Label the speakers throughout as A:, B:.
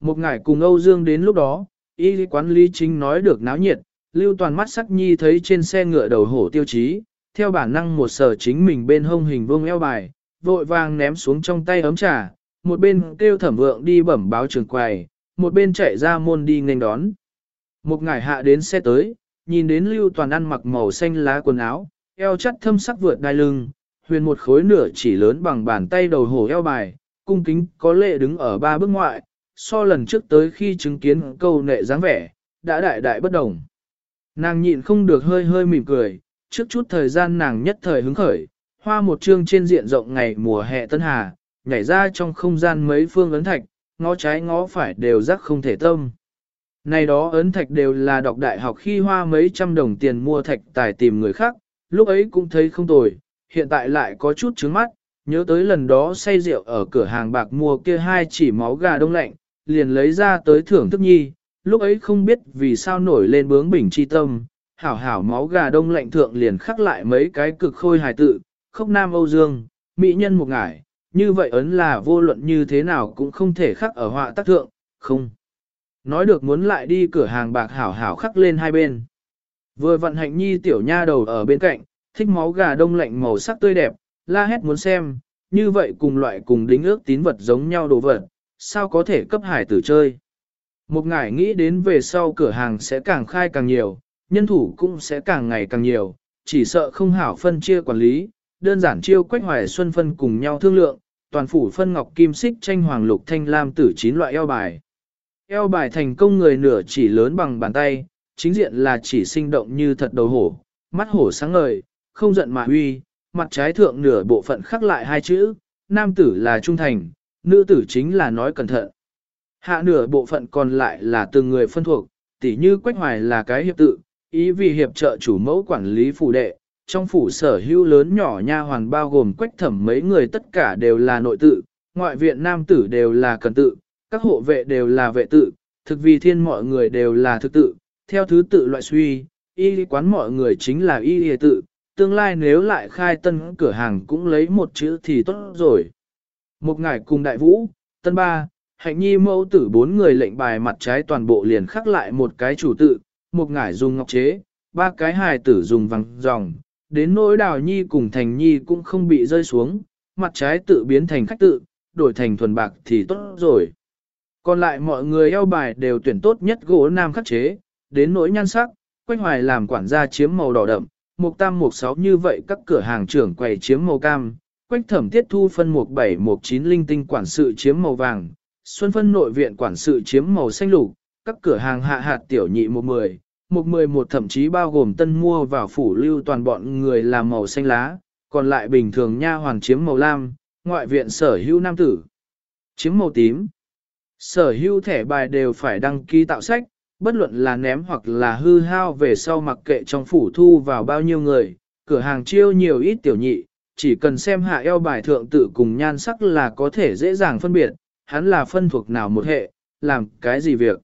A: Một ngày cùng Âu Dương đến lúc đó, y quán lý chính nói được náo nhiệt, lưu toàn mắt sắc nhi thấy trên xe ngựa đầu hổ tiêu chí, theo bản năng một sở chính mình bên hông hình vuông eo bài, vội vàng ném xuống trong tay ấm trà, một bên kêu thẩm vượng đi bẩm báo trường quầy, một bên chạy ra môn đi nghênh đón. Một ngày hạ đến xe tới, nhìn đến lưu toàn ăn mặc màu xanh lá quần áo, eo chắt thâm sắc vượt đai lưng, huyền một khối nửa chỉ lớn bằng bàn tay đầu hổ eo bài, cung kính có lệ đứng ở ba bước ngoại, so lần trước tới khi chứng kiến câu nệ dáng vẻ, đã đại đại bất đồng. Nàng nhịn không được hơi hơi mỉm cười, trước chút thời gian nàng nhất thời hứng khởi, hoa một chương trên diện rộng ngày mùa hè tân hà, nhảy ra trong không gian mấy phương ấn thạch, ngó trái ngó phải đều rắc không thể tâm. Này đó ấn thạch đều là đọc đại học khi hoa mấy trăm đồng tiền mua thạch tài tìm người khác, lúc ấy cũng thấy không tồi, hiện tại lại có chút trứng mắt, nhớ tới lần đó say rượu ở cửa hàng bạc mua kia hai chỉ máu gà đông lạnh, liền lấy ra tới thưởng thức nhi, lúc ấy không biết vì sao nổi lên bướng bình chi tâm, hảo hảo máu gà đông lạnh thượng liền khắc lại mấy cái cực khôi hài tự, khốc nam Âu Dương, mỹ nhân một ngải, như vậy ấn là vô luận như thế nào cũng không thể khắc ở họa tác thượng, không. Nói được muốn lại đi cửa hàng bạc hảo hảo khắc lên hai bên. Vừa vận hạnh nhi tiểu nha đầu ở bên cạnh, thích máu gà đông lạnh màu sắc tươi đẹp, la hét muốn xem, như vậy cùng loại cùng đính ước tín vật giống nhau đồ vật, sao có thể cấp hải tử chơi. Một ngải nghĩ đến về sau cửa hàng sẽ càng khai càng nhiều, nhân thủ cũng sẽ càng ngày càng nhiều, chỉ sợ không hảo phân chia quản lý, đơn giản chiêu quách hoài xuân phân cùng nhau thương lượng, toàn phủ phân ngọc kim xích tranh hoàng lục thanh lam tử chín loại eo bài. Eo bài thành công người nửa chỉ lớn bằng bàn tay, chính diện là chỉ sinh động như thật đầu hổ, mắt hổ sáng ngời, không giận mà huy, mặt trái thượng nửa bộ phận khắc lại hai chữ, nam tử là trung thành, nữ tử chính là nói cẩn thận. Hạ nửa bộ phận còn lại là từng người phân thuộc, tỉ như Quách Hoài là cái hiệp tự, ý vì hiệp trợ chủ mẫu quản lý phủ đệ, trong phủ sở hữu lớn nhỏ nha hoàn bao gồm Quách Thẩm mấy người tất cả đều là nội tự, ngoại viện nam tử đều là cần tự, các hộ vệ đều là vệ tự, thực vì thiên mọi người đều là thực tự, theo thứ tự loại suy, y quán mọi người chính là y y tự, tương lai nếu lại khai tân cửa hàng cũng lấy một chữ thì tốt rồi. Một ngài cùng đại vũ, tân ba, hạnh nhi mẫu tử bốn người lệnh bài mặt trái toàn bộ liền khắc lại một cái chủ tự, một ngải dùng ngọc chế, ba cái hài tử dùng vàng dòng, đến nỗi đào nhi cùng thành nhi cũng không bị rơi xuống, mặt trái tự biến thành khách tự, đổi thành thuần bạc thì tốt rồi. Còn lại mọi người eo bài đều tuyển tốt nhất gỗ nam khắc chế, đến nỗi nhan sắc, quanh hoài làm quản gia chiếm màu đỏ đậm, mục tam mục sáu như vậy các cửa hàng trưởng quầy chiếm màu cam, quách thẩm tiết thu phân mục bảy mục chín linh tinh quản sự chiếm màu vàng, xuân phân nội viện quản sự chiếm màu xanh lục, các cửa hàng hạ hạt tiểu nhị mục 10, mục 11 thậm chí bao gồm tân mua vào phủ lưu toàn bọn người làm màu xanh lá, còn lại bình thường nha hoàng chiếm màu lam, ngoại viện sở hữu nam tử chiếm màu tím. Sở hữu thẻ bài đều phải đăng ký tạo sách, bất luận là ném hoặc là hư hao về sau mặc kệ trong phủ thu vào bao nhiêu người, cửa hàng chiêu nhiều ít tiểu nhị, chỉ cần xem hạ eo bài thượng tự cùng nhan sắc là có thể dễ dàng phân biệt, hắn là phân thuộc nào một hệ, làm cái gì việc.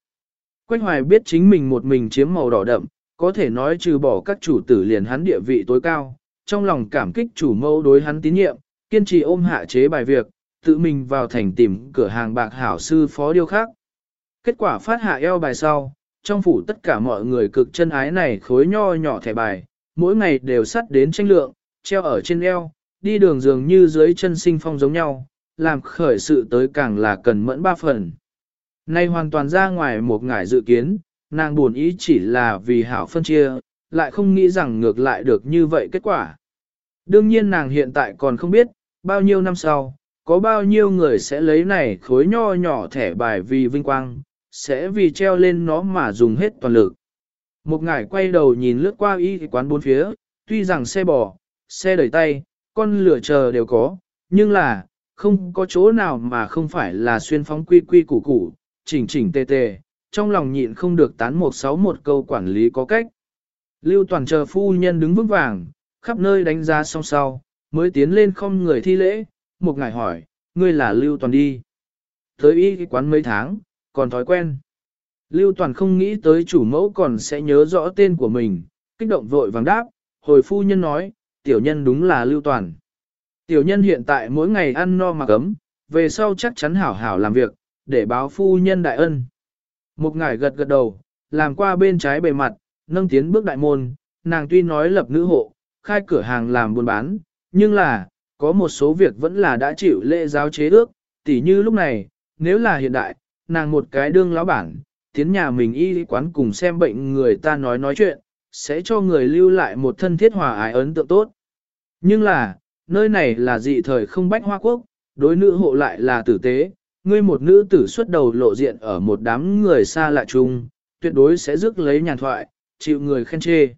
A: Quách hoài biết chính mình một mình chiếm màu đỏ đậm, có thể nói trừ bỏ các chủ tử liền hắn địa vị tối cao, trong lòng cảm kích chủ mẫu đối hắn tín nhiệm, kiên trì ôm hạ chế bài việc, tự mình vào thành tìm cửa hàng bạc hảo sư phó điêu khác. Kết quả phát hạ eo bài sau, trong phủ tất cả mọi người cực chân ái này khối nho nhỏ thẻ bài, mỗi ngày đều sắt đến tranh lượng, treo ở trên eo, đi đường dường như dưới chân sinh phong giống nhau, làm khởi sự tới càng là cần mẫn ba phần. Nay hoàn toàn ra ngoài một ngải dự kiến, nàng buồn ý chỉ là vì hảo phân chia, lại không nghĩ rằng ngược lại được như vậy kết quả. Đương nhiên nàng hiện tại còn không biết, bao nhiêu năm sau, có bao nhiêu người sẽ lấy này khối nho nhỏ thẻ bài vì vinh quang, sẽ vì treo lên nó mà dùng hết toàn lực. Một ngải quay đầu nhìn lướt qua y quán bốn phía, tuy rằng xe bò, xe đẩy tay, con lửa chờ đều có, nhưng là, không có chỗ nào mà không phải là xuyên phóng quy quy củ củ, chỉnh chỉnh tề tề, trong lòng nhịn không được tán một sáu một câu quản lý có cách. Lưu toàn chờ phu nhân đứng vững vàng, khắp nơi đánh giá song sau, mới tiến lên không người thi lễ, một ngài hỏi, ngươi là Lưu toàn đi. Tới y quán mấy tháng, còn thói quen. Lưu toàn không nghĩ tới chủ mẫu còn sẽ nhớ rõ tên của mình, kích động vội vàng đáp, hồi phu nhân nói, tiểu nhân đúng là Lưu toàn. Tiểu nhân hiện tại mỗi ngày ăn no mà cấm, về sau chắc chắn hảo hảo làm việc, để báo phu nhân đại ân. Một ngải gật gật đầu, làm qua bên trái bề mặt, nâng tiến bước đại môn, nàng tuy nói lập nữ hộ, khai cửa hàng làm buôn bán, nhưng là, có một số việc vẫn là đã chịu lễ giáo chế ước, tỉ như lúc này, nếu là hiện đại, nàng một cái đương lão bản, tiến nhà mình y quán cùng xem bệnh người ta nói nói chuyện, sẽ cho người lưu lại một thân thiết hòa ái ấn tượng tốt. Nhưng là, nơi này là dị thời không bách hoa quốc, đối nữ hộ lại là tử tế, ngươi một nữ tử xuất đầu lộ diện ở một đám người xa lạ chung, tuyệt đối sẽ rước lấy nhàn thoại, chịu người khen chê.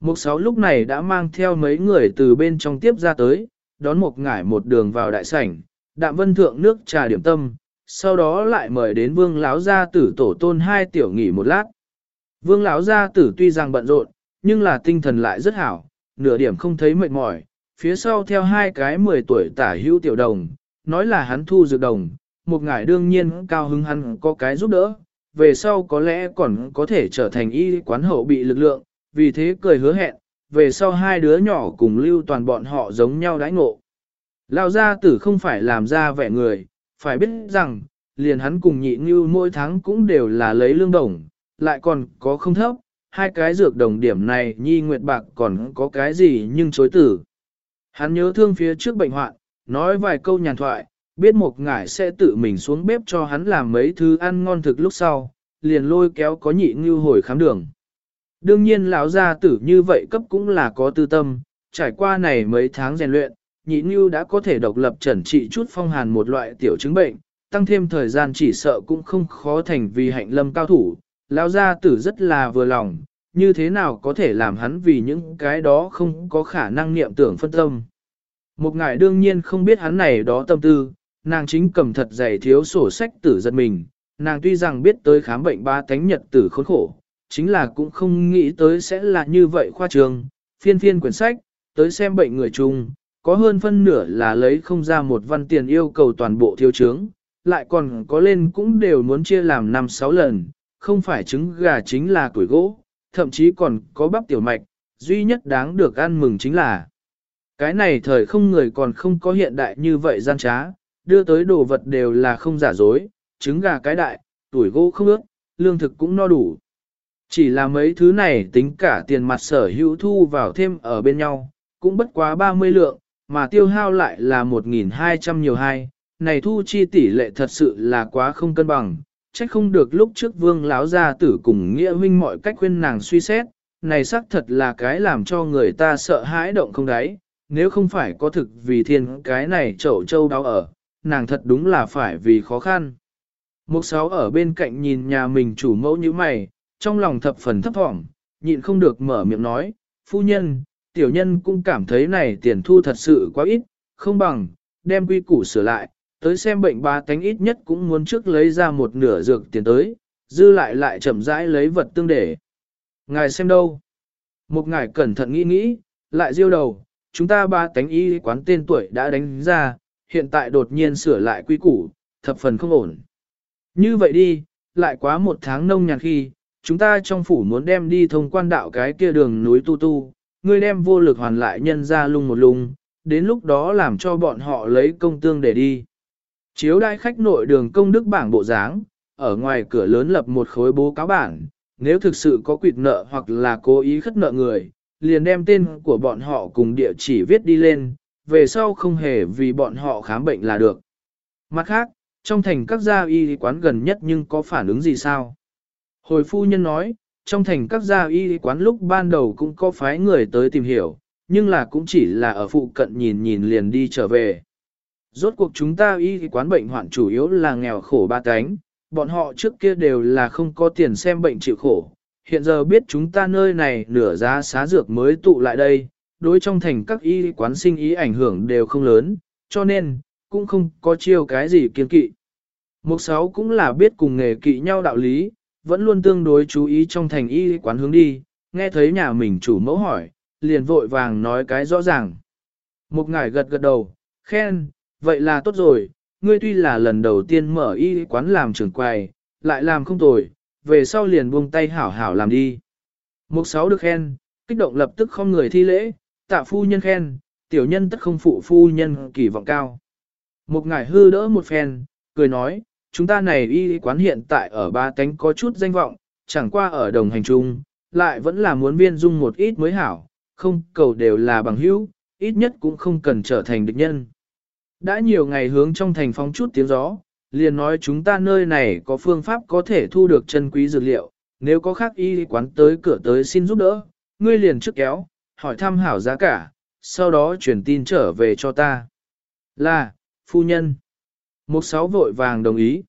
A: Mục sáu lúc này đã mang theo mấy người từ bên trong tiếp ra tới, đón một ngải một đường vào đại sảnh, đạm vân thượng nước trà điểm tâm, sau đó lại mời đến vương lão gia tử tổ tôn hai tiểu nghỉ một lát. Vương lão gia tử tuy rằng bận rộn, nhưng là tinh thần lại rất hảo, nửa điểm không thấy mệt mỏi, phía sau theo hai cái 10 tuổi tả hữu tiểu đồng, nói là hắn thu dược đồng, một ngải đương nhiên cao hứng hắn có cái giúp đỡ, về sau có lẽ còn có thể trở thành y quán hậu bị lực lượng, vì thế cười hứa hẹn, về sau hai đứa nhỏ cùng lưu toàn bọn họ giống nhau đãi ngộ. Lão gia tử không phải làm ra vẻ người, phải biết rằng, liền hắn cùng nhị như mỗi tháng cũng đều là lấy lương đồng, lại còn có không thấp, hai cái dược đồng điểm này nhi nguyệt bạc còn có cái gì nhưng chối tử. Hắn nhớ thương phía trước bệnh hoạn, nói vài câu nhàn thoại, biết một ngải sẽ tự mình xuống bếp cho hắn làm mấy thứ ăn ngon thực lúc sau, liền lôi kéo có nhị ngưu hồi khám đường. Đương nhiên lão gia tử như vậy cấp cũng là có tư tâm, trải qua này mấy tháng rèn luyện, nhị ngưu đã có thể độc lập chẩn trị chút phong hàn một loại tiểu chứng bệnh, tăng thêm thời gian chỉ sợ cũng không khó thành vì hạnh lâm cao thủ. Lão gia tử rất là vừa lòng, như thế nào có thể làm hắn vì những cái đó không có khả năng niệm tưởng phân tâm. Một ngài đương nhiên không biết hắn này đó tâm tư, nàng chính cầm thật dày thiếu sổ sách tử giật mình, nàng tuy rằng biết tới khám bệnh ba tánh nhật tử khốn khổ, chính là cũng không nghĩ tới sẽ là như vậy khoa trường, phiên phiên quyển sách, tới xem bệnh người chung, có hơn phân nửa là lấy không ra một văn tiền yêu cầu toàn bộ thiếu chướng, lại còn có lên cũng đều muốn chia làm 5-6 lần, không phải trứng gà chính là tuổi gỗ, thậm chí còn có bắp tiểu mạch, duy nhất đáng được ăn mừng chính là cái này thời không người còn không có hiện đại như vậy gian trá, đưa tới đồ vật đều là không giả dối, trứng gà cái đại, tuổi gỗ không ước, lương thực cũng no đủ. Chỉ là mấy thứ này tính cả tiền mặt sở hữu thu vào thêm ở bên nhau, cũng bất quá 30 lượng, mà tiêu hao lại là 1.200 nhiều hai, này thu chi tỷ lệ thật sự là quá không cân bằng, trách không được lúc trước vương láo gia tử cùng nghĩa huynh mọi cách khuyên nàng suy xét, này xác thật là cái làm cho người ta sợ hãi động không đáy, nếu không phải có thực vì thiên cái này chậu châu đau ở, nàng thật đúng là phải vì khó khăn. Mục sáu ở bên cạnh nhìn nhà mình chủ mẫu như mày, trong lòng thập phần thấp thỏm, nhịn không được mở miệng nói, phu nhân, tiểu nhân cũng cảm thấy này tiền thu thật sự quá ít, không bằng, đem quy củ sửa lại, tới xem bệnh ba tánh ít nhất cũng muốn trước lấy ra một nửa dược tiền tới, dư lại lại chậm rãi lấy vật tương để. Ngài xem đâu? Một ngài cẩn thận nghĩ nghĩ, lại diêu đầu, chúng ta ba tánh y quán tên tuổi đã đánh ra, hiện tại đột nhiên sửa lại quy củ, thập phần không ổn. Như vậy đi, lại quá một tháng nông nhàn khi, chúng ta trong phủ muốn đem đi thông quan đạo cái kia đường núi tu tu, ngươi đem vô lực hoàn lại nhân ra lung một lung, đến lúc đó làm cho bọn họ lấy công tương để đi. Chiếu đại khách nội đường công đức bảng bộ dáng, ở ngoài cửa lớn lập một khối bố cáo bảng, nếu thực sự có quỵt nợ hoặc là cố ý khất nợ người, liền đem tên của bọn họ cùng địa chỉ viết đi lên, về sau không hề vì bọn họ khám bệnh là được. Mặt khác, trong thành các gia y quán gần nhất nhưng có phản ứng gì sao? Hồi phu nhân nói, trong thành các gia y quán lúc ban đầu cũng có phái người tới tìm hiểu, nhưng là cũng chỉ là ở phụ cận nhìn nhìn liền đi trở về. Rốt cuộc chúng ta y quán bệnh hoạn chủ yếu là nghèo khổ ba cánh, bọn họ trước kia đều là không có tiền xem bệnh chịu khổ. Hiện giờ biết chúng ta nơi này nửa giá xá dược mới tụ lại đây, đối trong thành các y quán sinh ý ảnh hưởng đều không lớn, cho nên, cũng không có chiêu cái gì kiên kỵ. Mục sáu cũng là biết cùng nghề kỵ nhau đạo lý, vẫn luôn tương đối chú ý trong thành y quán hướng đi, nghe thấy nhà mình chủ mẫu hỏi, liền vội vàng nói cái rõ ràng. Mục ngải gật gật đầu, khen, vậy là tốt rồi, ngươi tuy là lần đầu tiên mở y quán làm trưởng quầy, lại làm không tồi, về sau liền buông tay hảo hảo làm đi. Mục sáu được khen, kích động lập tức không người thi lễ, tạ phu nhân khen, tiểu nhân tất không phụ phu nhân kỳ vọng cao. Một ngải hư đỡ một phen, cười nói, chúng ta này y quán hiện tại ở ba cánh có chút danh vọng, chẳng qua ở đồng hành chung, lại vẫn là muốn viên dung một ít mới hảo, không cầu đều là bằng hữu, ít nhất cũng không cần trở thành địch nhân. Đã nhiều ngày hướng trong thành phóng chút tiếng gió, liền nói chúng ta nơi này có phương pháp có thể thu được chân quý dược liệu, nếu có khác y quán tới cửa tới xin giúp đỡ, ngươi liền trước kéo, hỏi thăm hảo giá cả, sau đó chuyển tin trở về cho ta. Là, phu nhân. Một sáu vội vàng đồng ý.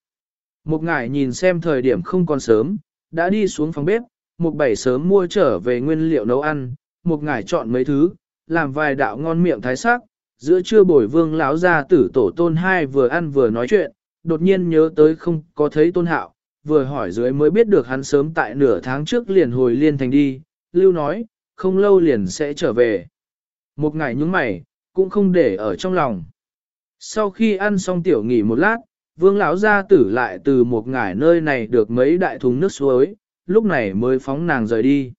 A: Một ngải nhìn xem thời điểm không còn sớm, đã đi xuống phòng bếp, một bảy sớm mua trở về nguyên liệu nấu ăn, một ngải chọn mấy thứ, làm vài đạo ngon miệng thái sắc, giữa trưa bồi vương lão ra tử tổ tôn hai vừa ăn vừa nói chuyện, đột nhiên nhớ tới không có thấy tôn hạo, vừa hỏi dưới mới biết được hắn sớm tại nửa tháng trước liền hồi liên thành đi, lưu nói, không lâu liền sẽ trở về. Một ngày nhúng mày, cũng không để ở trong lòng. Sau khi ăn xong tiểu nghỉ một lát, vương lão gia tử lại từ một ngải nơi này được mấy đại thùng nước suối, lúc này mới phóng nàng rời đi.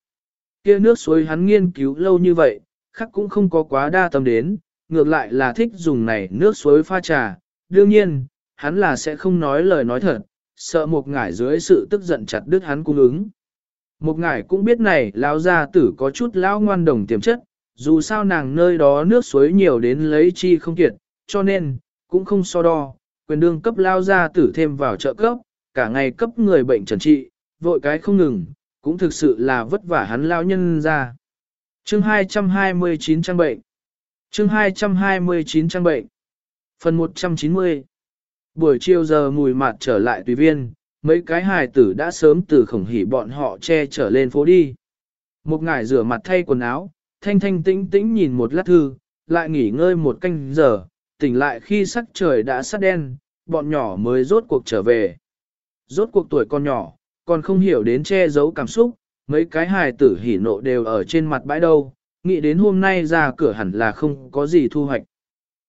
A: Kia nước suối hắn nghiên cứu lâu như vậy, khắc cũng không có quá đa tâm đến, ngược lại là thích dùng này nước suối pha trà. Đương nhiên, hắn là sẽ không nói lời nói thật, sợ một ngải dưới sự tức giận chặt đứt hắn cung ứng. Một ngải cũng biết này lão gia tử có chút lão ngoan đồng tiềm chất, dù sao nàng nơi đó nước suối nhiều đến lấy chi không kiệt, cho nên, cũng không so đo, quyền đương cấp lao gia tử thêm vào trợ cấp, cả ngày cấp người bệnh trần trị, vội cái không ngừng, cũng thực sự là vất vả hắn lao nhân ra. Chương 229 trang bệnh Chương 229 trang bệnh Phần 190 Buổi chiều giờ mùi mặt trở lại tùy viên, mấy cái hài tử đã sớm từ khổng hỉ bọn họ che trở lên phố đi. Một ngải rửa mặt thay quần áo, thanh thanh tĩnh tĩnh nhìn một lát thư, lại nghỉ ngơi một canh giờ, tỉnh lại khi sắc trời đã sắt đen, bọn nhỏ mới rốt cuộc trở về. Rốt cuộc tuổi con nhỏ, còn không hiểu đến che giấu cảm xúc, mấy cái hài tử hỉ nộ đều ở trên mặt bãi đâu, nghĩ đến hôm nay ra cửa hẳn là không có gì thu hoạch.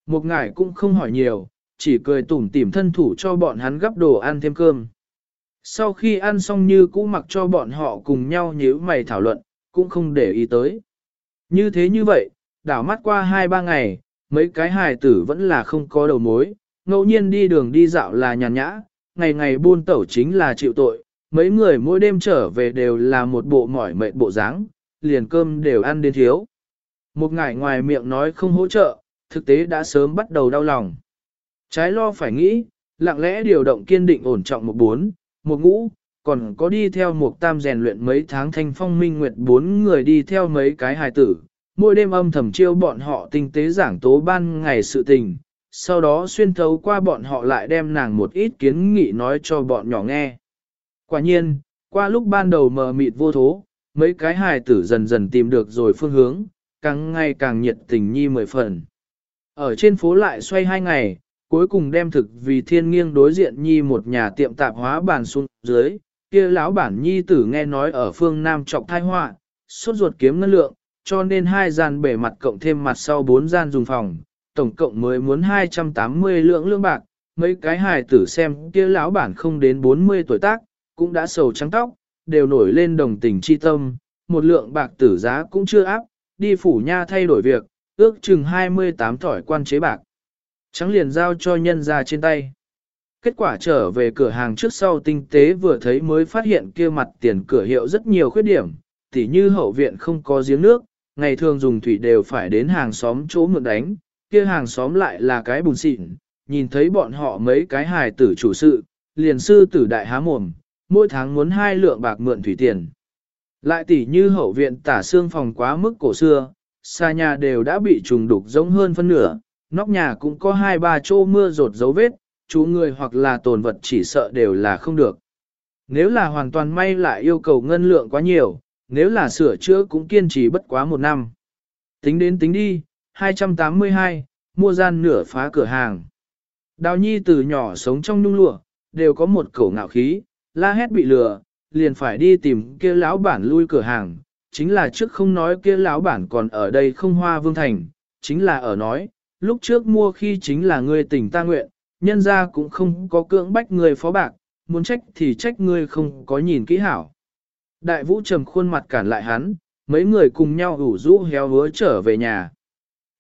A: Một ngải cũng không hỏi nhiều, chỉ cười tủm tỉm thân thủ cho bọn hắn gấp đồ ăn thêm cơm. Sau khi ăn xong như cũ mặc cho bọn họ cùng nhau nhíu mày thảo luận, cũng không để ý tới. Như thế như vậy, đảo mắt qua 2-3 ngày, mấy cái hài tử vẫn là không có đầu mối, ngẫu nhiên đi đường đi dạo là nhàn nhã, ngày ngày buôn tẩu chính là chịu tội, mấy người mỗi đêm trở về đều là một bộ mỏi mệt bộ dáng, liền cơm đều ăn đến thiếu. Một ngải ngoài miệng nói không hỗ trợ, thực tế đã sớm bắt đầu đau lòng. Trái lo phải nghĩ, lặng lẽ điều động kiên định ổn trọng một bốn, một ngũ, còn có đi theo một tam rèn luyện mấy tháng thanh phong minh nguyệt bốn người đi theo mấy cái hài tử, mỗi đêm âm thầm chiêu bọn họ tinh tế giảng tố ban ngày sự tình, sau đó xuyên thấu qua bọn họ lại đem nàng một ít kiến nghị nói cho bọn nhỏ nghe. Quả nhiên, qua lúc ban đầu mờ mịt vô thố, mấy cái hài tử dần dần tìm được rồi phương hướng, càng ngày càng nhiệt tình nhi mười phần. Ở trên phố lại xoay hai ngày, cuối cùng đem thực vì thiên nghiêng đối diện nhi một nhà tiệm tạp hóa bàn xuống dưới, kia lão bản nhi tử nghe nói ở phương Nam trọng thai họa, suốt ruột kiếm ngân lượng, cho nên hai gian bể mặt cộng thêm mặt sau bốn gian dùng phòng, tổng cộng mới muốn 280 lượng lương bạc, mấy cái hài tử xem kia lão bản không đến 40 tuổi tác, cũng đã sầu trắng tóc, đều nổi lên đồng tình chi tâm, một lượng bạc tử giá cũng chưa áp, đi phủ nha thay đổi việc, ước chừng 28 thỏi quan chế bạc. Trắng liền giao cho nhân ra trên tay. Kết quả trở về cửa hàng trước sau tinh tế vừa thấy mới phát hiện kia mặt tiền cửa hiệu rất nhiều khuyết điểm, tỉ như hậu viện không có giếng nước, ngày thường dùng thủy đều phải đến hàng xóm chỗ mượn đánh, kia hàng xóm lại là cái bùn xịn, nhìn thấy bọn họ mấy cái hài tử chủ sự, liền sư tử đại há mồm, mỗi tháng muốn hai lượng bạc mượn thủy tiền. Lại tỉ như hậu viện tả xương phòng quá mức cổ xưa, xa nhà đều đã bị trùng đục giống hơn phân nửa, nóc nhà cũng có hai ba chỗ mưa rột dấu vết, chú người hoặc là tồn vật chỉ sợ đều là không được. Nếu là hoàn toàn may lại yêu cầu ngân lượng quá nhiều, nếu là sửa chữa cũng kiên trì bất quá một năm. Tính đến tính đi, 282, mua gian nửa phá cửa hàng. Đào nhi từ nhỏ sống trong nhung lụa, đều có một cổ ngạo khí, la hét bị lừa, liền phải đi tìm kia lão bản lui cửa hàng. Chính là trước không nói kia lão bản còn ở đây không hoa vương thành, chính là ở nói, lúc trước mua khi chính là ngươi tỉnh ta nguyện, nhân ra cũng không có cưỡng bách người phó bạc, muốn trách thì trách ngươi không có nhìn kỹ hảo. Đại vũ trầm khuôn mặt cản lại hắn, mấy người cùng nhau ủ rũ héo hứa trở về nhà.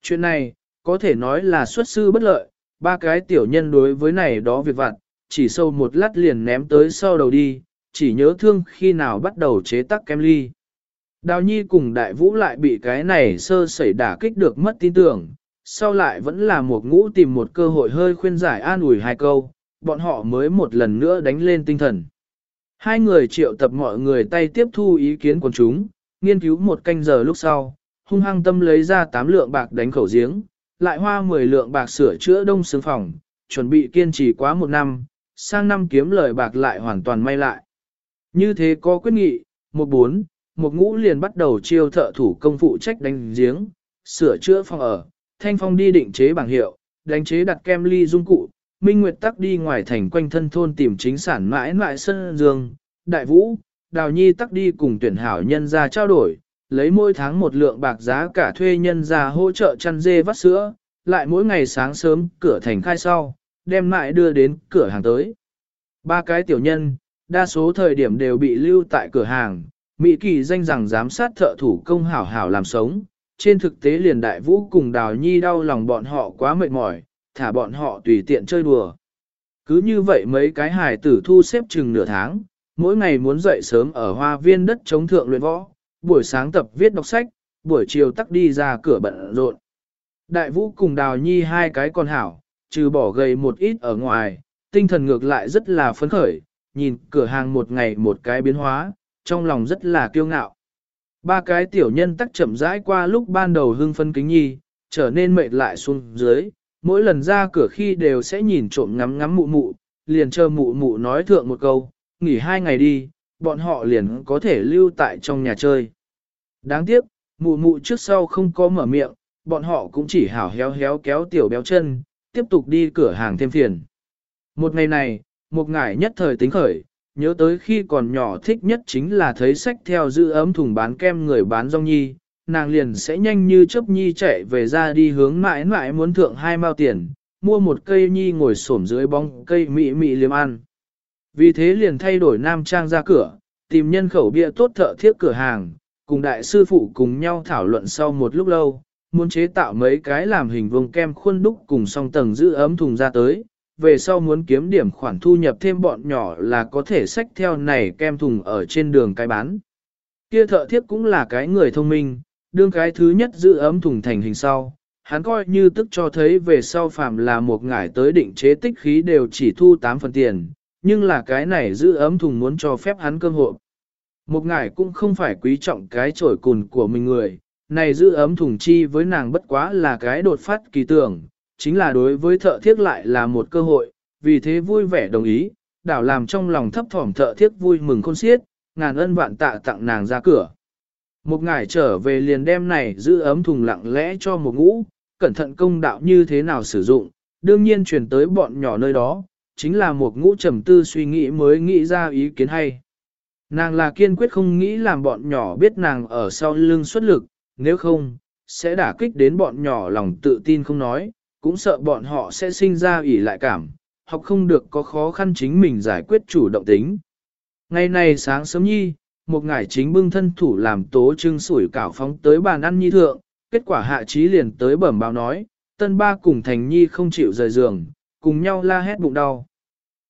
A: Chuyện này, có thể nói là xuất sư bất lợi, ba cái tiểu nhân đối với này đó việc vặt, chỉ sâu một lát liền ném tới sau đầu đi, chỉ nhớ thương khi nào bắt đầu chế tắc kem ly. Đào Nhi cùng đại vũ lại bị cái này sơ sẩy đả kích được mất tin tưởng, sau lại vẫn là một ngũ tìm một cơ hội hơi khuyên giải an ủi hai câu, bọn họ mới một lần nữa đánh lên tinh thần. Hai người triệu tập mọi người tay tiếp thu ý kiến của chúng, nghiên cứu một canh giờ lúc sau, hung hăng tâm lấy ra 8 lượng bạc đánh khẩu giếng, lại hoa 10 lượng bạc sửa chữa đông xương phòng, chuẩn bị kiên trì quá một năm, sang năm kiếm lời bạc lại hoàn toàn may lại. Như thế có quyết nghị, một bốn, một ngũ liền bắt đầu chiêu thợ thủ công phụ trách đánh giếng, sửa chữa phòng ở, thanh phong đi định chế bảng hiệu, đánh chế đặt kem ly dung cụ, Minh Nguyệt tắc đi ngoài thành quanh thân thôn tìm chính sản mãi mãi sân dương, đại vũ, đào nhi tắc đi cùng tuyển hảo nhân ra trao đổi, lấy mỗi tháng một lượng bạc giá cả thuê nhân ra hỗ trợ chăn dê vắt sữa, lại mỗi ngày sáng sớm cửa thành khai sau, đem mãi đưa đến cửa hàng tới. Ba cái tiểu nhân, đa số thời điểm đều bị lưu tại cửa hàng, Mỹ kỳ danh rằng giám sát thợ thủ công hảo hảo làm sống, trên thực tế liền đại vũ cùng đào nhi đau lòng bọn họ quá mệt mỏi, thả bọn họ tùy tiện chơi đùa. Cứ như vậy mấy cái hài tử thu xếp chừng nửa tháng, mỗi ngày muốn dậy sớm ở hoa viên đất chống thượng luyện võ, buổi sáng tập viết đọc sách, buổi chiều tắc đi ra cửa bận rộn. Đại vũ cùng đào nhi hai cái con hảo, trừ bỏ gầy một ít ở ngoài, tinh thần ngược lại rất là phấn khởi, nhìn cửa hàng một ngày một cái biến hóa, trong lòng rất là kiêu ngạo. Ba cái tiểu nhân tắc chậm rãi qua lúc ban đầu hưng phân kính nhi, trở nên mệt lại xuống dưới, mỗi lần ra cửa khi đều sẽ nhìn trộm ngắm ngắm mụ mụ, liền chờ mụ mụ nói thượng một câu, nghỉ hai ngày đi, bọn họ liền có thể lưu tại trong nhà chơi. Đáng tiếc, mụ mụ trước sau không có mở miệng, bọn họ cũng chỉ hảo héo héo kéo tiểu béo chân, tiếp tục đi cửa hàng thêm phiền. Một ngày này, một ngải nhất thời tính khởi, nhớ tới khi còn nhỏ thích nhất chính là thấy sách theo giữ ấm thùng bán kem người bán rong nhi, nàng liền sẽ nhanh như chớp nhi chạy về ra đi hướng mãi mãi muốn thượng hai mao tiền, mua một cây nhi ngồi xổm dưới bóng cây mị mị liếm ăn. Vì thế liền thay đổi nam trang ra cửa, tìm nhân khẩu bia tốt thợ thiết cửa hàng, cùng đại sư phụ cùng nhau thảo luận sau một lúc lâu, muốn chế tạo mấy cái làm hình vuông kem khuôn đúc cùng song tầng giữ ấm thùng ra tới, về sau muốn kiếm điểm khoản thu nhập thêm bọn nhỏ là có thể xách theo này kem thùng ở trên đường cái bán. Kia thợ thiết cũng là cái người thông minh, đương cái thứ nhất giữ ấm thùng thành hình sau, hắn coi như tức cho thấy về sau phàm là một ngải tới định chế tích khí đều chỉ thu 8 phần tiền, nhưng là cái này giữ ấm thùng muốn cho phép hắn cơ hội. Một ngải cũng không phải quý trọng cái trổi cùn của mình người, này giữ ấm thùng chi với nàng bất quá là cái đột phát kỳ tưởng, chính là đối với thợ thiết lại là một cơ hội, vì thế vui vẻ đồng ý, đảo làm trong lòng thấp thỏm thợ thiết vui mừng khôn xiết, ngàn ân vạn tạ tặng nàng ra cửa. Một ngải trở về liền đem này giữ ấm thùng lặng lẽ cho một ngũ, cẩn thận công đạo như thế nào sử dụng, đương nhiên truyền tới bọn nhỏ nơi đó, chính là một ngũ trầm tư suy nghĩ mới nghĩ ra ý kiến hay. Nàng là kiên quyết không nghĩ làm bọn nhỏ biết nàng ở sau lưng xuất lực, nếu không, sẽ đả kích đến bọn nhỏ lòng tự tin không nói, cũng sợ bọn họ sẽ sinh ra ủy lại cảm, học không được có khó khăn chính mình giải quyết chủ động tính. Ngày này sáng sớm nhi, một ngải chính bưng thân thủ làm tố trưng sủi cảo phóng tới bàn ăn nhi thượng, kết quả hạ trí liền tới bẩm báo nói, tân ba cùng thành nhi không chịu rời giường, cùng nhau la hét bụng đau.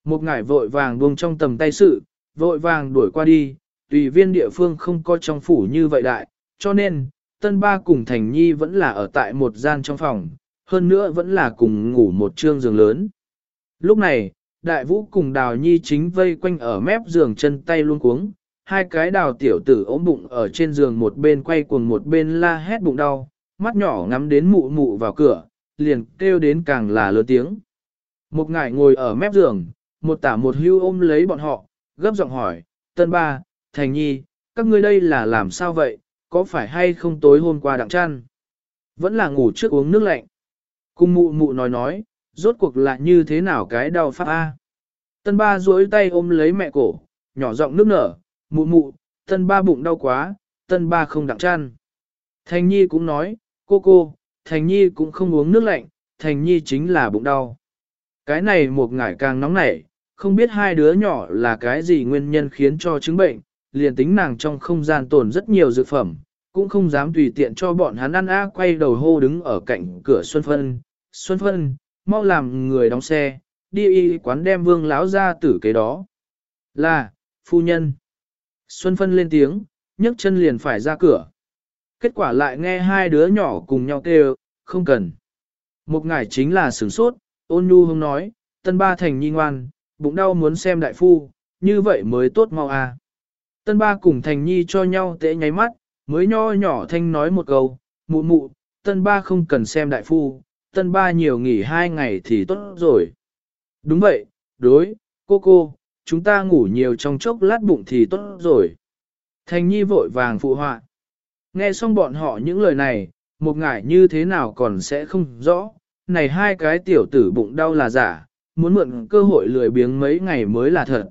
A: Một ngải vội vàng buông trong tầm tay sự, vội vàng đuổi qua đi, tùy viên địa phương không có trong phủ như vậy đại, cho nên, tân ba cùng thành nhi vẫn là ở tại một gian trong phòng, hơn nữa vẫn là cùng ngủ một trương giường lớn. Lúc này, đại vũ cùng đào nhi chính vây quanh ở mép giường chân tay luôn cuống, hai cái đào tiểu tử ốm bụng ở trên giường một bên quay cuồng một bên la hét bụng đau, mắt nhỏ ngắm đến mụ mụ vào cửa, liền kêu đến càng là lớn tiếng. Một ngải ngồi ở mép giường, một tả một hưu ôm lấy bọn họ, gấp giọng hỏi, tân ba, thành nhi, các ngươi đây là làm sao vậy, có phải hay không tối hôm qua đặng chăn? Vẫn là ngủ trước uống nước lạnh. Cung mụ mụ nói nói, rốt cuộc là như thế nào cái đau pháp A. Tân ba duỗi tay ôm lấy mẹ cổ, nhỏ giọng nước nở, mụ mụ, tân ba bụng đau quá, tân ba không đặng chăn. Thành nhi cũng nói, cô cô, thành nhi cũng không uống nước lạnh, thành nhi chính là bụng đau. Cái này một ngải càng nóng nảy, không biết hai đứa nhỏ là cái gì nguyên nhân khiến cho chứng bệnh, liền tính nàng trong không gian tồn rất nhiều dược phẩm, cũng không dám tùy tiện cho bọn hắn ăn á quay đầu hô đứng ở cạnh cửa Xuân Phân. Xuân Phân, mau làm người đóng xe, đi y quán đem vương lão ra tử kế đó. Là, phu nhân. Xuân Phân lên tiếng, nhấc chân liền phải ra cửa. Kết quả lại nghe hai đứa nhỏ cùng nhau kêu, không cần. Một ngải chính là sửng sốt, ôn nhu không nói, tân ba thành nhi ngoan, bụng đau muốn xem đại phu, như vậy mới tốt mau à. Tân ba cùng thành nhi cho nhau tễ nháy mắt, mới nho nhỏ thanh nói một câu, mụ mụ, tân ba không cần xem đại phu, tân ba nhiều nghỉ hai ngày thì tốt rồi. Đúng vậy, đối, cô cô, chúng ta ngủ nhiều trong chốc lát bụng thì tốt rồi. Thành nhi vội vàng phụ họa. Nghe xong bọn họ những lời này, một ngải như thế nào còn sẽ không rõ, này hai cái tiểu tử bụng đau là giả, muốn mượn cơ hội lười biếng mấy ngày mới là thật.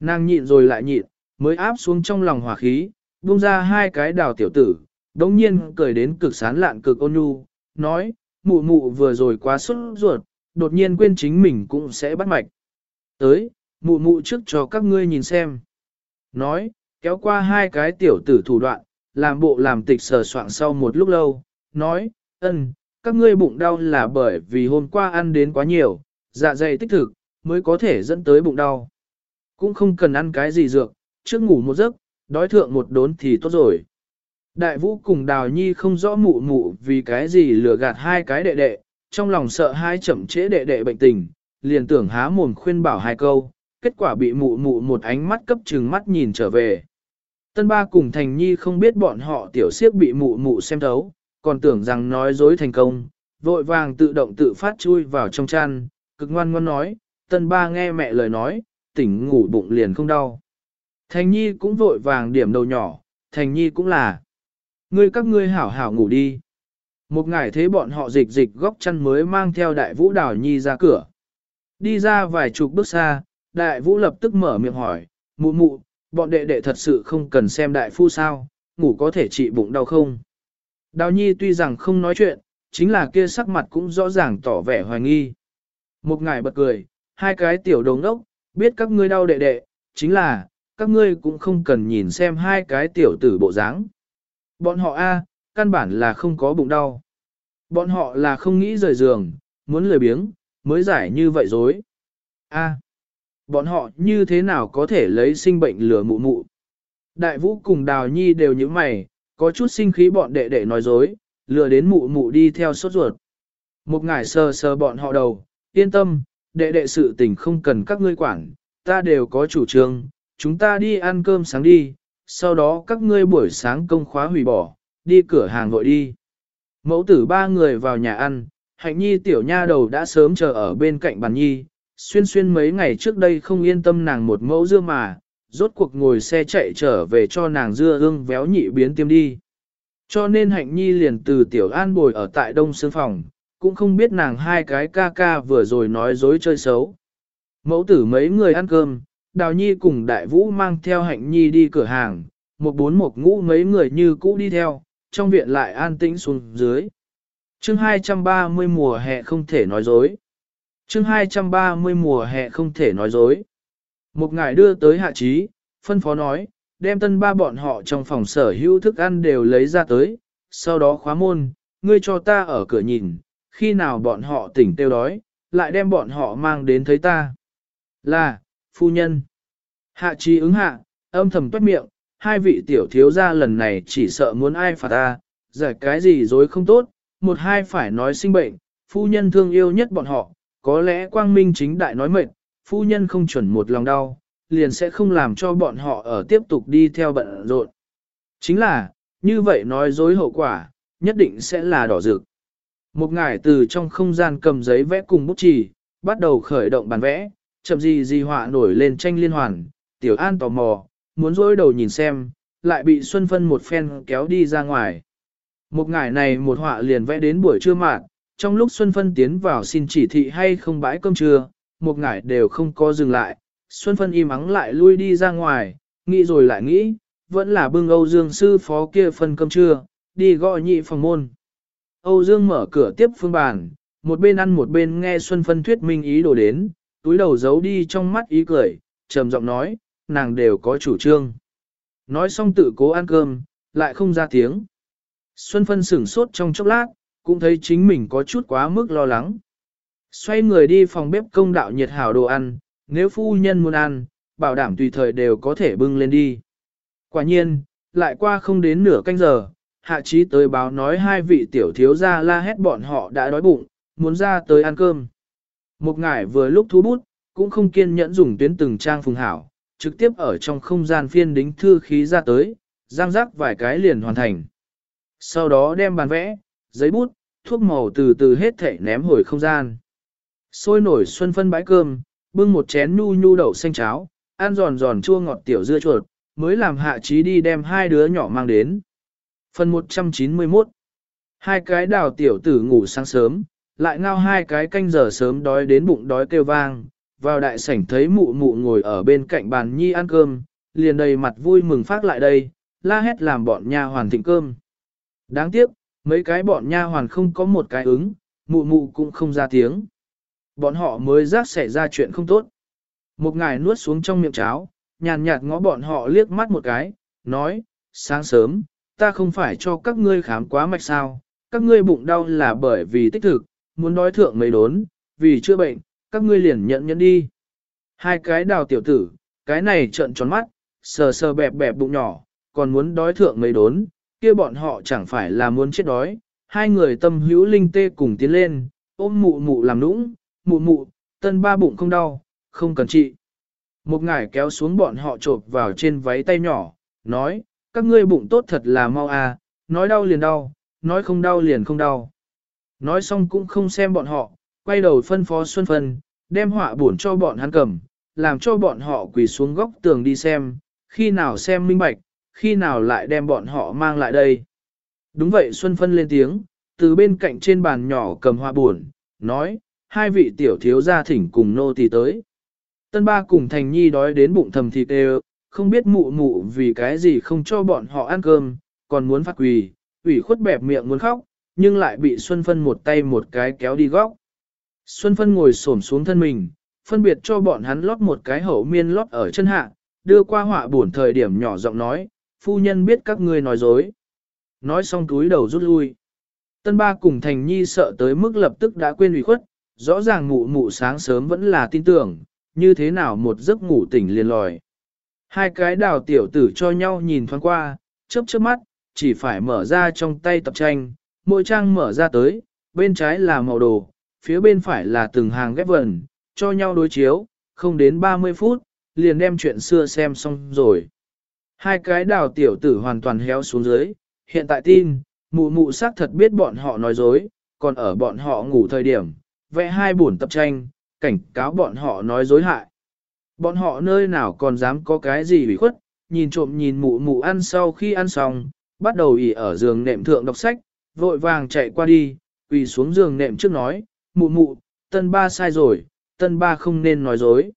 A: Nàng nhịn rồi lại nhịn, mới áp xuống trong lòng hỏa khí, buông ra hai cái đào tiểu tử, đống nhiên cười đến cực sán lạn cực ôn nhu, nói, mụ mụ vừa rồi quá xuất ruột, đột nhiên quên chính mình cũng sẽ bắt mạch. Tới, mụ mụ trước cho các ngươi nhìn xem. Nói, kéo qua hai cái tiểu tử thủ đoạn, làm bộ làm tịch sờ soạn sau một lúc lâu, nói, ân, các ngươi bụng đau là bởi vì hôm qua ăn đến quá nhiều, dạ dày tích thực, mới có thể dẫn tới bụng đau. Cũng không cần ăn cái gì dược, trước ngủ một giấc, đói thượng một đốn thì tốt rồi. Đại vũ cùng đào nhi không rõ mụ mụ vì cái gì lừa gạt hai cái đệ đệ, trong lòng sợ hai chậm trễ đệ đệ bệnh tình, liền tưởng há mồm khuyên bảo hai câu, kết quả bị mụ mụ một ánh mắt cấp trừng mắt nhìn trở về. Tân ba cùng thành nhi không biết bọn họ tiểu siếp bị mụ mụ xem thấu, còn tưởng rằng nói dối thành công, vội vàng tự động tự phát chui vào trong chăn, cực ngoan ngoan nói, tân ba nghe mẹ lời nói, tỉnh ngủ bụng liền không đau. Thành nhi cũng vội vàng điểm đầu nhỏ, thành nhi cũng là. Ngươi các ngươi hảo hảo ngủ đi. Một ngày thế bọn họ dịch dịch góc chăn mới mang theo đại vũ đào nhi ra cửa. Đi ra vài chục bước xa, đại vũ lập tức mở miệng hỏi, mụ mụ, bọn đệ đệ thật sự không cần xem đại phu sao, ngủ có thể trị bụng đau không. Đào nhi tuy rằng không nói chuyện, chính là kia sắc mặt cũng rõ ràng tỏ vẻ hoài nghi. Một ngài bật cười, hai cái tiểu đồng đốc, biết các ngươi đau đệ đệ, chính là, các ngươi cũng không cần nhìn xem hai cái tiểu tử bộ dáng. Bọn họ A, căn bản là không có bụng đau. Bọn họ là không nghĩ rời giường, muốn lười biếng, mới giải như vậy dối. A, bọn họ như thế nào có thể lấy sinh bệnh lừa mụ mụ. Đại vũ cùng đào nhi đều như mày, có chút sinh khí bọn đệ đệ nói dối, lừa đến mụ mụ đi theo sốt ruột. Một ngải sờ sờ bọn họ đầu, yên tâm, đệ đệ sự tình không cần các ngươi quản, ta đều có chủ trương, chúng ta đi ăn cơm sáng đi, sau đó các ngươi buổi sáng công khóa hủy bỏ, đi cửa hàng vội đi. Mẫu tử ba người vào nhà ăn, hạnh nhi tiểu nha đầu đã sớm chờ ở bên cạnh bàn nhi, xuyên xuyên mấy ngày trước đây không yên tâm nàng một mẫu dưa mà, rốt cuộc ngồi xe chạy trở về cho nàng dưa ương véo nhị biến tiêm đi. Cho nên hạnh nhi liền từ tiểu an bồi ở tại đông sương phòng, cũng không biết nàng hai cái ca ca vừa rồi nói dối chơi xấu. Mẫu tử mấy người ăn cơm, đào nhi cùng đại vũ mang theo hạnh nhi đi cửa hàng, một bốn một ngũ mấy người như cũ đi theo, trong viện lại an tĩnh xuống dưới. chương 230 mùa hè không thể nói dối. chương 230 mùa hè không thể nói dối. Một ngài đưa tới hạ trí, phân phó nói, đem tân ba bọn họ trong phòng sở hữu thức ăn đều lấy ra tới, sau đó khóa môn, ngươi cho ta ở cửa nhìn, khi nào bọn họ tỉnh tiêu đói, lại đem bọn họ mang đến thấy ta. Là, phu nhân. Hạ trí ứng hạ, âm thầm tuét miệng, hai vị tiểu thiếu gia lần này chỉ sợ muốn ai phạt ta, giải cái gì dối không tốt, một hai phải nói sinh bệnh, phu nhân thương yêu nhất bọn họ, có lẽ quang minh chính đại nói mệnh, phu nhân không chuẩn một lòng đau, liền sẽ không làm cho bọn họ ở tiếp tục đi theo bận rộn. Chính là, như vậy nói dối hậu quả, nhất định sẽ là đỏ rực. Một ngải từ trong không gian cầm giấy vẽ cùng bút chì, bắt đầu khởi động bàn vẽ, chậm gì gì họa nổi lên tranh liên hoàn, tiểu an tò mò, muốn dối đầu nhìn xem, lại bị Xuân Phân một phen kéo đi ra ngoài. Một ngày này một họa liền vẽ đến buổi trưa mạn, trong lúc Xuân Phân tiến vào xin chỉ thị hay không bãi cơm trưa, một ngày đều không có dừng lại, Xuân Phân im ắng lại lui đi ra ngoài, nghĩ rồi lại nghĩ, vẫn là bưng Âu Dương sư phó kia phân cơm trưa, đi gọi nhị phòng môn. Âu Dương mở cửa tiếp phương bàn, một bên ăn một bên nghe Xuân Phân thuyết minh ý đồ đến, túi đầu giấu đi trong mắt ý cười, trầm giọng nói, nàng đều có chủ trương. Nói xong tự cố ăn cơm, lại không ra tiếng. Xuân Phân sửng sốt trong chốc lát, cũng thấy chính mình có chút quá mức lo lắng. Xoay người đi phòng bếp công đạo nhiệt hảo đồ ăn, nếu phu nhân muốn ăn, bảo đảm tùy thời đều có thể bưng lên đi. Quả nhiên, lại qua không đến nửa canh giờ, hạ trí tới báo nói hai vị tiểu thiếu gia la hét bọn họ đã đói bụng, muốn ra tới ăn cơm. Một ngải vừa lúc thú bút, cũng không kiên nhẫn dùng tuyến từng trang phùng hảo, trực tiếp ở trong không gian phiên đính thư khí ra tới, giang rắc vài cái liền hoàn thành. Sau đó đem bàn vẽ, giấy bút, thuốc màu từ từ hết thể ném hồi không gian. Sôi nổi xuân phân bãi cơm, bưng một chén nhu nhu đậu xanh cháo, ăn giòn giòn chua ngọt tiểu dưa chuột, mới làm hạ trí đi đem hai đứa nhỏ mang đến. Phần 191 Hai cái đào tiểu tử ngủ sáng sớm, lại ngao hai cái canh giờ sớm đói đến bụng đói kêu vang, vào đại sảnh thấy mụ mụ ngồi ở bên cạnh bàn nhi ăn cơm, liền đầy mặt vui mừng phát lại đây, la hét làm bọn nha hoàn thịnh cơm. Đáng tiếc, mấy cái bọn nha hoàn không có một cái ứng, mụ mụ cũng không ra tiếng. Bọn họ mới giác xảy ra chuyện không tốt. Một ngài nuốt xuống trong miệng cháo, nhàn nhạt ngó bọn họ liếc mắt một cái, nói, sáng sớm, ta không phải cho các ngươi khám quá mạch sao, các ngươi bụng đau là bởi vì tích thực, muốn đói thượng mấy đốn, vì chữa bệnh, các ngươi liền nhận nhận đi. Hai cái đào tiểu tử, cái này trợn tròn mắt, sờ sờ bẹp bẹp bụng nhỏ, còn muốn đói thượng mấy đốn, kia bọn họ chẳng phải là muốn chết đói. Hai người tâm hữu linh tê cùng tiến lên, ôm mụ mụ làm nũng, mụ mụ, tân ba bụng không đau, không cần trị. Một ngải kéo xuống bọn họ trộp vào trên váy tay nhỏ, nói, các ngươi bụng tốt thật là mau à, nói đau liền đau, nói không đau liền không đau. Nói xong cũng không xem bọn họ, quay đầu phân phó Xuân Phân, đem họa bổn cho bọn hắn cầm, làm cho bọn họ quỳ xuống góc tường đi xem, khi nào xem minh bạch, khi nào lại đem bọn họ mang lại đây. Đúng vậy Xuân Phân lên tiếng, từ bên cạnh trên bàn nhỏ cầm họa bổn, nói, hai vị tiểu thiếu gia thỉnh cùng nô tỳ tới. Tân ba cùng thành nhi đói đến bụng thầm thịt đều, không biết mụ mụ vì cái gì không cho bọn họ ăn cơm, còn muốn phát quỳ, ủy khuất bẹp miệng muốn khóc, nhưng lại bị Xuân Phân một tay một cái kéo đi góc. Xuân Phân ngồi xổm xuống thân mình, phân biệt cho bọn hắn lót một cái hậu miên lót ở chân hạ, đưa qua họa buồn thời điểm nhỏ giọng nói, phu nhân biết các ngươi nói dối. Nói xong túi đầu rút lui. Tân ba cùng thành nhi sợ tới mức lập tức đã quên ủy khuất, rõ ràng mụ mụ sáng sớm vẫn là tin tưởng, như thế nào một giấc ngủ tỉnh liền lòi. Hai cái đào tiểu tử cho nhau nhìn thoáng qua, chớp chớp mắt, chỉ phải mở ra trong tay tập tranh, mỗi trang mở ra tới, bên trái là màu đồ, phía bên phải là từng hàng ghép vần, cho nhau đối chiếu, không đến 30 phút, liền đem chuyện xưa xem xong rồi. Hai cái đào tiểu tử hoàn toàn héo xuống dưới, hiện tại tin, mụ mụ xác thật biết bọn họ nói dối, còn ở bọn họ ngủ thời điểm, vẽ hai buồn tập tranh, cảnh cáo bọn họ nói dối hại. Bọn họ nơi nào còn dám có cái gì bị khuất, nhìn trộm nhìn mụ mụ ăn sau khi ăn xong, bắt đầu ỉ ở giường nệm thượng đọc sách, vội vàng chạy qua đi, quỳ xuống giường nệm trước nói, mụ mụ, tân ba sai rồi, tân ba không nên nói dối.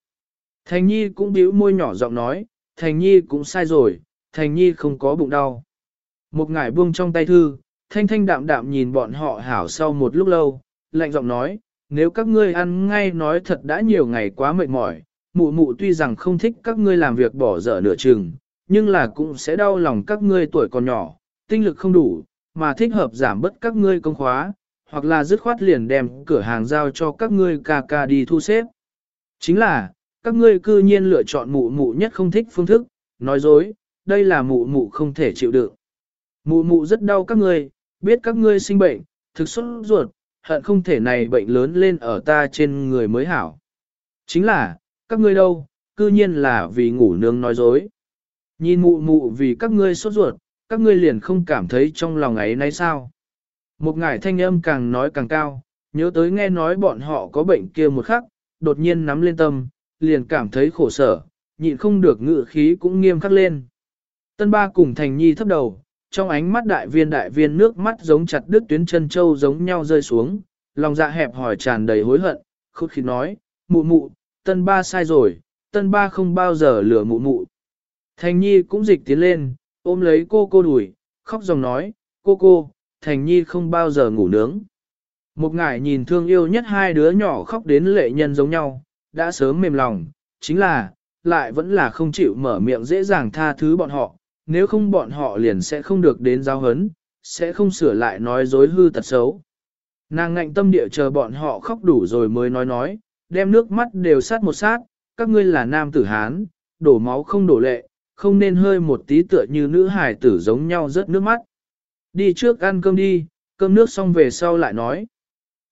A: Thành nhi cũng bĩu môi nhỏ giọng nói, thành nhi cũng sai rồi, thành nhi không có bụng đau. Một ngải buông trong tay thư, thanh thanh đạm đạm nhìn bọn họ hảo sau một lúc lâu, lạnh giọng nói, nếu các ngươi ăn ngay nói thật đã nhiều ngày quá mệt mỏi, mụ mụ tuy rằng không thích các ngươi làm việc bỏ dở nửa chừng, nhưng là cũng sẽ đau lòng các ngươi tuổi còn nhỏ, tinh lực không đủ, mà thích hợp giảm bớt các ngươi công khóa, hoặc là dứt khoát liền đem cửa hàng giao cho các ngươi ca ca đi thu xếp. Chính là, các ngươi cư nhiên lựa chọn mụ mụ nhất không thích phương thức, nói dối, đây là mụ mụ không thể chịu đựng. Mụ mụ rất đau các ngươi, biết các ngươi sinh bệnh, thực xuất ruột, hận không thể này bệnh lớn lên ở ta trên người mới hảo. Chính là, các ngươi đâu, cư nhiên là vì ngủ nướng nói dối. Nhìn mụ mụ vì các ngươi sốt ruột, các ngươi liền không cảm thấy trong lòng ấy nấy sao. Một ngải thanh âm càng nói càng cao, nhớ tới nghe nói bọn họ có bệnh kia một khắc, đột nhiên nắm lên tâm, liền cảm thấy khổ sở, nhịn không được ngự khí cũng nghiêm khắc lên. Tân ba cùng thành nhi thấp đầu, trong ánh mắt đại viên đại viên nước mắt giống chặt đứt tuyến chân châu giống nhau rơi xuống, lòng dạ hẹp hỏi tràn đầy hối hận, khúc khí nói, mụ mụ, tân ba sai rồi, tân ba không bao giờ lừa mụ mụ. Thành nhi cũng dịch tiến lên, ôm lấy cô cô đùi, khóc dòng nói, cô cô, thành nhi không bao giờ ngủ nướng. Một ngải nhìn thương yêu nhất hai đứa nhỏ khóc đến lệ nhân giống nhau, đã sớm mềm lòng, chính là, lại vẫn là không chịu mở miệng dễ dàng tha thứ bọn họ, nếu không bọn họ liền sẽ không được đến giáo hấn, sẽ không sửa lại nói dối hư tật xấu. Nàng ngạnh tâm địa chờ bọn họ khóc đủ rồi mới nói nói, đem nước mắt đều sát một sát, các ngươi là nam tử Hán, đổ máu không đổ lệ, không nên hơi một tí tựa như nữ hài tử giống nhau rớt nước mắt. Đi trước ăn cơm đi, cơm nước xong về sau lại nói.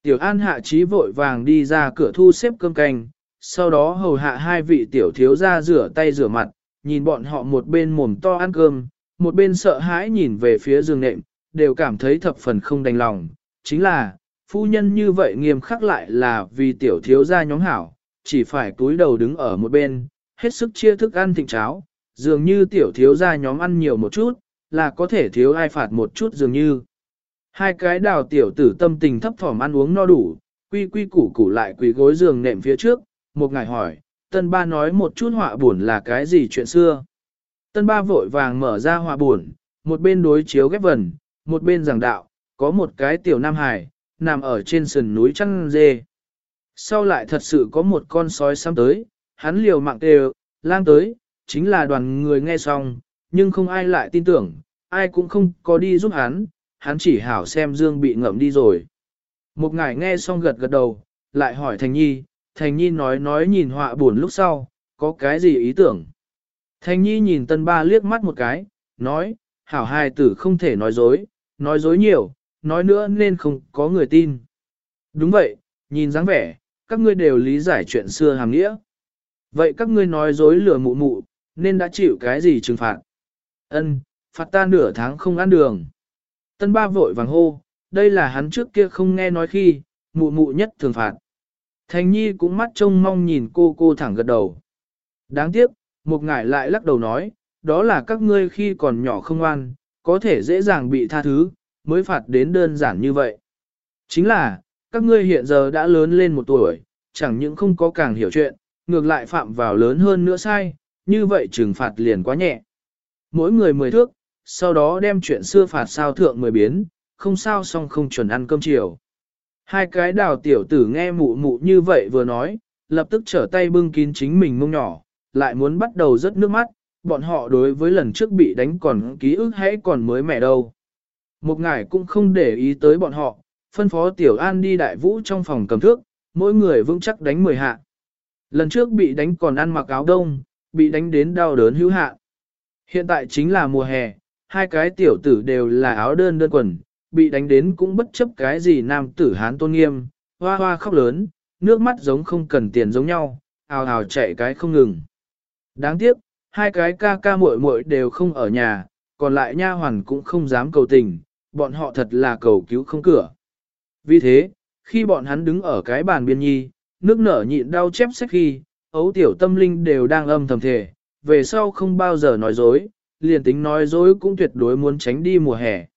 A: Tiểu An hạ trí vội vàng đi ra cửa thu xếp cơm canh, sau đó hầu hạ hai vị tiểu thiếu ra rửa tay rửa mặt, nhìn bọn họ một bên mồm to ăn cơm, một bên sợ hãi nhìn về phía giường nệm, đều cảm thấy thập phần không đành lòng. Chính là, phu nhân như vậy nghiêm khắc lại là vì tiểu thiếu gia nhóm hảo, chỉ phải túi đầu đứng ở một bên, hết sức chia thức ăn thịnh cháo, dường như tiểu thiếu gia nhóm ăn nhiều một chút, là có thể thiếu ai phạt một chút dường như. Hai cái đào tiểu tử tâm tình thấp thỏm ăn uống no đủ, quy quy củ củ lại quỳ gối giường nệm phía trước, một ngài hỏi, tân ba nói một chút họa buồn là cái gì chuyện xưa. Tân ba vội vàng mở ra họa buồn, một bên đối chiếu ghép vần, một bên giảng đạo, có một cái tiểu nam hải, nằm ở trên sườn núi trăng dê. Sau lại thật sự có một con sói xăm tới, hắn liều mạng đều, lang tới, chính là đoàn người nghe xong, nhưng không ai lại tin tưởng, ai cũng không có đi giúp hắn, hắn chỉ hảo xem Dương bị ngậm đi rồi. Một ngài nghe xong gật gật đầu, lại hỏi Thành Nhi, Thành Nhi nói nói nhìn họa buồn lúc sau, có cái gì ý tưởng. Thành Nhi nhìn tân ba liếc mắt một cái, nói, hảo hài tử không thể nói dối, nói dối nhiều, nói nữa nên không có người tin. Đúng vậy, nhìn dáng vẻ, các ngươi đều lý giải chuyện xưa hàm nghĩa. Vậy các ngươi nói dối lừa mụ mụ, nên đã chịu cái gì trừng phạt? Ân, phạt ta nửa tháng không ăn đường. Tân ba vội vàng hô, đây là hắn trước kia không nghe nói khi, mụ mụ nhất thường phạt. Thành nhi cũng mắt trông mong nhìn cô cô thẳng gật đầu. Đáng tiếc, một ngải lại lắc đầu nói, đó là các ngươi khi còn nhỏ không ăn, có thể dễ dàng bị tha thứ, mới phạt đến đơn giản như vậy. Chính là, các ngươi hiện giờ đã lớn lên một tuổi, chẳng những không có càng hiểu chuyện, ngược lại phạm vào lớn hơn nữa sai, như vậy trừng phạt liền quá nhẹ. Mỗi người mười thước, sau đó đem chuyện xưa phạt sao thượng mười biến, không sao xong không chuẩn ăn cơm chiều. Hai cái đào tiểu tử nghe mụ mụ như vậy vừa nói, lập tức trở tay bưng kín chính mình mông nhỏ, lại muốn bắt đầu rớt nước mắt, bọn họ đối với lần trước bị đánh còn ký ức hãy còn mới mẻ đâu. Một ngài cũng không để ý tới bọn họ, phân phó Tiểu An đi đại vũ trong phòng cầm thước, mỗi người vững chắc đánh 10 hạ. Lần trước bị đánh còn ăn mặc áo đông, bị đánh đến đau đớn hữu hạ. Hiện tại chính là mùa hè, hai cái tiểu tử đều là áo đơn đơn quần, bị đánh đến cũng bất chấp cái gì nam tử hán tôn nghiêm, hoa hoa khóc lớn, nước mắt giống không cần tiền giống nhau, ào ào chạy cái không ngừng. Đáng tiếc, hai cái ca ca muội muội đều không ở nhà, còn lại nha hoàn cũng không dám cầu tình, bọn họ thật là cầu cứu không cửa. Vì thế, khi bọn hắn đứng ở cái bàn biên nhi, nước nở nhịn đau chép sách khi, ấu tiểu tâm linh đều đang âm thầm thể, về sau không bao giờ nói dối, liền tính nói dối cũng tuyệt đối muốn tránh đi mùa hè.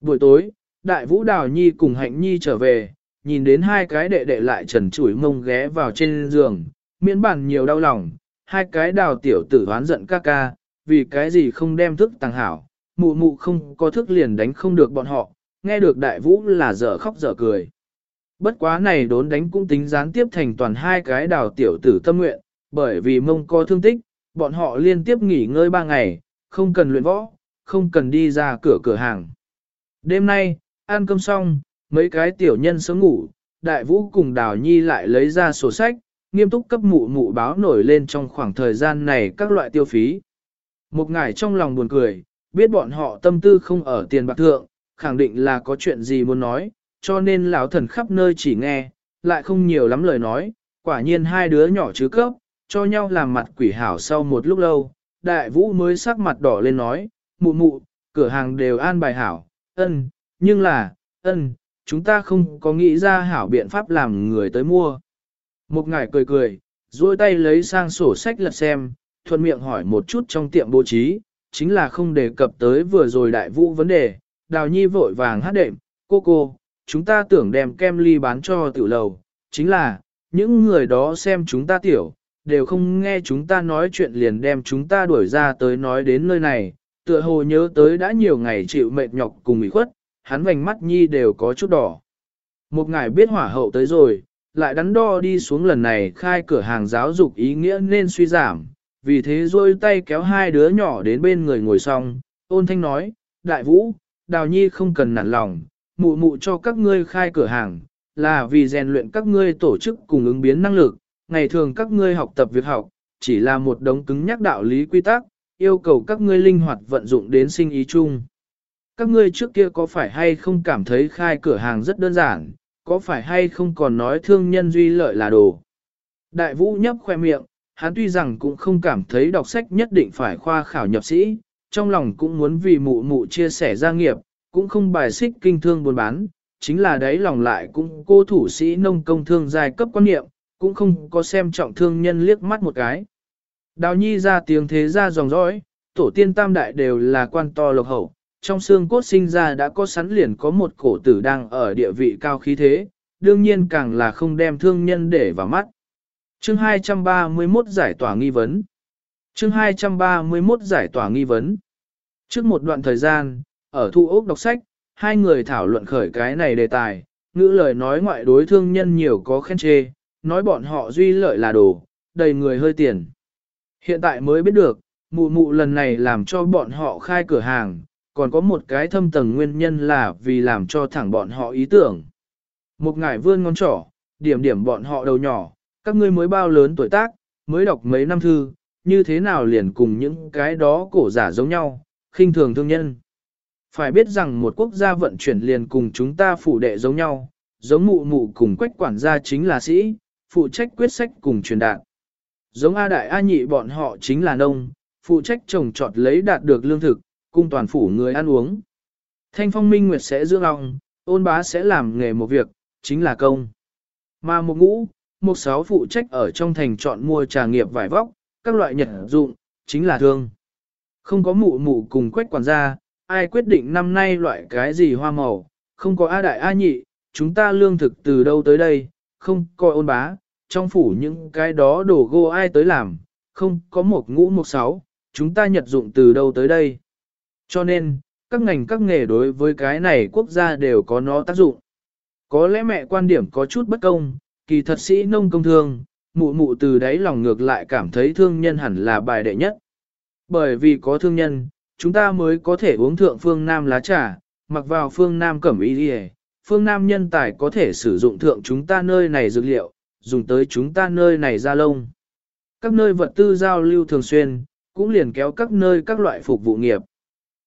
A: Buổi tối, đại vũ đào nhi cùng hạnh nhi trở về, nhìn đến hai cái đệ đệ lại trần chủi mông ghé vào trên giường, miễn bản nhiều đau lòng, hai cái đào tiểu tử hoán giận ca ca, vì cái gì không đem thức tăng hảo, mụ mụ không có thức liền đánh không được bọn họ, nghe được đại vũ là dở khóc dở cười. Bất quá này đốn đánh cũng tính gián tiếp thành toàn hai cái đào tiểu tử tâm nguyện, bởi vì mông có thương tích, bọn họ liên tiếp nghỉ ngơi ba ngày, không cần luyện võ, không cần đi ra cửa cửa hàng. Đêm nay, ăn cơm xong, mấy cái tiểu nhân sớm ngủ, đại vũ cùng đào nhi lại lấy ra sổ sách, nghiêm túc cấp mụ mụ báo nổi lên trong khoảng thời gian này các loại tiêu phí. Một ngải trong lòng buồn cười, biết bọn họ tâm tư không ở tiền bạc thượng, khẳng định là có chuyện gì muốn nói, cho nên lão thần khắp nơi chỉ nghe, lại không nhiều lắm lời nói, quả nhiên hai đứa nhỏ chứ cấp, cho nhau làm mặt quỷ hảo sau một lúc lâu, đại vũ mới sắc mặt đỏ lên nói, mụ mụ, cửa hàng đều an bài hảo, ân, nhưng là, ân, chúng ta không có nghĩ ra hảo biện pháp làm người tới mua. Một ngải cười cười, duỗi tay lấy sang sổ sách lật xem, thuận miệng hỏi một chút trong tiệm bố trí, chính là không đề cập tới vừa rồi đại vũ vấn đề, đào nhi vội vàng hát đệm, cô cô, chúng ta tưởng đem kem ly bán cho tiểu lầu, chính là, những người đó xem chúng ta tiểu, đều không nghe chúng ta nói chuyện liền đem chúng ta đuổi ra tới nói đến nơi này, tựa hồ nhớ tới đã nhiều ngày chịu mệt nhọc cùng ủy khuất, hắn vành mắt nhi đều có chút đỏ. Một ngài biết hỏa hậu tới rồi, lại đắn đo đi xuống lần này khai cửa hàng giáo dục ý nghĩa nên suy giảm, vì thế rôi tay kéo hai đứa nhỏ đến bên người ngồi xong, ôn thanh nói, đại vũ, đào nhi không cần nản lòng, mụ mụ cho các ngươi khai cửa hàng, là vì rèn luyện các ngươi tổ chức cùng ứng biến năng lực, ngày thường các ngươi học tập việc học, chỉ là một đống cứng nhắc đạo lý quy tắc, yêu cầu các ngươi linh hoạt vận dụng đến sinh ý chung. Các ngươi trước kia có phải hay không cảm thấy khai cửa hàng rất đơn giản, có phải hay không còn nói thương nhân duy lợi là đồ. Đại vũ nhấp khoe miệng, hắn tuy rằng cũng không cảm thấy đọc sách nhất định phải khoa khảo nhập sĩ, trong lòng cũng muốn vì mụ mụ chia sẻ gia nghiệp, cũng không bài xích kinh thương buôn bán, chính là đấy lòng lại cũng cô thủ sĩ nông công thương giai cấp quan niệm, cũng không có xem trọng thương nhân liếc mắt một cái. Đào nhi ra tiếng thế ra dòng dõi, tổ tiên tam đại đều là quan to lộc hậu, trong xương cốt sinh ra đã có sẵn liền có một cổ tử đang ở địa vị cao khí thế, đương nhiên càng là không đem thương nhân để vào mắt. Chương 231 giải tỏa nghi vấn Chương 231 giải tỏa nghi vấn Trước một đoạn thời gian, ở thu ốc đọc sách, hai người thảo luận khởi cái này đề tài, ngữ lời nói ngoại đối thương nhân nhiều có khen chê, nói bọn họ duy lợi là đồ, đầy người hơi tiền. Hiện tại mới biết được, mụ mụ lần này làm cho bọn họ khai cửa hàng, còn có một cái thâm tầng nguyên nhân là vì làm cho thẳng bọn họ ý tưởng. Một ngải vươn ngón trỏ, điểm điểm bọn họ đầu nhỏ, các ngươi mới bao lớn tuổi tác, mới đọc mấy năm thư, như thế nào liền cùng những cái đó cổ giả giống nhau, khinh thường thương nhân. Phải biết rằng một quốc gia vận chuyển liền cùng chúng ta phủ đệ giống nhau, giống mụ mụ cùng quách quản gia chính là sĩ, phụ trách quyết sách cùng truyền đạt. Giống A Đại A Nhị bọn họ chính là nông, phụ trách trồng trọt lấy đạt được lương thực, cung toàn phủ người ăn uống. Thanh phong minh nguyệt sẽ dưỡng lòng, ôn bá sẽ làm nghề một việc, chính là công. Mà một ngũ, một sáu phụ trách ở trong thành chọn mua trà nghiệp vải vóc, các loại nhật dụng, chính là thương. Không có mụ mụ cùng quách quản gia, ai quyết định năm nay loại cái gì hoa màu, không có A đại A nhị, chúng ta lương thực từ đâu tới đây, không có ôn bá, trong phủ những cái đó đổ gô ai tới làm, không có một ngũ một sáu, chúng ta nhật dụng từ đâu tới đây. Cho nên, các ngành các nghề đối với cái này quốc gia đều có nó tác dụng. Có lẽ mẹ quan điểm có chút bất công, kỳ thật sĩ nông công thương, mụ mụ từ đấy lòng ngược lại cảm thấy thương nhân hẳn là bài đệ nhất. Bởi vì có thương nhân, chúng ta mới có thể uống thượng phương Nam lá trà, mặc vào phương Nam cẩm y đi phương Nam nhân tài có thể sử dụng thượng chúng ta nơi này dược liệu, dùng tới chúng ta nơi này ra lông. Các nơi vật tư giao lưu thường xuyên, cũng liền kéo các nơi các loại phục vụ nghiệp.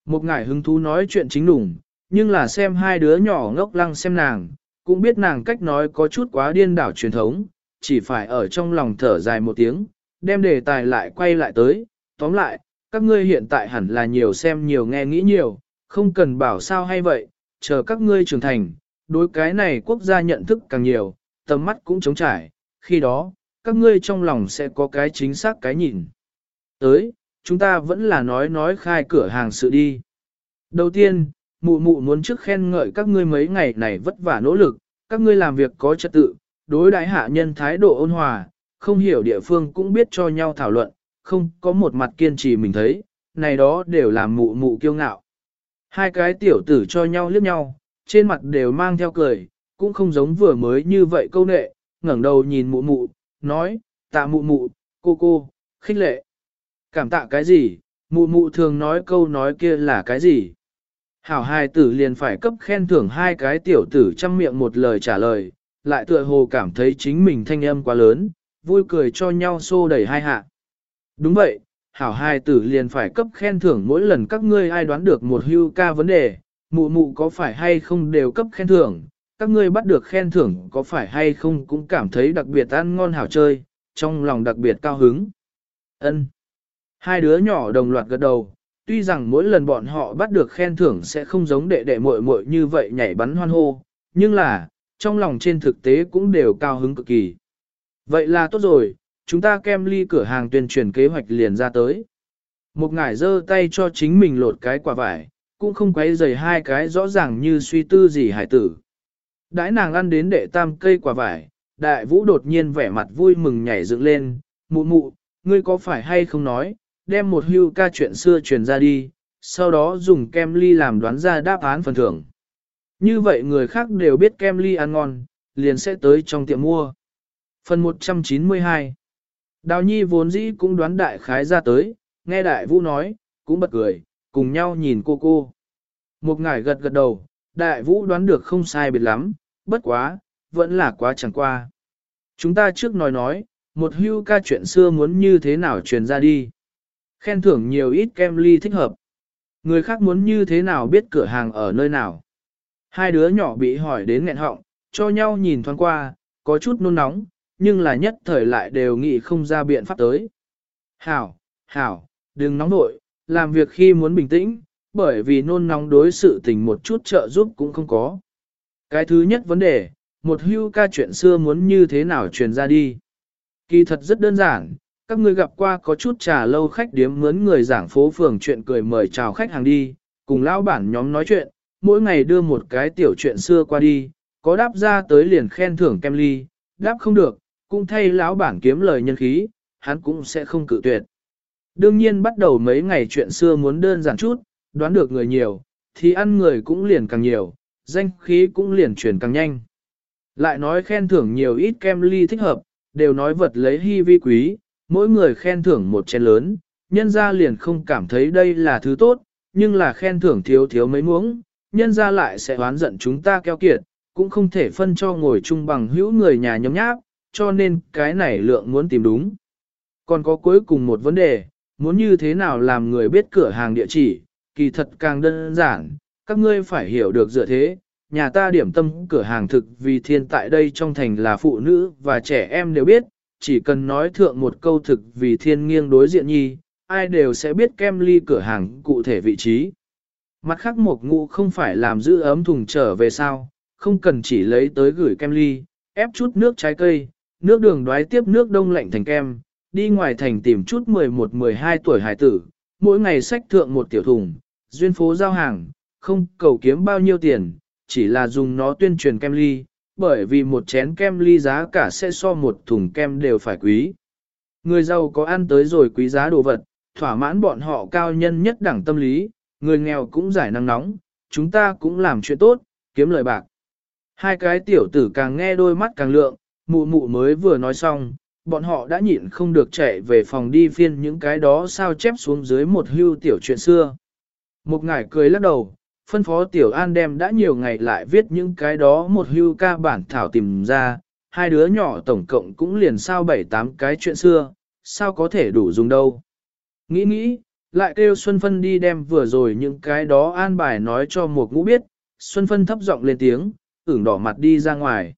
A: Một ngải hứng thú nói chuyện chính đủng, nhưng là xem hai đứa nhỏ ngốc lăng xem nàng, cũng biết nàng cách nói có chút quá điên đảo truyền thống, chỉ phải ở trong lòng thở dài một tiếng, đem đề tài lại quay lại tới, tóm lại, các ngươi hiện tại hẳn là nhiều xem nhiều nghe nghĩ nhiều, không cần bảo sao hay vậy, chờ các ngươi trưởng thành, đối cái này quốc gia nhận thức càng nhiều, tầm mắt cũng trống trải, khi đó, các ngươi trong lòng sẽ có cái chính xác cái nhìn. Tới, chúng ta vẫn là nói nói khai cửa hàng sự đi. Đầu tiên, mụ mụ muốn trước khen ngợi các ngươi mấy ngày này vất vả nỗ lực, các ngươi làm việc có trật tự, đối đãi hạ nhân thái độ ôn hòa, không hiểu địa phương cũng biết cho nhau thảo luận, không có một mặt kiên trì mình thấy, này đó đều làm mụ mụ kiêu ngạo. Hai cái tiểu tử cho nhau liếc nhau, trên mặt đều mang theo cười, cũng không giống vừa mới như vậy câu nệ, ngẩng đầu nhìn mụ mụ, nói, tạ mụ mụ, cô cô, khích lệ. Cảm tạ cái gì, mụ mụ thường nói câu nói kia là cái gì. Hảo hai tử liền phải cấp khen thưởng hai cái tiểu tử chăm miệng một lời trả lời, lại tựa hồ cảm thấy chính mình thanh âm quá lớn, vui cười cho nhau xô đẩy hai hạ. Đúng vậy, hảo hai tử liền phải cấp khen thưởng mỗi lần các ngươi ai đoán được một hưu ca vấn đề, mụ mụ có phải hay không đều cấp khen thưởng, các ngươi bắt được khen thưởng có phải hay không cũng cảm thấy đặc biệt ăn ngon hảo chơi, trong lòng đặc biệt cao hứng. Ân. Hai đứa nhỏ đồng loạt gật đầu, tuy rằng mỗi lần bọn họ bắt được khen thưởng sẽ không giống đệ đệ muội muội như vậy nhảy bắn hoan hô, nhưng là, trong lòng trên thực tế cũng đều cao hứng cực kỳ. Vậy là tốt rồi, chúng ta kem ly cửa hàng tuyên truyền kế hoạch liền ra tới. Một ngải giơ tay cho chính mình lột cái quả vải, cũng không quấy dày hai cái rõ ràng như suy tư gì hải tử. Đãi nàng ăn đến đệ tam cây quả vải, đại vũ đột nhiên vẻ mặt vui mừng nhảy dựng lên, mụ mụ, ngươi có phải hay không nói, đem một hưu ca chuyện xưa truyền ra đi, sau đó dùng kem ly làm đoán ra đáp án phần thưởng. Như vậy người khác đều biết kem ly ăn ngon, liền sẽ tới trong tiệm mua. Phần 192 Đào nhi vốn dĩ cũng đoán đại khái ra tới, nghe đại vũ nói, cũng bật cười, cùng nhau nhìn cô cô. Một ngải gật gật đầu, đại vũ đoán được không sai biệt lắm, bất quá, vẫn là quá chẳng qua. Chúng ta trước nói nói, một hưu ca chuyện xưa muốn như thế nào truyền ra đi. Khen thưởng nhiều ít kem ly thích hợp. Người khác muốn như thế nào biết cửa hàng ở nơi nào. Hai đứa nhỏ bị hỏi đến nghẹn họng, cho nhau nhìn thoáng qua, có chút nôn nóng, nhưng là nhất thời lại đều nghĩ không ra biện pháp tới. Hảo, hảo, đừng nóng nội, làm việc khi muốn bình tĩnh, bởi vì nôn nóng đối sự tình một chút trợ giúp cũng không có. Cái thứ nhất vấn đề, một hưu ca chuyện xưa muốn như thế nào truyền ra đi. Kỳ thật rất đơn giản, các ngươi gặp qua có chút trà lâu khách điếm mướn người giảng phố phường chuyện cười mời chào khách hàng đi, cùng lão bản nhóm nói chuyện, mỗi ngày đưa một cái tiểu chuyện xưa qua đi, có đáp ra tới liền khen thưởng kem ly, đáp không được, cũng thay lão bản kiếm lời nhân khí, hắn cũng sẽ không cự tuyệt. Đương nhiên bắt đầu mấy ngày chuyện xưa muốn đơn giản chút, đoán được người nhiều, thì ăn người cũng liền càng nhiều, danh khí cũng liền chuyển càng nhanh. Lại nói khen thưởng nhiều ít kem ly thích hợp, đều nói vật lấy hy vi quý, mỗi người khen thưởng một chén lớn, nhân ra liền không cảm thấy đây là thứ tốt, nhưng là khen thưởng thiếu thiếu mấy muỗng, nhân ra lại sẽ oán giận chúng ta keo kiệt, cũng không thể phân cho ngồi chung bằng hữu người nhà nhóm nháp, cho nên cái này lượng muốn tìm đúng. Còn có cuối cùng một vấn đề, muốn như thế nào làm người biết cửa hàng địa chỉ, kỳ thật càng đơn giản, các ngươi phải hiểu được dựa thế, nhà ta điểm tâm cửa hàng thực vì thiên tại đây trong thành là phụ nữ và trẻ em đều biết, chỉ cần nói thượng một câu thực vì thiên nghiêng đối diện nhi, ai đều sẽ biết kem ly cửa hàng cụ thể vị trí. Mặt khác một ngụ không phải làm giữ ấm thùng trở về sao, không cần chỉ lấy tới gửi kem ly, ép chút nước trái cây, nước đường đoái tiếp nước đông lạnh thành kem, đi ngoài thành tìm chút 11-12 tuổi hải tử, mỗi ngày sách thượng một tiểu thùng, duyên phố giao hàng, không cầu kiếm bao nhiêu tiền, chỉ là dùng nó tuyên truyền kem ly, bởi vì một chén kem ly giá cả sẽ so một thùng kem đều phải quý. Người giàu có ăn tới rồi quý giá đồ vật, thỏa mãn bọn họ cao nhân nhất đẳng tâm lý, người nghèo cũng giải năng nóng, chúng ta cũng làm chuyện tốt, kiếm lời bạc. Hai cái tiểu tử càng nghe đôi mắt càng lượng, mụ mụ mới vừa nói xong, bọn họ đã nhịn không được chạy về phòng đi phiên những cái đó sao chép xuống dưới một hưu tiểu chuyện xưa. Một ngải cười lắc đầu, phân phó tiểu an đem đã nhiều ngày lại viết những cái đó một hưu ca bản thảo tìm ra, hai đứa nhỏ tổng cộng cũng liền sao bảy tám cái chuyện xưa, sao có thể đủ dùng đâu. Nghĩ nghĩ, lại kêu Xuân Phân đi đem vừa rồi những cái đó an bài nói cho một ngũ biết, Xuân Phân thấp giọng lên tiếng, ửng đỏ mặt đi ra ngoài.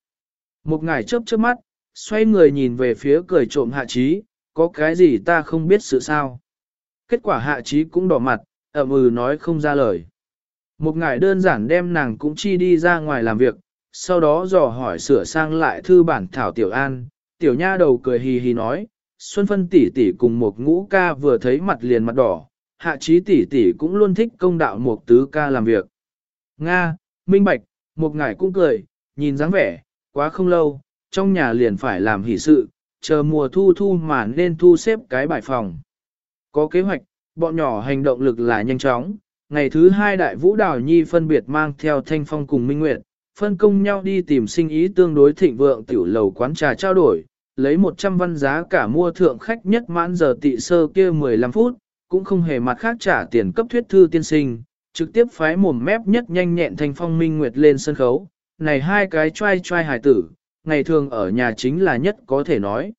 A: Một ngải chớp chớp mắt, xoay người nhìn về phía cười trộm hạ trí, có cái gì ta không biết sự sao. Kết quả hạ trí cũng đỏ mặt, ậm ừ nói không ra lời. Một ngải đơn giản đem nàng cũng chi đi ra ngoài làm việc, sau đó dò hỏi sửa sang lại thư bản thảo tiểu an, tiểu nha đầu cười hì hì nói, Xuân Phân tỷ tỷ cùng một ngũ ca vừa thấy mặt liền mặt đỏ, hạ trí tỷ tỷ cũng luôn thích công đạo một tứ ca làm việc. Nga, minh bạch, một ngải cũng cười, nhìn dáng vẻ, quá không lâu, trong nhà liền phải làm hỷ sự, chờ mùa thu thu mà nên thu xếp cái bài phòng. Có kế hoạch, bọn nhỏ hành động lực là nhanh chóng, ngày thứ hai đại vũ đào nhi phân biệt mang theo thanh phong cùng minh nguyệt, phân công nhau đi tìm sinh ý tương đối thịnh vượng tiểu lầu quán trà trao đổi, lấy 100 văn giá cả mua thượng khách nhất mãn giờ tị sơ kia 15 phút, cũng không hề mặt khác trả tiền cấp thuyết thư tiên sinh, trực tiếp phái mồm mép nhất nhanh nhẹn thanh phong minh nguyệt lên sân khấu, này hai cái trai trai hải tử, ngày thường ở nhà chính là nhất có thể nói.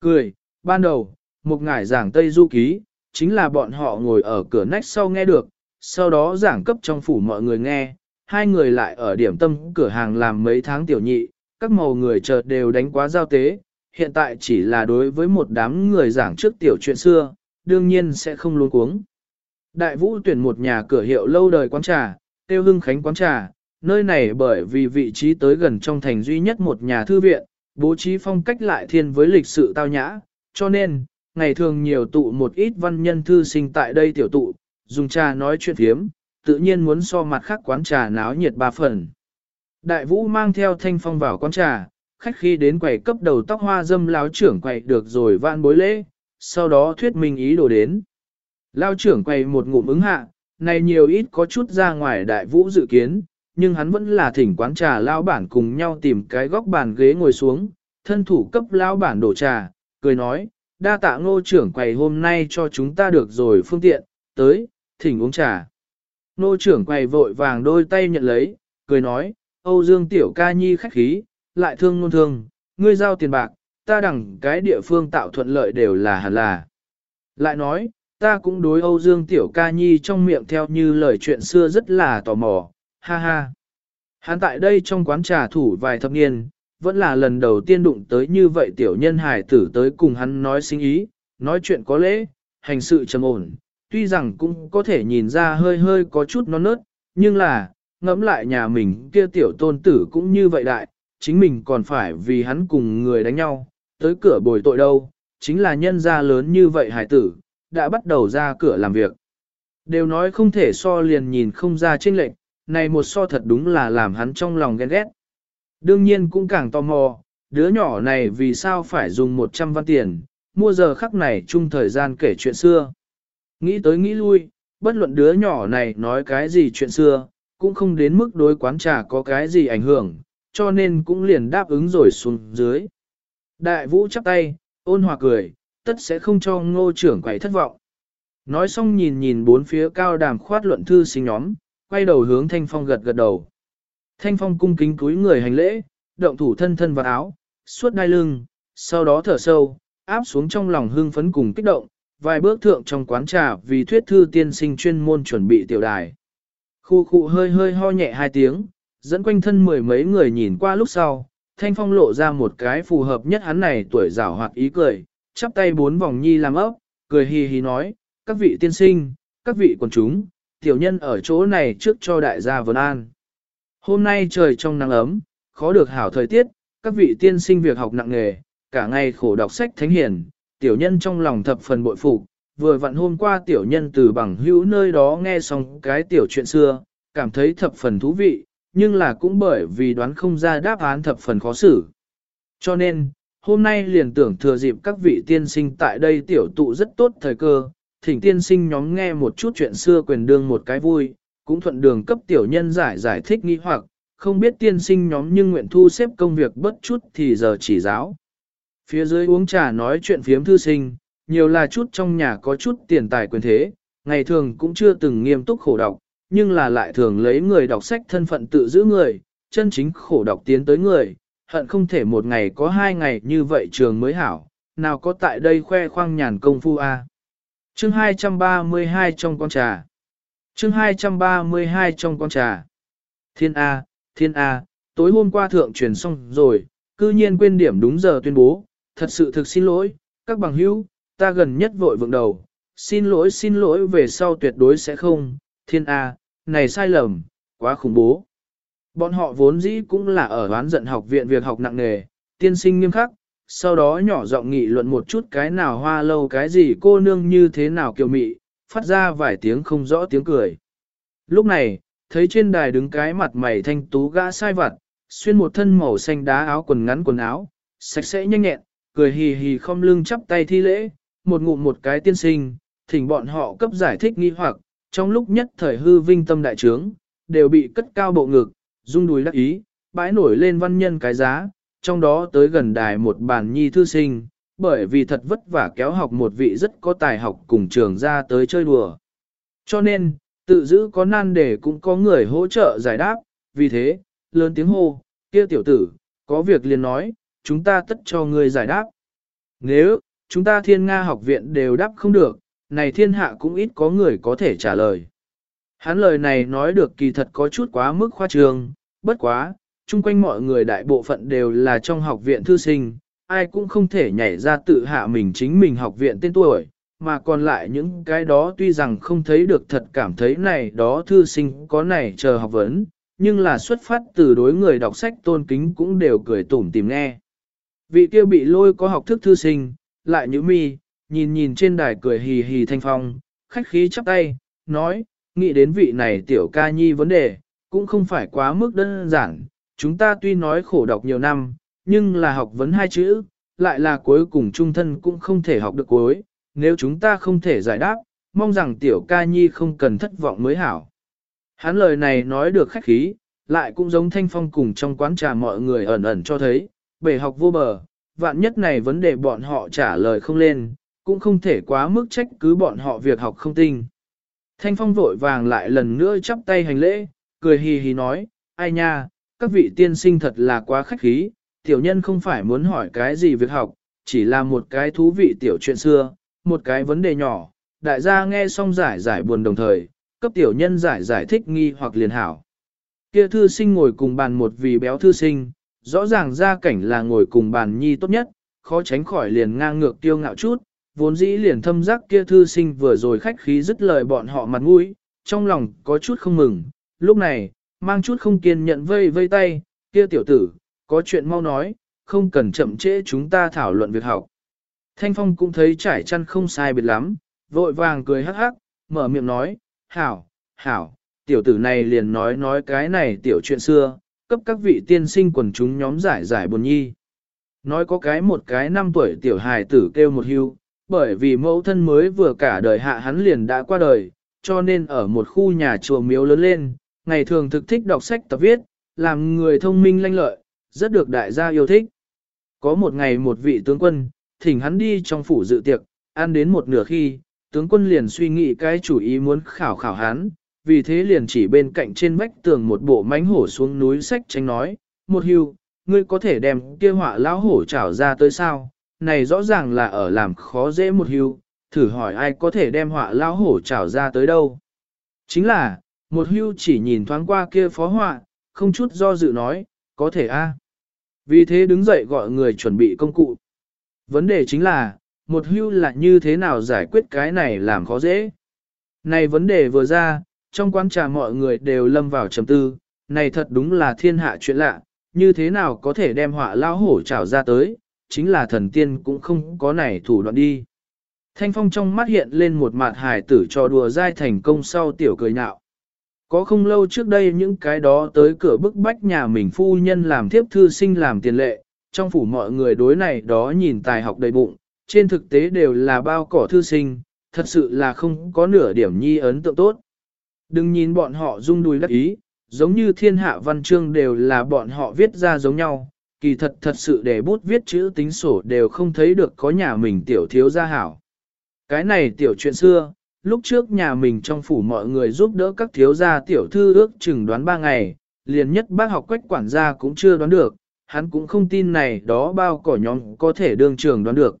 A: Cười, ban đầu, một ngải giảng Tây Du Ký, chính là bọn họ ngồi ở cửa nách sau nghe được, sau đó giảng cấp trong phủ mọi người nghe, hai người lại ở điểm tâm cửa hàng làm mấy tháng tiểu nhị, các màu người chợt đều đánh quá giao tế, hiện tại chỉ là đối với một đám người giảng trước tiểu chuyện xưa, đương nhiên sẽ không luôn cuống. Đại vũ tuyển một nhà cửa hiệu lâu đời quán trà, tiêu hưng khánh quán trà, nơi này bởi vì vị trí tới gần trong thành duy nhất một nhà thư viện, bố trí phong cách lại thiên với lịch sự tao nhã, cho nên, ngày thường nhiều tụ một ít văn nhân thư sinh tại đây tiểu tụ, dùng trà nói chuyện phiếm, tự nhiên muốn so mặt khác quán trà náo nhiệt ba phần. Đại vũ mang theo thanh phong vào quán trà, khách khi đến quầy cấp đầu tóc hoa dâm láo trưởng quầy được rồi vạn bối lễ, sau đó thuyết minh ý đồ đến. Lao trưởng quầy một ngụm ứng hạ, này nhiều ít có chút ra ngoài đại vũ dự kiến, nhưng hắn vẫn là thỉnh quán trà lao bản cùng nhau tìm cái góc bàn ghế ngồi xuống, thân thủ cấp lao bản đổ trà, cười nói, đa tạ ngô trưởng quầy hôm nay cho chúng ta được rồi phương tiện, tới, thỉnh uống trà. Ngô trưởng quầy vội vàng đôi tay nhận lấy, cười nói, Âu Dương Tiểu ca nhi khách khí, lại thương ngôn thương, ngươi giao tiền bạc, ta đẳng cái địa phương tạo thuận lợi đều là hẳn là. Lại nói, ta cũng đối Âu Dương Tiểu ca nhi trong miệng theo như lời chuyện xưa rất là tò mò, ha ha. Hắn tại đây trong quán trà thủ vài thập niên, vẫn là lần đầu tiên đụng tới như vậy tiểu nhân hải tử tới cùng hắn nói sinh ý, nói chuyện có lễ, hành sự trầm ổn, tuy rằng cũng có thể nhìn ra hơi hơi có chút non nớt, nhưng là, ngẫm lại nhà mình kia tiểu tôn tử cũng như vậy đại, chính mình còn phải vì hắn cùng người đánh nhau, tới cửa bồi tội đâu, chính là nhân gia lớn như vậy hải tử, đã bắt đầu ra cửa làm việc. Đều nói không thể so liền nhìn không ra chênh lệnh, này một so thật đúng là làm hắn trong lòng ghen ghét. Đương nhiên cũng càng tò mò, đứa nhỏ này vì sao phải dùng 100 văn tiền, mua giờ khắc này chung thời gian kể chuyện xưa. Nghĩ tới nghĩ lui, bất luận đứa nhỏ này nói cái gì chuyện xưa, cũng không đến mức đối quán trà có cái gì ảnh hưởng, cho nên cũng liền đáp ứng rồi xuống dưới. Đại vũ chắp tay, ôn hòa cười, tất sẽ không cho ngô trưởng quầy thất vọng. Nói xong nhìn nhìn bốn phía cao đàm khoát luận thư sinh nhóm, quay đầu hướng thanh phong gật gật đầu. Thanh phong cung kính cúi người hành lễ, động thủ thân thân vào áo, suốt đai lưng, sau đó thở sâu, áp xuống trong lòng hương phấn cùng kích động, vài bước thượng trong quán trà vì thuyết thư tiên sinh chuyên môn chuẩn bị tiểu đài. Khu khu hơi hơi ho nhẹ hai tiếng, dẫn quanh thân mười mấy người nhìn qua lúc sau, thanh phong lộ ra một cái phù hợp nhất hắn này tuổi rảo hoạt ý cười, chắp tay bốn vòng nhi làm ốc, cười hì hì nói, các vị tiên sinh, các vị quần chúng, tiểu nhân ở chỗ này trước cho đại gia vấn an. Hôm nay trời trong nắng ấm, khó được hảo thời tiết, các vị tiên sinh việc học nặng nghề, cả ngày khổ đọc sách thánh hiền, tiểu nhân trong lòng thập phần bội phục. Vừa vặn hôm qua tiểu nhân từ bằng hữu nơi đó nghe xong cái tiểu chuyện xưa, cảm thấy thập phần thú vị, nhưng là cũng bởi vì đoán không ra đáp án thập phần khó xử. Cho nên, hôm nay liền tưởng thừa dịp các vị tiên sinh tại đây tiểu tụ rất tốt thời cơ, thỉnh tiên sinh nhóm nghe một chút chuyện xưa quyền đương một cái vui, cũng thuận đường cấp tiểu nhân giải giải thích nghi hoặc, không biết tiên sinh nhóm nhưng nguyện thu xếp công việc bất chút thì giờ chỉ giáo. Phía dưới uống trà nói chuyện phiếm thư sinh, nhiều là chút trong nhà có chút tiền tài quyền thế, ngày thường cũng chưa từng nghiêm túc khổ đọc, nhưng là lại thường lấy người đọc sách thân phận tự giữ người, chân chính khổ đọc tiến tới người, hận không thể một ngày có hai ngày như vậy trường mới hảo, nào có tại đây khoe khoang nhàn công phu a. Chương 232 trong con trà. Chương 232 trong con trà. Thiên A, Thiên A, tối hôm qua thượng truyền xong rồi, cư nhiên quên điểm đúng giờ tuyên bố, thật sự thực xin lỗi, các bằng hữu, ta gần nhất vội vượng đầu, xin lỗi xin lỗi về sau tuyệt đối sẽ không, Thiên A, này sai lầm, quá khủng bố. Bọn họ vốn dĩ cũng là ở đoán giận học viện việc học nặng nghề, tiên sinh nghiêm khắc, sau đó nhỏ giọng nghị luận một chút cái nào hoa lâu cái gì cô nương như thế nào kiều mị, phát ra vài tiếng không rõ tiếng cười. Lúc này, thấy trên đài đứng cái mặt mày thanh tú gã sai vặt, xuyên một thân màu xanh đá áo quần ngắn quần áo, sạch sẽ nhanh nhẹn, cười hì hì không lưng chắp tay thi lễ, một ngụm một cái tiên sinh, thỉnh bọn họ cấp giải thích nghi hoặc, trong lúc nhất thời hư vinh tâm đại trướng, đều bị cất cao bộ ngực, rung đùi đắc ý, bãi nổi lên văn nhân cái giá, trong đó tới gần đài một bàn nhi thư sinh, bởi vì thật vất vả kéo học một vị rất có tài học cùng trường ra tới chơi đùa. Cho nên, tự giữ có nan để cũng có người hỗ trợ giải đáp, vì thế, lớn tiếng hô, kia tiểu tử, có việc liền nói, chúng ta tất cho người giải đáp. Nếu, chúng ta thiên Nga học viện đều đáp không được, này thiên hạ cũng ít có người có thể trả lời. Hắn lời này nói được kỳ thật có chút quá mức khoa trương, bất quá, chung quanh mọi người đại bộ phận đều là trong học viện thư sinh, ai cũng không thể nhảy ra tự hạ mình chính mình học viện tên tuổi, mà còn lại những cái đó tuy rằng không thấy được thật cảm thấy này đó thư sinh có này chờ học vấn, nhưng là xuất phát từ đối người đọc sách tôn kính cũng đều cười tủm tìm nghe. Vị kia bị lôi có học thức thư sinh, lại như mi, nhìn nhìn trên đài cười hì hì thanh phong, khách khí chắp tay, nói, nghĩ đến vị này tiểu ca nhi vấn đề, cũng không phải quá mức đơn giản, chúng ta tuy nói khổ đọc nhiều năm, nhưng là học vấn hai chữ, lại là cuối cùng trung thân cũng không thể học được cuối, nếu chúng ta không thể giải đáp, mong rằng tiểu ca nhi không cần thất vọng mới hảo. Hắn lời này nói được khách khí, lại cũng giống thanh phong cùng trong quán trà mọi người ẩn ẩn cho thấy, bể học vô bờ, vạn nhất này vấn đề bọn họ trả lời không lên, cũng không thể quá mức trách cứ bọn họ việc học không tinh. Thanh phong vội vàng lại lần nữa chắp tay hành lễ, cười hì hì nói, ai nha, các vị tiên sinh thật là quá khách khí, tiểu nhân không phải muốn hỏi cái gì việc học, chỉ là một cái thú vị tiểu chuyện xưa, một cái vấn đề nhỏ, đại gia nghe xong giải giải buồn đồng thời, cấp tiểu nhân giải giải thích nghi hoặc liền hảo. Kia thư sinh ngồi cùng bàn một vì béo thư sinh, rõ ràng gia cảnh là ngồi cùng bàn nhi tốt nhất, khó tránh khỏi liền ngang ngược tiêu ngạo chút, vốn dĩ liền thâm giác kia thư sinh vừa rồi khách khí dứt lời bọn họ mặt mũi, trong lòng có chút không mừng, lúc này, mang chút không kiên nhận vây vây tay, kia tiểu tử, có chuyện mau nói, không cần chậm trễ chúng ta thảo luận việc học. Thanh Phong cũng thấy trải chăn không sai biệt lắm, vội vàng cười hắc hắc, mở miệng nói, hảo, hảo, tiểu tử này liền nói nói cái này tiểu chuyện xưa, cấp các vị tiên sinh quần chúng nhóm giải giải buồn nhi. Nói có cái một cái năm tuổi tiểu hài tử kêu một hưu, bởi vì mẫu thân mới vừa cả đời hạ hắn liền đã qua đời, cho nên ở một khu nhà chùa miếu lớn lên, ngày thường thực thích đọc sách tập viết, làm người thông minh lanh lợi, rất được đại gia yêu thích. Có một ngày một vị tướng quân, thỉnh hắn đi trong phủ dự tiệc, ăn đến một nửa khi, tướng quân liền suy nghĩ cái chủ ý muốn khảo khảo hắn, vì thế liền chỉ bên cạnh trên vách tường một bộ mánh hổ xuống núi sách tránh nói, một hưu, ngươi có thể đem kia họa lão hổ trảo ra tới sao, này rõ ràng là ở làm khó dễ một hưu, thử hỏi ai có thể đem họa lão hổ trảo ra tới đâu. Chính là, một hưu chỉ nhìn thoáng qua kia phó họa, không chút do dự nói, có thể a. Vì thế đứng dậy gọi người chuẩn bị công cụ. Vấn đề chính là, một hưu là như thế nào giải quyết cái này làm khó dễ. Này vấn đề vừa ra, trong quán trà mọi người đều lâm vào trầm tư, này thật đúng là thiên hạ chuyện lạ, như thế nào có thể đem họa lao hổ trảo ra tới, chính là thần tiên cũng không có này thủ đoạn đi. Thanh phong trong mắt hiện lên một mặt hài tử trò đùa dai thành công sau tiểu cười nhạo. Có không lâu trước đây những cái đó tới cửa bức bách nhà mình phu nhân làm thiếp thư sinh làm tiền lệ, trong phủ mọi người đối này đó nhìn tài học đầy bụng, trên thực tế đều là bao cỏ thư sinh, thật sự là không có nửa điểm nhi ấn tượng tốt. Đừng nhìn bọn họ rung đùi đắc ý, giống như thiên hạ văn chương đều là bọn họ viết ra giống nhau, kỳ thật thật sự để bút viết chữ tính sổ đều không thấy được có nhà mình tiểu thiếu gia hảo. Cái này tiểu chuyện xưa, lúc trước nhà mình trong phủ mọi người giúp đỡ các thiếu gia tiểu thư ước chừng đoán ba ngày, liền nhất bác học quách quản gia cũng chưa đoán được, hắn cũng không tin này đó bao cỏ nhóm có thể đương trường đoán được.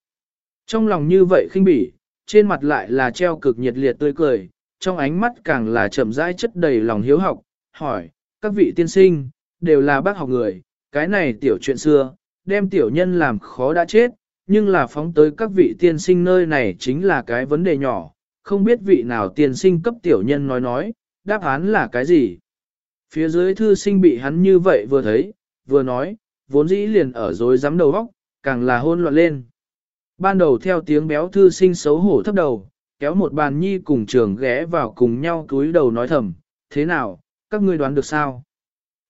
A: Trong lòng như vậy khinh bỉ, trên mặt lại là treo cực nhiệt liệt tươi cười, trong ánh mắt càng là chậm rãi chất đầy lòng hiếu học, hỏi, các vị tiên sinh, đều là bác học người, cái này tiểu chuyện xưa, đem tiểu nhân làm khó đã chết, nhưng là phóng tới các vị tiên sinh nơi này chính là cái vấn đề nhỏ, không biết vị nào tiền sinh cấp tiểu nhân nói nói, đáp án là cái gì. Phía dưới thư sinh bị hắn như vậy vừa thấy, vừa nói, vốn dĩ liền ở dối dám đầu óc, càng là hôn loạn lên. Ban đầu theo tiếng béo thư sinh xấu hổ thấp đầu, kéo một bàn nhi cùng trường ghé vào cùng nhau túi đầu nói thầm, thế nào, các ngươi đoán được sao?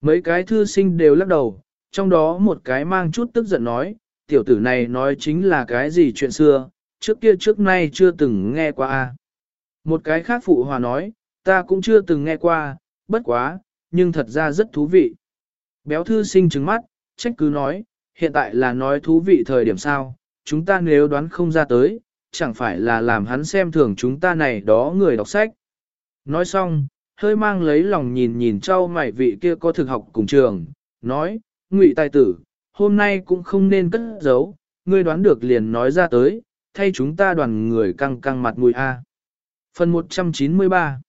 A: Mấy cái thư sinh đều lắc đầu, trong đó một cái mang chút tức giận nói, tiểu tử này nói chính là cái gì chuyện xưa, trước kia trước nay chưa từng nghe qua a. Một cái khác phụ hòa nói, ta cũng chưa từng nghe qua, bất quá, nhưng thật ra rất thú vị. Béo thư sinh trứng mắt, trách cứ nói, hiện tại là nói thú vị thời điểm sao, chúng ta nếu đoán không ra tới, chẳng phải là làm hắn xem thường chúng ta này đó người đọc sách. Nói xong, hơi mang lấy lòng nhìn nhìn trao mày vị kia có thực học cùng trường, nói, ngụy tài tử, hôm nay cũng không nên cất giấu, ngươi đoán được liền nói ra tới, thay chúng ta đoàn người căng căng mặt mũi A. Phần 193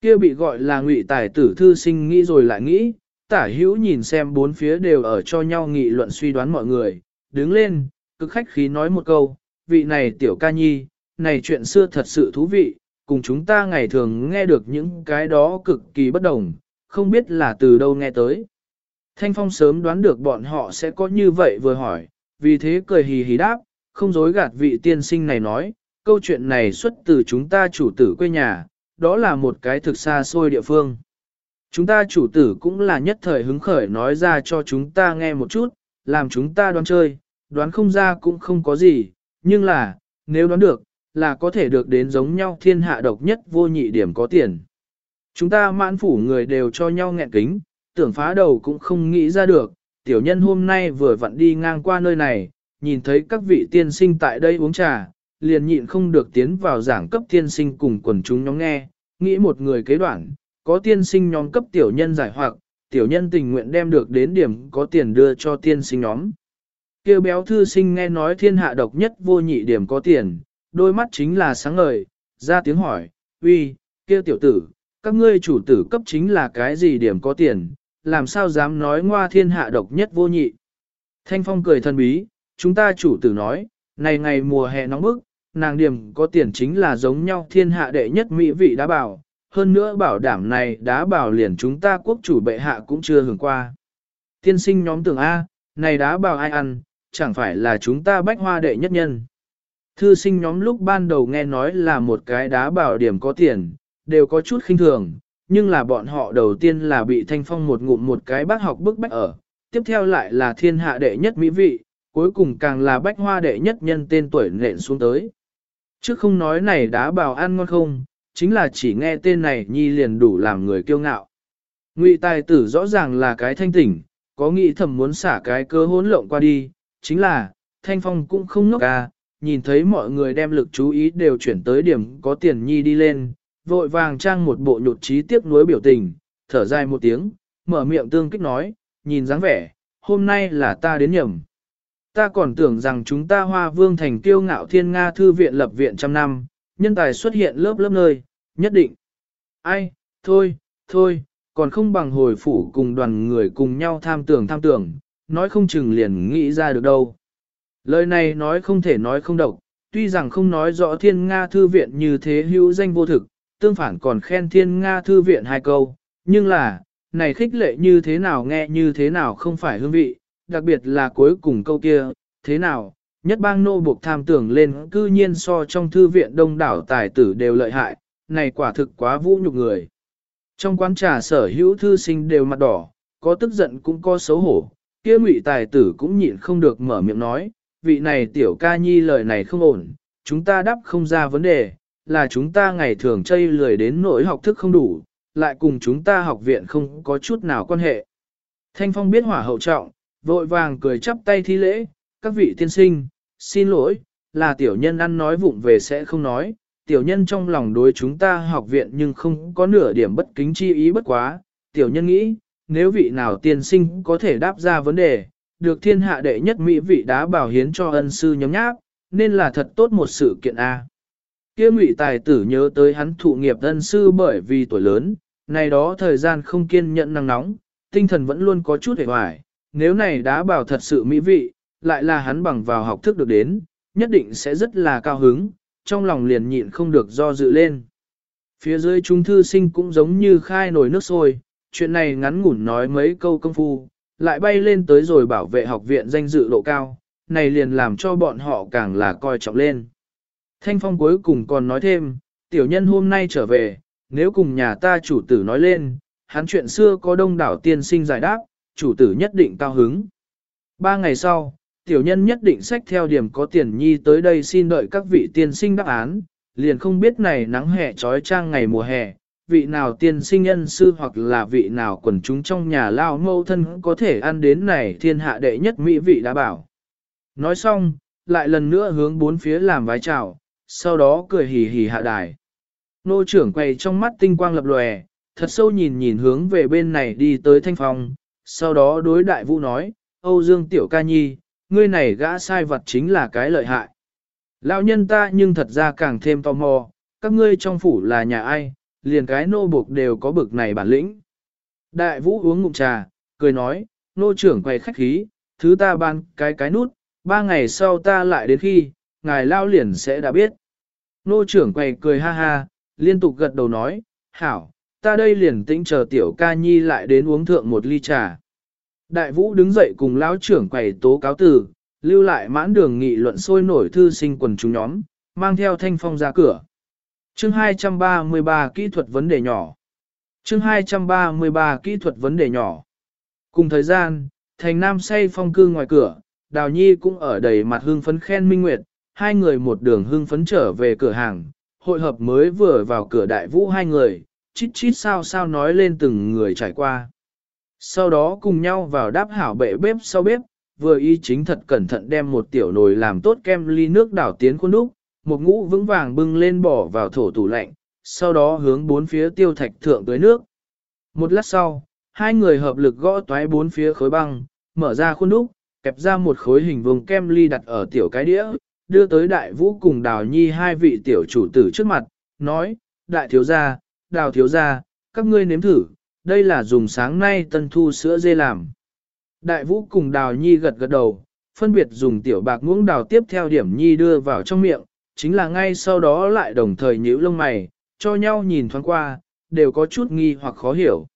A: Kia bị gọi là ngụy tài tử thư sinh nghĩ rồi lại nghĩ, tả hữu nhìn xem bốn phía đều ở cho nhau nghị luận suy đoán mọi người, đứng lên, cực khách khí nói một câu, vị này tiểu ca nhi, này chuyện xưa thật sự thú vị, cùng chúng ta ngày thường nghe được những cái đó cực kỳ bất đồng, không biết là từ đâu nghe tới. Thanh Phong sớm đoán được bọn họ sẽ có như vậy vừa hỏi, vì thế cười hì hì đáp, không dối gạt vị tiên sinh này nói, câu chuyện này xuất từ chúng ta chủ tử quê nhà, đó là một cái thực xa xôi địa phương. Chúng ta chủ tử cũng là nhất thời hứng khởi nói ra cho chúng ta nghe một chút, làm chúng ta đoán chơi, đoán không ra cũng không có gì, nhưng là, nếu đoán được, là có thể được đến giống nhau thiên hạ độc nhất vô nhị điểm có tiền. Chúng ta mãn phủ người đều cho nhau nghẹn kính, tưởng phá đầu cũng không nghĩ ra được, tiểu nhân hôm nay vừa vặn đi ngang qua nơi này, nhìn thấy các vị tiên sinh tại đây uống trà, liền nhịn không được tiến vào giảng cấp tiên sinh cùng quần chúng nhóm nghe, nghĩ một người kế đoạn, có tiên sinh nhóm cấp tiểu nhân giải hoặc, tiểu nhân tình nguyện đem được đến điểm có tiền đưa cho tiên sinh nhóm. Kêu béo thư sinh nghe nói thiên hạ độc nhất vô nhị điểm có tiền, đôi mắt chính là sáng ngời, ra tiếng hỏi, uy, kia tiểu tử, các ngươi chủ tử cấp chính là cái gì điểm có tiền, làm sao dám nói ngoa thiên hạ độc nhất vô nhị. Thanh Phong cười thân bí, chúng ta chủ tử nói, này ngày mùa hè nóng bức, nàng điểm có tiền chính là giống nhau thiên hạ đệ nhất mỹ vị đã bảo, hơn nữa bảo đảm này đã bảo liền chúng ta quốc chủ bệ hạ cũng chưa hưởng qua. Tiên sinh nhóm tưởng A, này đá bảo ai ăn, chẳng phải là chúng ta bách hoa đệ nhất nhân. Thư sinh nhóm lúc ban đầu nghe nói là một cái đá bảo điểm có tiền, đều có chút khinh thường, nhưng là bọn họ đầu tiên là bị thanh phong một ngụm một cái bác học bức bách ở, tiếp theo lại là thiên hạ đệ nhất mỹ vị, cuối cùng càng là bách hoa đệ nhất nhân tên tuổi nện xuống tới. Trước không nói này đá bảo ăn ngon không, chính là chỉ nghe tên này nhi liền đủ làm người kiêu ngạo. Ngụy tài tử rõ ràng là cái thanh tỉnh, có nghĩ thầm muốn xả cái cơ hỗn lộn qua đi, chính là, thanh phong cũng không ngốc à, nhìn thấy mọi người đem lực chú ý đều chuyển tới điểm có tiền nhi đi lên, vội vàng trang một bộ nhột trí tiếc nuối biểu tình, thở dài một tiếng, mở miệng tương kích nói, nhìn dáng vẻ, hôm nay là ta đến nhầm. Ta còn tưởng rằng chúng ta hoa vương thành kiêu ngạo thiên Nga thư viện lập viện trăm năm, nhân tài xuất hiện lớp lớp nơi, nhất định. Ai, thôi, thôi, còn không bằng hồi phủ cùng đoàn người cùng nhau tham tưởng tham tưởng, nói không chừng liền nghĩ ra được đâu. Lời này nói không thể nói không độc, tuy rằng không nói rõ thiên Nga thư viện như thế hữu danh vô thực, tương phản còn khen thiên Nga thư viện hai câu, nhưng là, này khích lệ như thế nào nghe như thế nào không phải hương vị, đặc biệt là cuối cùng câu kia, thế nào, nhất bang nô buộc tham tưởng lên cư nhiên so trong thư viện đông đảo tài tử đều lợi hại, này quả thực quá vũ nhục người. Trong quán trà sở hữu thư sinh đều mặt đỏ, có tức giận cũng có xấu hổ, kia ngụy tài tử cũng nhịn không được mở miệng nói, vị này tiểu ca nhi lời này không ổn, chúng ta đáp không ra vấn đề, là chúng ta ngày thường chây lười đến nỗi học thức không đủ, lại cùng chúng ta học viện không có chút nào quan hệ. Thanh Phong biết hỏa hậu trọng, vội vàng cười chắp tay thi lễ, các vị tiên sinh, xin lỗi, là tiểu nhân ăn nói vụng về sẽ không nói, tiểu nhân trong lòng đối chúng ta học viện nhưng không có nửa điểm bất kính chi ý bất quá, tiểu nhân nghĩ, nếu vị nào tiên sinh có thể đáp ra vấn đề, được thiên hạ đệ nhất mỹ vị đá bảo hiến cho ân sư nhóm nháp, nên là thật tốt một sự kiện A. Kia ngụy tài tử nhớ tới hắn thụ nghiệp ân sư bởi vì tuổi lớn, này đó thời gian không kiên nhẫn năng nóng, tinh thần vẫn luôn có chút hề hoài, nếu này đá bảo thật sự mỹ vị, lại là hắn bằng vào học thức được đến, nhất định sẽ rất là cao hứng, trong lòng liền nhịn không được do dự lên. Phía dưới chúng thư sinh cũng giống như khai nồi nước sôi, chuyện này ngắn ngủn nói mấy câu công phu, lại bay lên tới rồi bảo vệ học viện danh dự độ cao, này liền làm cho bọn họ càng là coi trọng lên. Thanh Phong cuối cùng còn nói thêm, tiểu nhân hôm nay trở về, nếu cùng nhà ta chủ tử nói lên, hắn chuyện xưa có đông đảo tiên sinh giải đáp, chủ tử nhất định cao hứng. Ba ngày sau, tiểu nhân nhất định sách theo điểm có tiền nhi tới đây xin đợi các vị tiên sinh đáp án, liền không biết này nắng hè trói trang ngày mùa hè, vị nào tiên sinh nhân sư hoặc là vị nào quần chúng trong nhà lao mâu thân có thể ăn đến này thiên hạ đệ nhất mỹ vị đã bảo. Nói xong, lại lần nữa hướng bốn phía làm vái chào, sau đó cười hì hì hạ đài. Nô trưởng quay trong mắt tinh quang lập lòe, thật sâu nhìn nhìn hướng về bên này đi tới thanh phong, sau đó đối đại vũ nói, Âu Dương Tiểu Ca Nhi, ngươi này gã sai vật chính là cái lợi hại. Lão nhân ta nhưng thật ra càng thêm tò mò, các ngươi trong phủ là nhà ai, liền cái nô buộc đều có bực này bản lĩnh. Đại vũ uống ngụm trà, cười nói, nô trưởng quay khách khí, thứ ta ban cái cái nút, ba ngày sau ta lại đến khi, ngài lao liền sẽ đã biết. Nô trưởng quay cười ha ha, liên tục gật đầu nói, hảo, ta đây liền tĩnh chờ tiểu ca nhi lại đến uống thượng một ly trà. Đại vũ đứng dậy cùng lão trưởng quầy tố cáo từ, lưu lại mãn đường nghị luận sôi nổi thư sinh quần chúng nhóm, mang theo thanh phong ra cửa. Chương 233 kỹ thuật vấn đề nhỏ. Chương 233 kỹ thuật vấn đề nhỏ. Cùng thời gian, thành nam say phong cư ngoài cửa, đào nhi cũng ở đầy mặt hương phấn khen minh nguyệt, hai người một đường hương phấn trở về cửa hàng, hội hợp mới vừa vào cửa đại vũ hai người, chít chít sao sao nói lên từng người trải qua. Sau đó cùng nhau vào đáp hảo bệ bếp sau bếp, vừa y chính thật cẩn thận đem một tiểu nồi làm tốt kem ly nước đảo tiến khuôn đúc, một ngũ vững vàng bưng lên bỏ vào thổ tủ lạnh, sau đó hướng bốn phía tiêu thạch thượng tới nước. Một lát sau, hai người hợp lực gõ toái bốn phía khối băng, mở ra khuôn đúc, kẹp ra một khối hình vuông kem ly đặt ở tiểu cái đĩa, đưa tới đại vũ cùng đào nhi hai vị tiểu chủ tử trước mặt, nói, đại thiếu gia, đào thiếu gia, các ngươi nếm thử, đây là dùng sáng nay tân thu sữa dê làm. Đại vũ cùng đào nhi gật gật đầu, phân biệt dùng tiểu bạc muỗng đào tiếp theo điểm nhi đưa vào trong miệng, chính là ngay sau đó lại đồng thời nhíu lông mày, cho nhau nhìn thoáng qua, đều có chút nghi hoặc khó hiểu.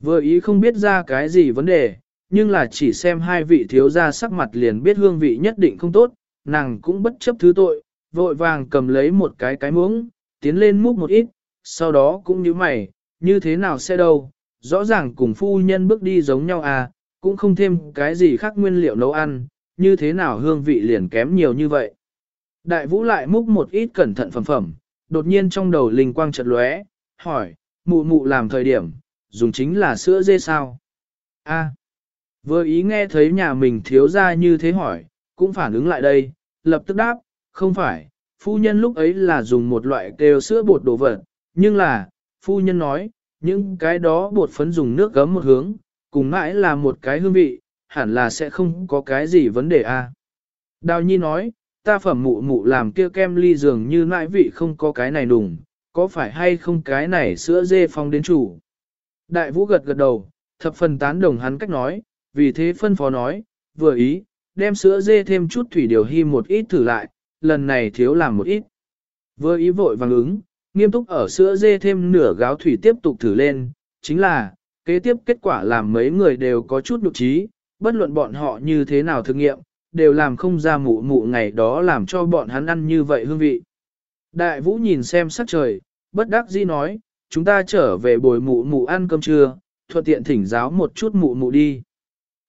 A: Vừa ý không biết ra cái gì vấn đề, nhưng là chỉ xem hai vị thiếu gia sắc mặt liền biết hương vị nhất định không tốt, nàng cũng bất chấp thứ tội, vội vàng cầm lấy một cái cái muỗng, tiến lên múc một ít, sau đó cũng như mày, như thế nào sẽ đâu, rõ ràng cùng phu nhân bước đi giống nhau à, cũng không thêm cái gì khác nguyên liệu nấu ăn, như thế nào hương vị liền kém nhiều như vậy. Đại vũ lại múc một ít cẩn thận phẩm phẩm, đột nhiên trong đầu linh quang chợt lóe, hỏi, mụ mụ làm thời điểm, dùng chính là sữa dê sao? A. vừa ý nghe thấy nhà mình thiếu ra như thế hỏi, cũng phản ứng lại đây, lập tức đáp, không phải, phu nhân lúc ấy là dùng một loại kêu sữa bột đồ vật, nhưng là, phu nhân nói, những cái đó bột phấn dùng nước gấm một hướng, cùng mãi là một cái hương vị, hẳn là sẽ không có cái gì vấn đề a. Đào Nhi nói, ta phẩm mụ mụ làm kia kem ly dường như mãi vị không có cái này đùng, có phải hay không cái này sữa dê phong đến chủ. Đại vũ gật gật đầu, thập phần tán đồng hắn cách nói, vì thế phân phó nói, vừa ý, đem sữa dê thêm chút thủy điều hy một ít thử lại, lần này thiếu làm một ít. Vừa ý vội vàng ứng, nghiêm túc ở sữa dê thêm nửa gáo thủy tiếp tục thử lên, chính là, kế tiếp kết quả làm mấy người đều có chút nụ trí, bất luận bọn họ như thế nào thực nghiệm, đều làm không ra mụ mụ ngày đó làm cho bọn hắn ăn như vậy hương vị. Đại vũ nhìn xem sắc trời, bất đắc dĩ nói, chúng ta trở về bồi mụ mụ ăn cơm trưa, thuận tiện thỉnh giáo một chút mụ mụ đi.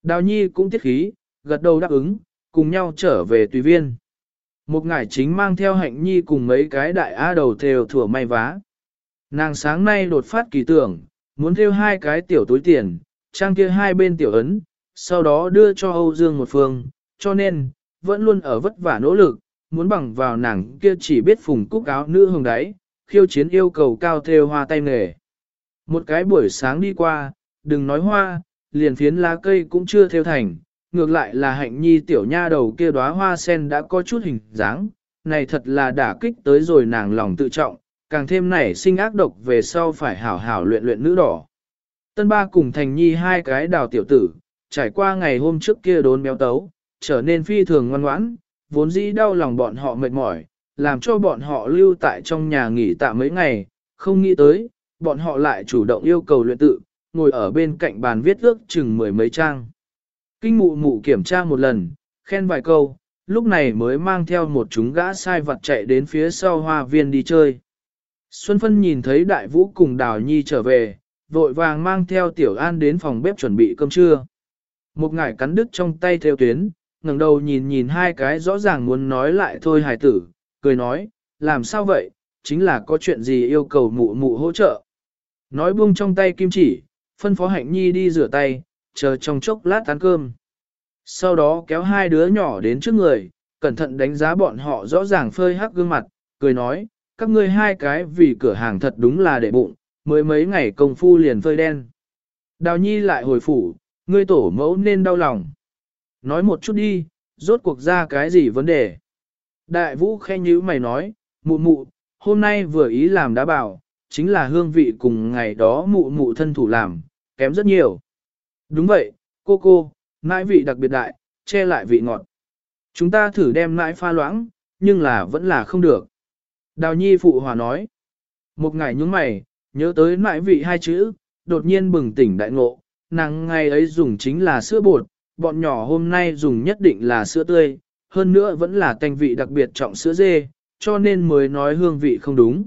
A: Đào nhi cũng tiết khí, gật đầu đáp ứng, cùng nhau trở về tùy viên. Một ngải chính mang theo hạnh nhi cùng mấy cái đại á đầu thều thủa may vá. Nàng sáng nay đột phát kỳ tưởng, muốn theo hai cái tiểu túi tiền, trang kia hai bên tiểu ấn, sau đó đưa cho Âu Dương một phương, cho nên, vẫn luôn ở vất vả nỗ lực, muốn bằng vào nàng kia chỉ biết phùng cúc áo nữ hồng đáy, khiêu chiến yêu cầu cao theo hoa tay nghề. Một cái buổi sáng đi qua, đừng nói hoa, liền phiến lá cây cũng chưa theo thành, ngược lại là hạnh nhi tiểu nha đầu kia đóa hoa sen đã có chút hình dáng, này thật là đả kích tới rồi nàng lòng tự trọng, càng thêm nảy sinh ác độc về sau phải hảo hảo luyện luyện nữ đỏ. Tân ba cùng thành nhi hai cái đào tiểu tử, trải qua ngày hôm trước kia đốn béo tấu, trở nên phi thường ngoan ngoãn, vốn dĩ đau lòng bọn họ mệt mỏi, làm cho bọn họ lưu tại trong nhà nghỉ tạm mấy ngày, không nghĩ tới, bọn họ lại chủ động yêu cầu luyện tự, ngồi ở bên cạnh bàn viết ước chừng mười mấy trang. Kinh mụ mụ kiểm tra một lần, khen vài câu, lúc này mới mang theo một chúng gã sai vật chạy đến phía sau hoa viên đi chơi. Xuân Phân nhìn thấy đại vũ cùng Đào Nhi trở về, vội vàng mang theo Tiểu An đến phòng bếp chuẩn bị cơm trưa. Một ngải cắn đứt trong tay theo tuyến, ngẩng đầu nhìn nhìn hai cái rõ ràng muốn nói lại thôi hài tử, cười nói, làm sao vậy, chính là có chuyện gì yêu cầu mụ mụ hỗ trợ. Nói buông trong tay kim chỉ, phân phó hạnh nhi đi rửa tay, chờ trong chốc lát ăn cơm. Sau đó kéo hai đứa nhỏ đến trước người, cẩn thận đánh giá bọn họ rõ ràng phơi hắc gương mặt, cười nói, các ngươi hai cái vì cửa hàng thật đúng là để bụng, mới mấy ngày công phu liền phơi đen. Đào nhi lại hồi phủ, ngươi tổ mẫu nên đau lòng. Nói một chút đi, rốt cuộc ra cái gì vấn đề. Đại vũ khen nhữ mày nói, mụ mụ, hôm nay vừa ý làm đã bảo, chính là hương vị cùng ngày đó mụ mụ thân thủ làm, kém rất nhiều. Đúng vậy, cô cô, nãi vị đặc biệt đại, che lại vị ngọt. Chúng ta thử đem nãi pha loãng, nhưng là vẫn là không được. Đào nhi phụ hòa nói. Một ngày nhúng mày, nhớ tới nãi vị hai chữ, đột nhiên bừng tỉnh đại ngộ, nàng ngày ấy dùng chính là sữa bột, bọn nhỏ hôm nay dùng nhất định là sữa tươi, hơn nữa vẫn là tanh vị đặc biệt trọng sữa dê, cho nên mới nói hương vị không đúng.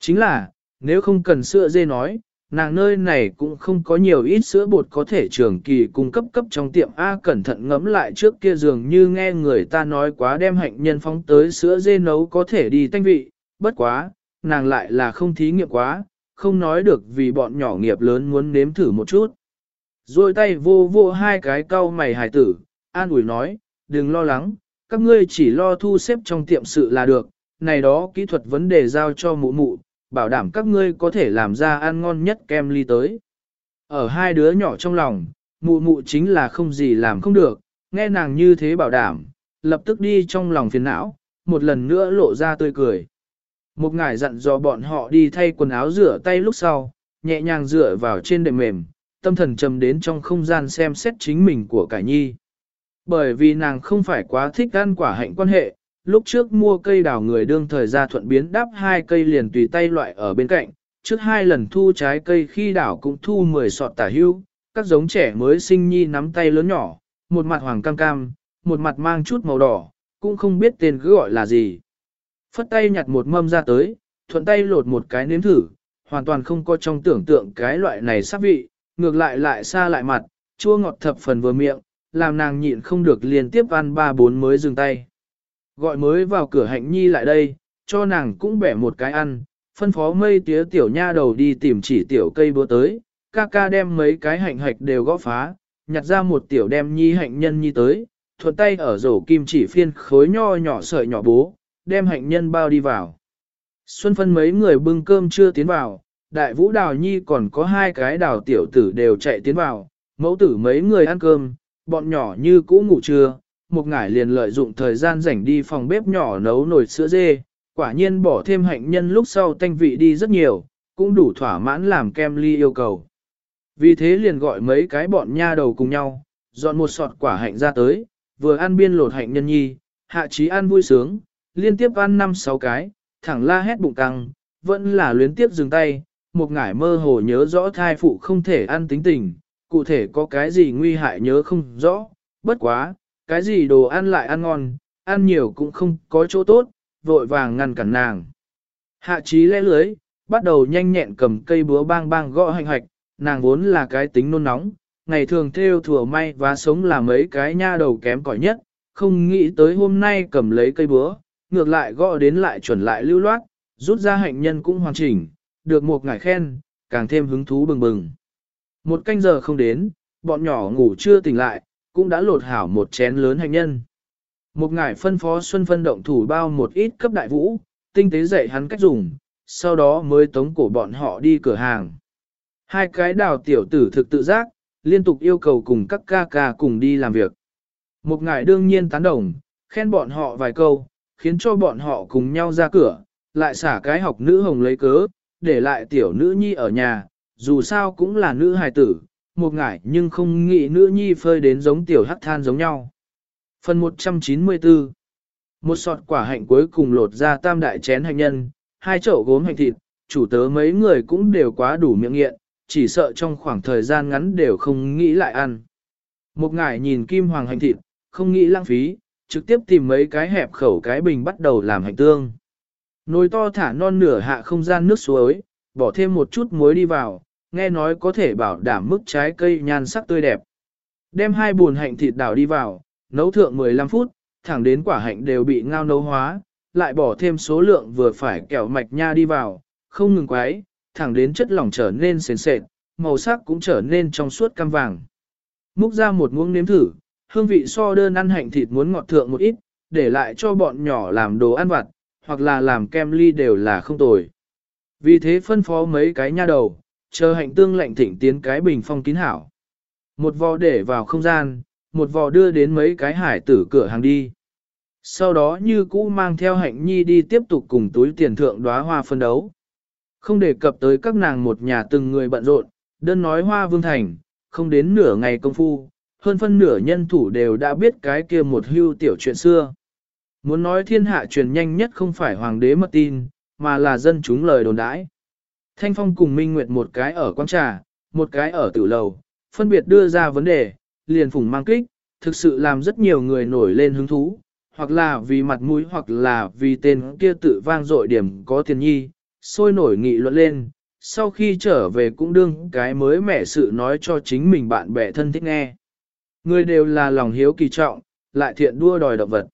A: Chính là, nếu không cần sữa dê nói, nàng nơi này cũng không có nhiều ít sữa bột có thể trường kỳ cung cấp cấp trong tiệm A cẩn thận ngẫm lại trước kia dường như nghe người ta nói quá đem hạnh nhân phóng tới sữa dê nấu có thể đi tanh vị, bất quá, nàng lại là không thí nghiệm quá, không nói được vì bọn nhỏ nghiệp lớn muốn nếm thử một chút. Rồi tay vô vô hai cái cau mày hài tử, an ủi nói, đừng lo lắng, các ngươi chỉ lo thu xếp trong tiệm sự là được, này đó kỹ thuật vấn đề giao cho mụ mụ, bảo đảm các ngươi có thể làm ra ăn ngon nhất kem ly tới. Ở hai đứa nhỏ trong lòng, mụ mụ chính là không gì làm không được, nghe nàng như thế bảo đảm, lập tức đi trong lòng phiền não, một lần nữa lộ ra tươi cười. Một ngải dặn dò bọn họ đi thay quần áo rửa tay lúc sau, nhẹ nhàng dựa vào trên đệm mềm, tâm thần trầm đến trong không gian xem xét chính mình của cải nhi. Bởi vì nàng không phải quá thích ăn quả hạnh quan hệ, lúc trước mua cây đào người đương thời ra thuận biến đắp hai cây liền tùy tay loại ở bên cạnh, trước hai lần thu trái cây khi đảo cũng thu 10 sọt tả hưu, các giống trẻ mới sinh nhi nắm tay lớn nhỏ, một mặt hoàng cam cam, một mặt mang chút màu đỏ, cũng không biết tên cứ gọi là gì. Phất tay nhặt một mâm ra tới, thuận tay lột một cái nếm thử, hoàn toàn không có trong tưởng tượng cái loại này sắc vị, ngược lại lại xa lại mặt, chua ngọt thập phần vừa miệng, làm nàng nhịn không được liên tiếp ăn ba bốn mới dừng tay. Gọi mới vào cửa hạnh nhi lại đây, cho nàng cũng bẻ một cái ăn, phân phó mây tía tiểu nha đầu đi tìm chỉ tiểu cây búa tới, ca ca đem mấy cái hạnh hạch đều gõ phá, nhặt ra một tiểu đem nhi hạnh nhân nhi tới, thuận tay ở rổ kim chỉ phiên khối nho nhỏ sợi nhỏ bố, đem hạnh nhân bao đi vào. Xuân phân mấy người bưng cơm chưa tiến vào, đại vũ đào nhi còn có hai cái đào tiểu tử đều chạy tiến vào, mẫu tử mấy người ăn cơm, bọn nhỏ như cũ ngủ trưa, một ngải liền lợi dụng thời gian rảnh đi phòng bếp nhỏ nấu nồi sữa dê, quả nhiên bỏ thêm hạnh nhân lúc sau tanh vị đi rất nhiều, cũng đủ thỏa mãn làm kem ly yêu cầu. Vì thế liền gọi mấy cái bọn nha đầu cùng nhau, dọn một sọt quả hạnh ra tới, vừa ăn biên lột hạnh nhân nhi, hạ trí ăn vui sướng, liên tiếp ăn năm sáu cái, thẳng la hét bụng căng, vẫn là luyến tiếp dừng tay, một ngải mơ hồ nhớ rõ thai phụ không thể ăn tính tình, cụ thể có cái gì nguy hại nhớ không rõ, bất quá, cái gì đồ ăn lại ăn ngon, ăn nhiều cũng không có chỗ tốt, vội vàng ngăn cản nàng. Hạ trí lẽ lưới, bắt đầu nhanh nhẹn cầm cây búa bang bang gõ hành hoạch, nàng vốn là cái tính nôn nóng, ngày thường theo thừa may và sống là mấy cái nha đầu kém cỏi nhất, không nghĩ tới hôm nay cầm lấy cây búa, ngược lại gõ đến lại chuẩn lại lưu loát, rút ra hạnh nhân cũng hoàn chỉnh, được một ngải khen, càng thêm hứng thú bừng bừng. Một canh giờ không đến, bọn nhỏ ngủ chưa tỉnh lại, cũng đã lột hảo một chén lớn hạnh nhân. Một ngải phân phó Xuân phân động thủ bao một ít cấp đại vũ, tinh tế dạy hắn cách dùng, sau đó mới tống cổ bọn họ đi cửa hàng. Hai cái đào tiểu tử thực tự giác, liên tục yêu cầu cùng các ca ca cùng đi làm việc. Một ngải đương nhiên tán đồng, khen bọn họ vài câu, khiến cho bọn họ cùng nhau ra cửa, lại xả cái học nữ hồng lấy cớ, để lại tiểu nữ nhi ở nhà, dù sao cũng là nữ hài tử, một ngải nhưng không nghĩ nữ nhi phơi đến giống tiểu hắc than giống nhau. Phần 194 Một sọt quả hạnh cuối cùng lột ra tam đại chén hạnh nhân, hai chậu gốm hạnh thịt, chủ tớ mấy người cũng đều quá đủ miệng nghiện, chỉ sợ trong khoảng thời gian ngắn đều không nghĩ lại ăn. Một ngải nhìn kim hoàng hạnh thịt, không nghĩ lãng phí, trực tiếp tìm mấy cái hẹp khẩu cái bình bắt đầu làm hạnh tương. Nồi to thả non nửa hạ không gian nước suối, bỏ thêm một chút muối đi vào, nghe nói có thể bảo đảm mức trái cây nhan sắc tươi đẹp. Đem hai buồn hạnh thịt đảo đi vào, nấu thượng 15 phút, thẳng đến quả hạnh đều bị ngao nấu hóa, lại bỏ thêm số lượng vừa phải kẹo mạch nha đi vào, không ngừng quái, thẳng đến chất lỏng trở nên sền sệt, màu sắc cũng trở nên trong suốt cam vàng. Múc ra một muỗng nếm thử, hương vị so đơn ăn hạnh thịt muốn ngọt thượng một ít, để lại cho bọn nhỏ làm đồ ăn vặt, hoặc là làm kem ly đều là không tồi. Vì thế phân phó mấy cái nha đầu, chờ hạnh tương lạnh thịnh tiến cái bình phong kín hảo. Một vò để vào không gian, một vò đưa đến mấy cái hải tử cửa hàng đi. Sau đó như cũ mang theo hạnh nhi đi tiếp tục cùng túi tiền thượng đóa hoa phân đấu. Không đề cập tới các nàng một nhà từng người bận rộn, đơn nói hoa vương thành, không đến nửa ngày công phu, hơn phân nửa nhân thủ đều đã biết cái kia một hưu tiểu chuyện xưa. Muốn nói thiên hạ truyền nhanh nhất không phải hoàng đế mất tin, mà là dân chúng lời đồn đãi. Thanh Phong cùng Minh Nguyệt một cái ở quán trà, một cái ở tử lầu, phân biệt đưa ra vấn đề, liền phủng mang kích, thực sự làm rất nhiều người nổi lên hứng thú, hoặc là vì mặt mũi hoặc là vì tên kia tự vang dội điểm có tiền nhi, sôi nổi nghị luận lên, sau khi trở về cũng đương cái mới mẻ sự nói cho chính mình bạn bè thân thích nghe. Người đều là lòng hiếu kỳ trọng, lại thiện đua đòi động vật.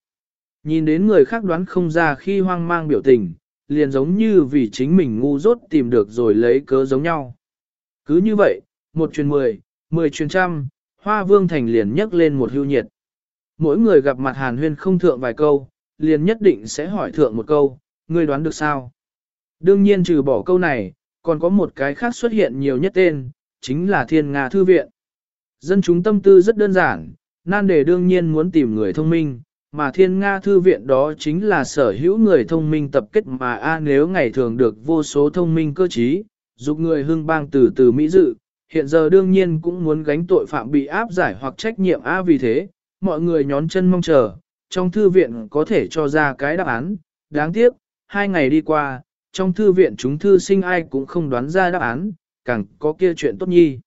A: Nhìn đến người khác đoán không ra khi hoang mang biểu tình, liền giống như vì chính mình ngu dốt tìm được rồi lấy cớ giống nhau. Cứ như vậy, một truyền mười, mười truyền trăm, hoa vương thành liền nhấc lên một hưu nhiệt. Mỗi người gặp mặt hàn huyên không thượng vài câu, liền nhất định sẽ hỏi thượng một câu, ngươi đoán được sao? Đương nhiên trừ bỏ câu này, còn có một cái khác xuất hiện nhiều nhất tên, chính là thiên Nga Thư Viện. Dân chúng tâm tư rất đơn giản, nan đề đương nhiên muốn tìm người thông minh, mà thiên Nga Thư Viện đó chính là sở hữu người thông minh tập kết mà A nếu ngày thường được vô số thông minh cơ trí, giúp người hưng bang từ từ Mỹ dự, hiện giờ đương nhiên cũng muốn gánh tội phạm bị áp giải hoặc trách nhiệm A vì thế, mọi người nhón chân mong chờ, trong thư viện có thể cho ra cái đáp án, đáng tiếc, hai ngày đi qua, trong thư viện chúng thư sinh ai cũng không đoán ra đáp án, càng có kia chuyện tốt nhi.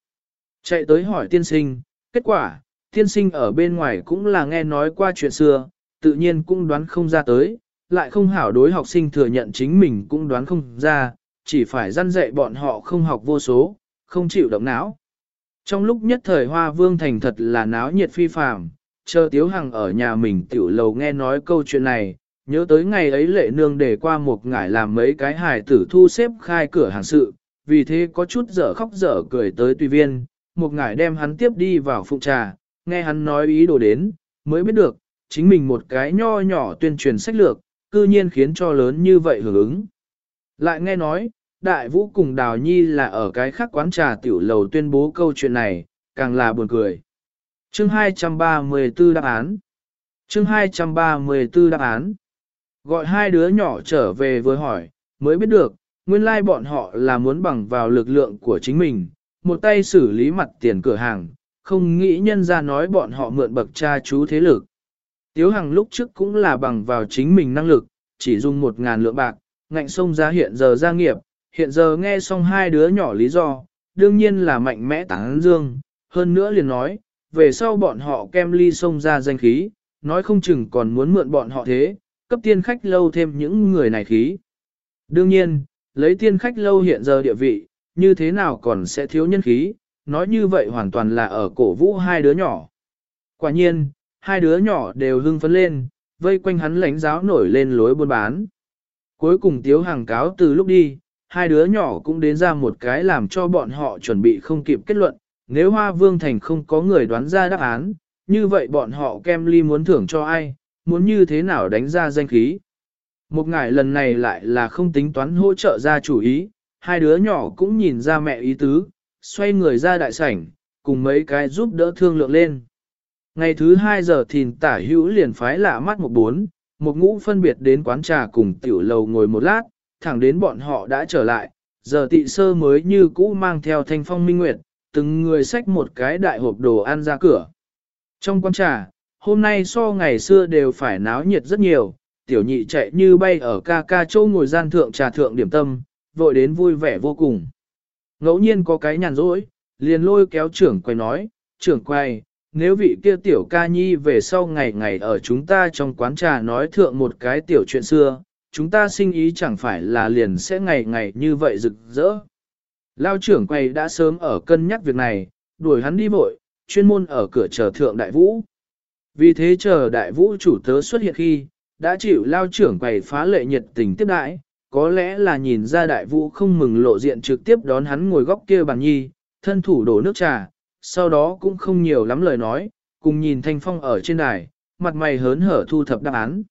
A: Chạy tới hỏi tiên sinh, kết quả, tiên sinh ở bên ngoài cũng là nghe nói qua chuyện xưa, tự nhiên cũng đoán không ra tới, lại không hảo đối học sinh thừa nhận chính mình cũng đoán không ra, chỉ phải dăn dạy bọn họ không học vô số, không chịu động não. Trong lúc nhất thời Hoa Vương Thành thật là náo nhiệt phi phàm, chờ Tiếu Hằng ở nhà mình tiểu lầu nghe nói câu chuyện này, nhớ tới ngày ấy lệ nương để qua một ngải làm mấy cái hài tử thu xếp khai cửa hàng sự, vì thế có chút dở khóc dở cười tới tùy viên, một ngải đem hắn tiếp đi vào phụ trà, nghe hắn nói ý đồ đến, mới biết được, chính mình một cái nho nhỏ tuyên truyền sách lược, cư nhiên khiến cho lớn như vậy hưởng ứng. Lại nghe nói, đại vũ cùng đào nhi là ở cái khác quán trà tiểu lầu tuyên bố câu chuyện này, càng là buồn cười. Chương 234 đáp án Chương 234 đáp án Gọi hai đứa nhỏ trở về với hỏi, mới biết được, nguyên lai like bọn họ là muốn bằng vào lực lượng của chính mình, một tay xử lý mặt tiền cửa hàng, không nghĩ nhân ra nói bọn họ mượn bậc cha chú thế lực. Tiếu Hằng lúc trước cũng là bằng vào chính mình năng lực, chỉ dùng một ngàn lượng bạc, ngạnh sông ra hiện giờ gia nghiệp, hiện giờ nghe xong hai đứa nhỏ lý do, đương nhiên là mạnh mẽ tán dương, hơn nữa liền nói, về sau bọn họ kem ly sông ra danh khí, nói không chừng còn muốn mượn bọn họ thế, cấp tiên khách lâu thêm những người này khí. Đương nhiên, lấy tiên khách lâu hiện giờ địa vị, như thế nào còn sẽ thiếu nhân khí, nói như vậy hoàn toàn là ở cổ vũ hai đứa nhỏ. Quả nhiên, hai đứa nhỏ đều hưng phấn lên, vây quanh hắn lãnh giáo nổi lên lối buôn bán. Cuối cùng tiếu hàng cáo từ lúc đi, hai đứa nhỏ cũng đến ra một cái làm cho bọn họ chuẩn bị không kịp kết luận, nếu Hoa Vương Thành không có người đoán ra đáp án, như vậy bọn họ kem ly muốn thưởng cho ai, muốn như thế nào đánh ra danh khí. Một ngày lần này lại là không tính toán hỗ trợ ra chủ ý, hai đứa nhỏ cũng nhìn ra mẹ ý tứ, xoay người ra đại sảnh, cùng mấy cái giúp đỡ thương lượng lên. Ngày thứ hai giờ thìn tả hữu liền phái lạ mắt một bốn, một ngũ phân biệt đến quán trà cùng tiểu lầu ngồi một lát, thẳng đến bọn họ đã trở lại, giờ tị sơ mới như cũ mang theo thanh phong minh nguyệt, từng người xách một cái đại hộp đồ ăn ra cửa. Trong quán trà, hôm nay so ngày xưa đều phải náo nhiệt rất nhiều, tiểu nhị chạy như bay ở ca ca châu ngồi gian thượng trà thượng điểm tâm, vội đến vui vẻ vô cùng. Ngẫu nhiên có cái nhàn rỗi, liền lôi kéo trưởng quay nói, trưởng quay, nếu vị kia tiểu ca nhi về sau ngày ngày ở chúng ta trong quán trà nói thượng một cái tiểu chuyện xưa, chúng ta sinh ý chẳng phải là liền sẽ ngày ngày như vậy rực rỡ. Lao trưởng quay đã sớm ở cân nhắc việc này, đuổi hắn đi vội, chuyên môn ở cửa chờ thượng đại vũ. Vì thế chờ đại vũ chủ tớ xuất hiện khi, đã chịu lao trưởng quầy phá lệ nhiệt tình tiếp đãi, có lẽ là nhìn ra đại vũ không mừng lộ diện trực tiếp đón hắn ngồi góc kia bàn nhi, thân thủ đổ nước trà, sau đó cũng không nhiều lắm lời nói, cùng nhìn thanh phong ở trên đài, mặt mày hớn hở thu thập đáp án.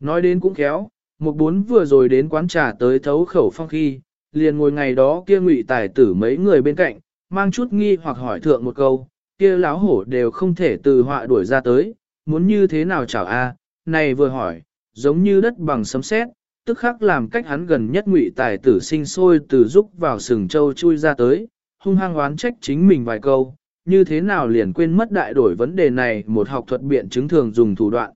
A: Nói đến cũng khéo, một bốn vừa rồi đến quán trà tới thấu khẩu phong khi, liền ngồi ngày đó kia ngụy tài tử mấy người bên cạnh, mang chút nghi hoặc hỏi thượng một câu, kia láo hổ đều không thể từ họa đuổi ra tới, muốn như thế nào chào a? này vừa hỏi, giống như đất bằng sấm sét, tức khắc làm cách hắn gần nhất ngụy tài tử sinh sôi từ giúp vào sừng châu chui ra tới, hung hăng oán trách chính mình vài câu, như thế nào liền quên mất đại đổi vấn đề này một học thuật biện chứng thường dùng thủ đoạn.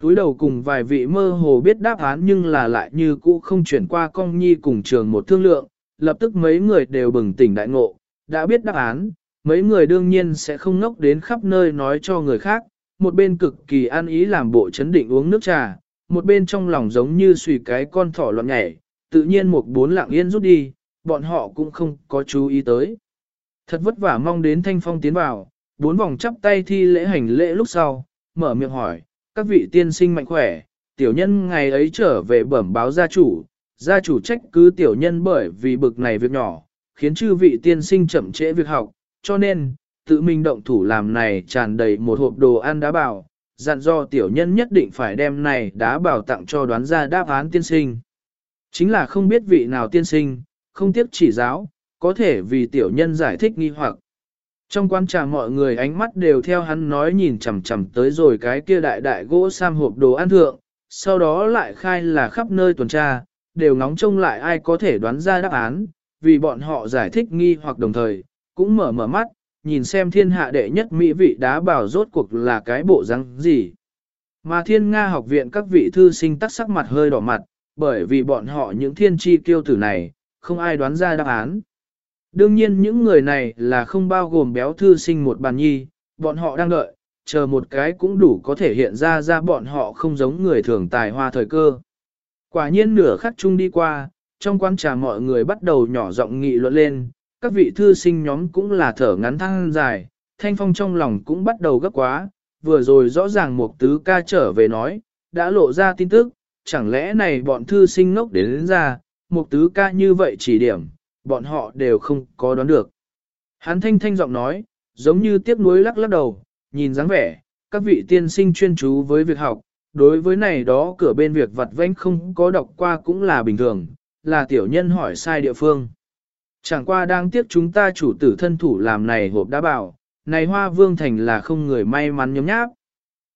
A: Túi đầu cùng vài vị mơ hồ biết đáp án nhưng là lại như cũ không chuyển qua công nhi cùng trường một thương lượng, lập tức mấy người đều bừng tỉnh đại ngộ, đã biết đáp án, mấy người đương nhiên sẽ không ngốc đến khắp nơi nói cho người khác, một bên cực kỳ an ý làm bộ chấn định uống nước trà, một bên trong lòng giống như suy cái con thỏ loạn nhảy, tự nhiên một bốn lặng yên rút đi, bọn họ cũng không có chú ý tới. Thật vất vả mong đến thanh phong tiến vào, bốn vòng chắp tay thi lễ hành lễ lúc sau, mở miệng hỏi, các vị tiên sinh mạnh khỏe, tiểu nhân ngày ấy trở về bẩm báo gia chủ, gia chủ trách cứ tiểu nhân bởi vì bực này việc nhỏ, khiến chư vị tiên sinh chậm trễ việc học, cho nên, tự mình động thủ làm này tràn đầy một hộp đồ ăn đá bảo, dặn do tiểu nhân nhất định phải đem này đá bảo tặng cho đoán ra đáp án tiên sinh. Chính là không biết vị nào tiên sinh, không tiếc chỉ giáo, có thể vì tiểu nhân giải thích nghi hoặc. Trong quan trà mọi người ánh mắt đều theo hắn nói nhìn chằm chằm tới rồi cái kia đại đại gỗ sam hộp đồ ăn thượng, sau đó lại khai là khắp nơi tuần tra, đều ngóng trông lại ai có thể đoán ra đáp án, vì bọn họ giải thích nghi hoặc đồng thời, cũng mở mở mắt, nhìn xem thiên hạ đệ nhất mỹ vị đá bảo rốt cuộc là cái bộ răng gì. Mà thiên Nga học viện các vị thư sinh tắc sắc mặt hơi đỏ mặt, bởi vì bọn họ những thiên tri kiêu tử này, không ai đoán ra đáp án. Đương nhiên những người này là không bao gồm béo thư sinh một bàn nhi, bọn họ đang đợi, chờ một cái cũng đủ có thể hiện ra ra bọn họ không giống người thường tài hoa thời cơ. Quả nhiên nửa khắc chung đi qua, trong quán trà mọi người bắt đầu nhỏ giọng nghị luận lên, các vị thư sinh nhóm cũng là thở ngắn thăng dài, thanh phong trong lòng cũng bắt đầu gấp quá, vừa rồi rõ ràng một tứ ca trở về nói, đã lộ ra tin tức, chẳng lẽ này bọn thư sinh ngốc đến, đến ra, một tứ ca như vậy chỉ điểm, bọn họ đều không có đoán được. Hắn thanh thanh giọng nói, giống như tiếc nuối lắc lắc đầu, nhìn dáng vẻ, các vị tiên sinh chuyên chú với việc học, đối với này đó cửa bên việc vặt vãnh không có đọc qua cũng là bình thường, là tiểu nhân hỏi sai địa phương. Chẳng qua đang tiếc chúng ta chủ tử thân thủ làm này hộp đã bảo, này hoa vương thành là không người may mắn nhóm nháp.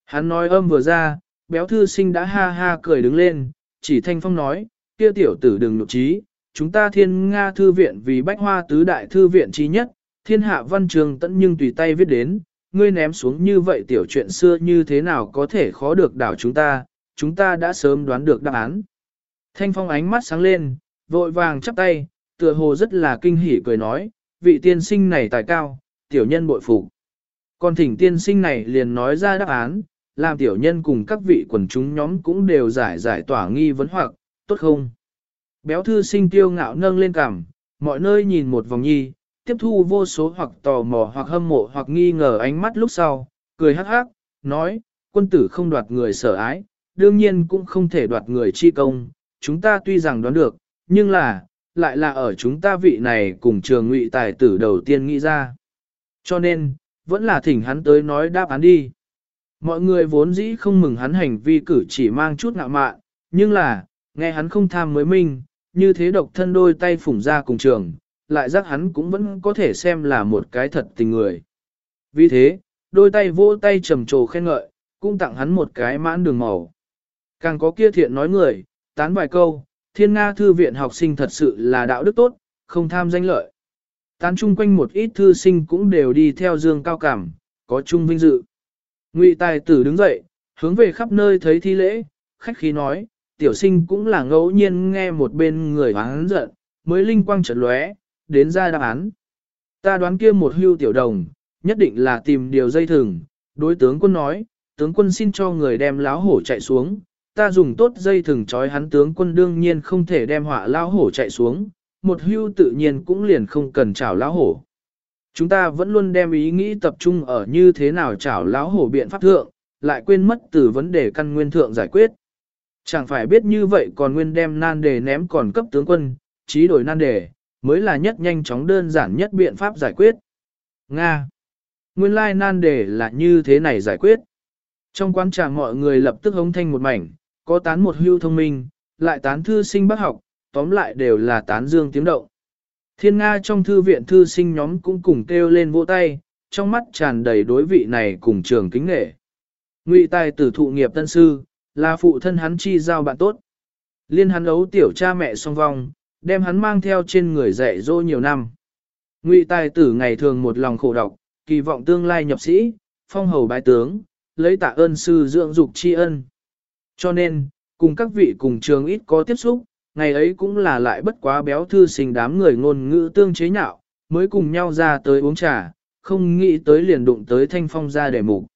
A: Hắn nói âm vừa ra, béo thư sinh đã ha ha cười đứng lên, chỉ thanh phong nói, kia tiểu tử đừng nhục trí, chúng ta thiên Nga thư viện vì bách hoa tứ đại thư viện chi nhất, thiên hạ văn trường tận nhưng tùy tay viết đến, ngươi ném xuống như vậy tiểu chuyện xưa như thế nào có thể khó được đảo chúng ta, chúng ta đã sớm đoán được đáp án. Thanh phong ánh mắt sáng lên, vội vàng chắp tay, tựa hồ rất là kinh hỉ cười nói, vị tiên sinh này tài cao, tiểu nhân bội phục. Còn thỉnh tiên sinh này liền nói ra đáp án, làm tiểu nhân cùng các vị quần chúng nhóm cũng đều giải giải tỏa nghi vấn hoặc, tốt không? Béo thư sinh tiêu ngạo nâng lên cằm, mọi nơi nhìn một vòng nhi, tiếp thu vô số hoặc tò mò hoặc hâm mộ hoặc nghi ngờ ánh mắt lúc sau, cười hắc hắc, nói, quân tử không đoạt người sở ái, đương nhiên cũng không thể đoạt người chi công, chúng ta tuy rằng đoán được, nhưng là, lại là ở chúng ta vị này cùng trường ngụy tài tử đầu tiên nghĩ ra. Cho nên, vẫn là thỉnh hắn tới nói đáp án đi. Mọi người vốn dĩ không mừng hắn hành vi cử chỉ mang chút ngạo mạn, nhưng là, nghe hắn không tham mới minh, như thế độc thân đôi tay phủng ra cùng trường, lại giác hắn cũng vẫn có thể xem là một cái thật tình người. Vì thế, đôi tay vỗ tay trầm trồ khen ngợi, cũng tặng hắn một cái mãn đường màu. Càng có kia thiện nói người, tán vài câu, thiên Nga thư viện học sinh thật sự là đạo đức tốt, không tham danh lợi. Tán chung quanh một ít thư sinh cũng đều đi theo dương cao cảm, có chung vinh dự. Ngụy tài tử đứng dậy, hướng về khắp nơi thấy thi lễ, khách khí nói, tiểu sinh cũng là ngẫu nhiên nghe một bên người hoáng giận, mới linh quang trật lóe, đến ra đáp án. Ta đoán kia một hưu tiểu đồng, nhất định là tìm điều dây thừng, đối tướng quân nói, tướng quân xin cho người đem láo hổ chạy xuống, ta dùng tốt dây thừng trói hắn tướng quân đương nhiên không thể đem họa lao hổ chạy xuống, một hưu tự nhiên cũng liền không cần chảo lão hổ. Chúng ta vẫn luôn đem ý nghĩ tập trung ở như thế nào chảo lão hổ biện pháp thượng, lại quên mất từ vấn đề căn nguyên thượng giải quyết. Chẳng phải biết như vậy còn nguyên đem nan đề ném còn cấp tướng quân, trí đổi nan đề, mới là nhất nhanh chóng đơn giản nhất biện pháp giải quyết. Nga. Nguyên lai nan đề là như thế này giải quyết. Trong quán trà mọi người lập tức hống thanh một mảnh, có tán một hưu thông minh, lại tán thư sinh bác học, tóm lại đều là tán dương tiếng động. Thiên Nga trong thư viện thư sinh nhóm cũng cùng kêu lên vỗ tay, trong mắt tràn đầy đối vị này cùng trường kính nghệ. Ngụy tài tử thụ nghiệp tân sư, là phụ thân hắn chi giao bạn tốt. Liên hắn ấu tiểu cha mẹ song vong, đem hắn mang theo trên người dạy dỗ nhiều năm. Ngụy tài tử ngày thường một lòng khổ độc, kỳ vọng tương lai nhập sĩ, phong hầu bái tướng, lấy tạ ơn sư dưỡng dục tri ân. Cho nên, cùng các vị cùng trường ít có tiếp xúc, ngày ấy cũng là lại bất quá béo thư sinh đám người ngôn ngữ tương chế nhạo, mới cùng nhau ra tới uống trà, không nghĩ tới liền đụng tới thanh phong ra để mục.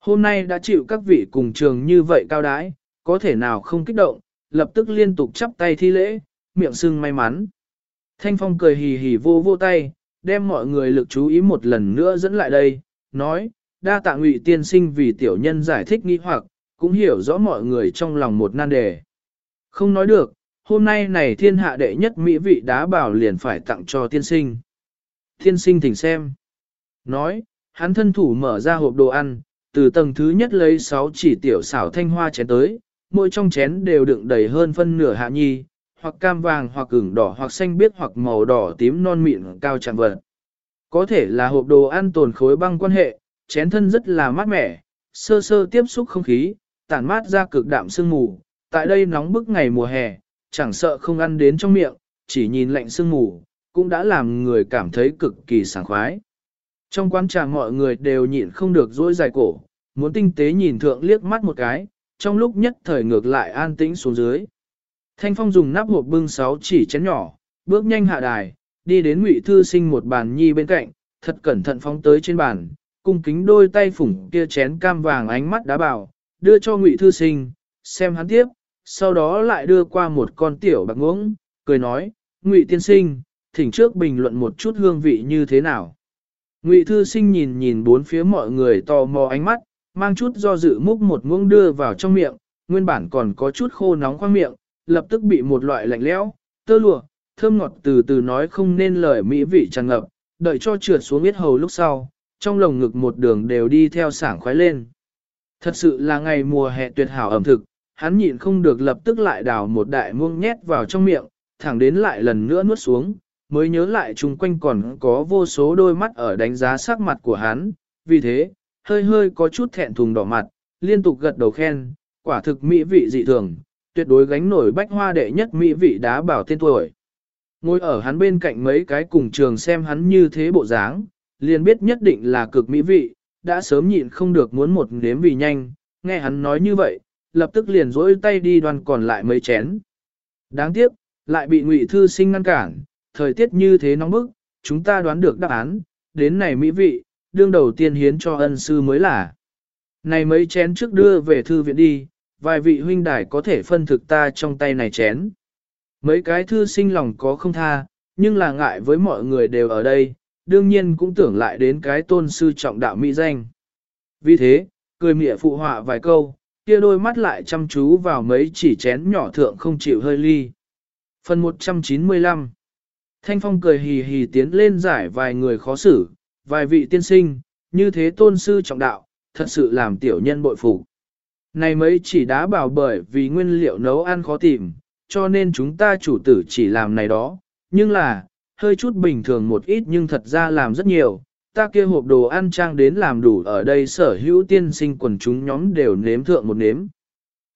A: Hôm nay đã chịu các vị cùng trường như vậy cao đái, có thể nào không kích động, lập tức liên tục chắp tay thi lễ, miệng sưng may mắn. Thanh phong cười hì hì vô vô tay, đem mọi người lực chú ý một lần nữa dẫn lại đây, nói, đa tạ ngụy tiên sinh vì tiểu nhân giải thích nghi hoặc, cũng hiểu rõ mọi người trong lòng một nan đề. Không nói được, hôm nay này thiên hạ đệ nhất mỹ vị đá bảo liền phải tặng cho tiên sinh. Tiên sinh thỉnh xem. Nói, hắn thân thủ mở ra hộp đồ ăn, từ tầng thứ nhất lấy 6 chỉ tiểu xảo thanh hoa chén tới, mỗi trong chén đều đựng đầy hơn phân nửa hạ nhi, hoặc cam vàng hoặc ửng đỏ hoặc xanh biếc hoặc màu đỏ tím non mịn cao chẳng vật. Có thể là hộp đồ ăn tồn khối băng quan hệ, chén thân rất là mát mẻ, sơ sơ tiếp xúc không khí, tản mát ra cực đạm sương mù. Tại đây nóng bức ngày mùa hè, chẳng sợ không ăn đến trong miệng, chỉ nhìn lạnh sương mù, cũng đã làm người cảm thấy cực kỳ sảng khoái. Trong quán trà mọi người đều nhịn không được dỗi dài cổ, muốn tinh tế nhìn thượng liếc mắt một cái, trong lúc nhất thời ngược lại an tĩnh xuống dưới. Thanh Phong dùng nắp hộp bưng sáu chỉ chén nhỏ, bước nhanh hạ đài, đi đến Ngụy Thư Sinh một bàn nhi bên cạnh, thật cẩn thận phóng tới trên bàn, cung kính đôi tay phủng kia chén cam vàng ánh mắt đá bảo, đưa cho Ngụy Thư Sinh, xem hắn tiếp, sau đó lại đưa qua một con tiểu bạc ngỗng, cười nói, Ngụy Tiên Sinh, thỉnh trước bình luận một chút hương vị như thế nào. Ngụy Thư Sinh nhìn nhìn bốn phía mọi người tò mò ánh mắt, mang chút do dự múc một muỗng đưa vào trong miệng, nguyên bản còn có chút khô nóng khoang miệng, lập tức bị một loại lạnh lẽo, tơ lụa, thơm ngọt từ từ nói không nên lời mỹ vị tràn ngập, đợi cho trượt xuống biết hầu lúc sau, trong lồng ngực một đường đều đi theo sảng khoái lên. Thật sự là ngày mùa hè tuyệt hảo ẩm thực, hắn nhịn không được lập tức lại đào một đại muông nhét vào trong miệng, thẳng đến lại lần nữa nuốt xuống, mới nhớ lại chung quanh còn có vô số đôi mắt ở đánh giá sắc mặt của hắn, vì thế, hơi hơi có chút thẹn thùng đỏ mặt, liên tục gật đầu khen, quả thực mỹ vị dị thường, tuyệt đối gánh nổi bách hoa đệ nhất mỹ vị đá bảo tên tuổi. Ngồi ở hắn bên cạnh mấy cái cùng trường xem hắn như thế bộ dáng, liền biết nhất định là cực mỹ vị, đã sớm nhịn không được muốn một nếm vì nhanh, nghe hắn nói như vậy, lập tức liền rỗi tay đi đoan còn lại mấy chén. Đáng tiếc, lại bị ngụy thư sinh ngăn cản, thời tiết như thế nóng bức, chúng ta đoán được đáp án, đến này mỹ vị, đương đầu tiên hiến cho ân sư mới là. Này mấy chén trước đưa về thư viện đi, vài vị huynh đài có thể phân thực ta trong tay này chén. Mấy cái thư sinh lòng có không tha, nhưng là ngại với mọi người đều ở đây, đương nhiên cũng tưởng lại đến cái tôn sư trọng đạo mỹ danh. Vì thế, cười mỉa phụ họa vài câu, kia đôi mắt lại chăm chú vào mấy chỉ chén nhỏ thượng không chịu hơi ly. Phần 195 Thanh Phong cười hì hì tiến lên giải vài người khó xử, vài vị tiên sinh, như thế tôn sư trọng đạo, thật sự làm tiểu nhân bội phục. Này mấy chỉ đá bảo bởi vì nguyên liệu nấu ăn khó tìm, cho nên chúng ta chủ tử chỉ làm này đó, nhưng là, hơi chút bình thường một ít nhưng thật ra làm rất nhiều, ta kia hộp đồ ăn trang đến làm đủ ở đây sở hữu tiên sinh quần chúng nhóm đều nếm thượng một nếm.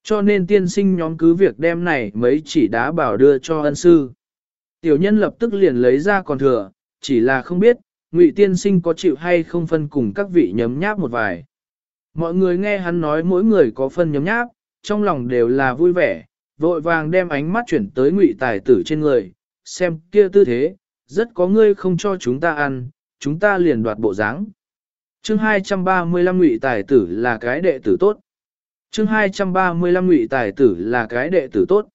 A: Cho nên tiên sinh nhóm cứ việc đem này mấy chỉ đá bảo đưa cho ân sư. Tiểu nhân lập tức liền lấy ra còn thừa, chỉ là không biết, ngụy tiên sinh có chịu hay không phân cùng các vị nhấm nháp một vài. Mọi người nghe hắn nói mỗi người có phân nhấm nháp, trong lòng đều là vui vẻ, vội vàng đem ánh mắt chuyển tới ngụy tài tử trên người, xem kia tư thế, rất có ngươi không cho chúng ta ăn, chúng ta liền đoạt bộ dáng. Chương 235 ngụy tài tử là cái đệ tử tốt. Chương 235 ngụy tài tử là cái đệ tử tốt.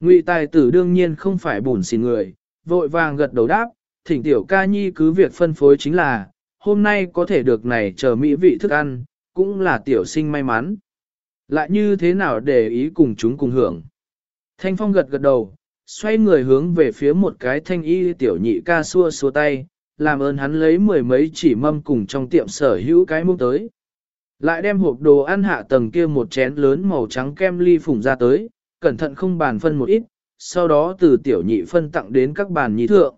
A: Ngụy tài tử đương nhiên không phải bùn xỉn người, vội vàng gật đầu đáp, thỉnh tiểu ca nhi cứ việc phân phối chính là, hôm nay có thể được này chờ mỹ vị thức ăn, cũng là tiểu sinh may mắn. Lại như thế nào để ý cùng chúng cùng hưởng. Thanh phong gật gật đầu, xoay người hướng về phía một cái thanh y tiểu nhị ca xua xua tay, làm ơn hắn lấy mười mấy chỉ mâm cùng trong tiệm sở hữu cái múc tới. Lại đem hộp đồ ăn hạ tầng kia một chén lớn màu trắng kem ly phủng ra tới, cẩn thận không bàn phân một ít, sau đó từ tiểu nhị phân tặng đến các bàn nhí thượng.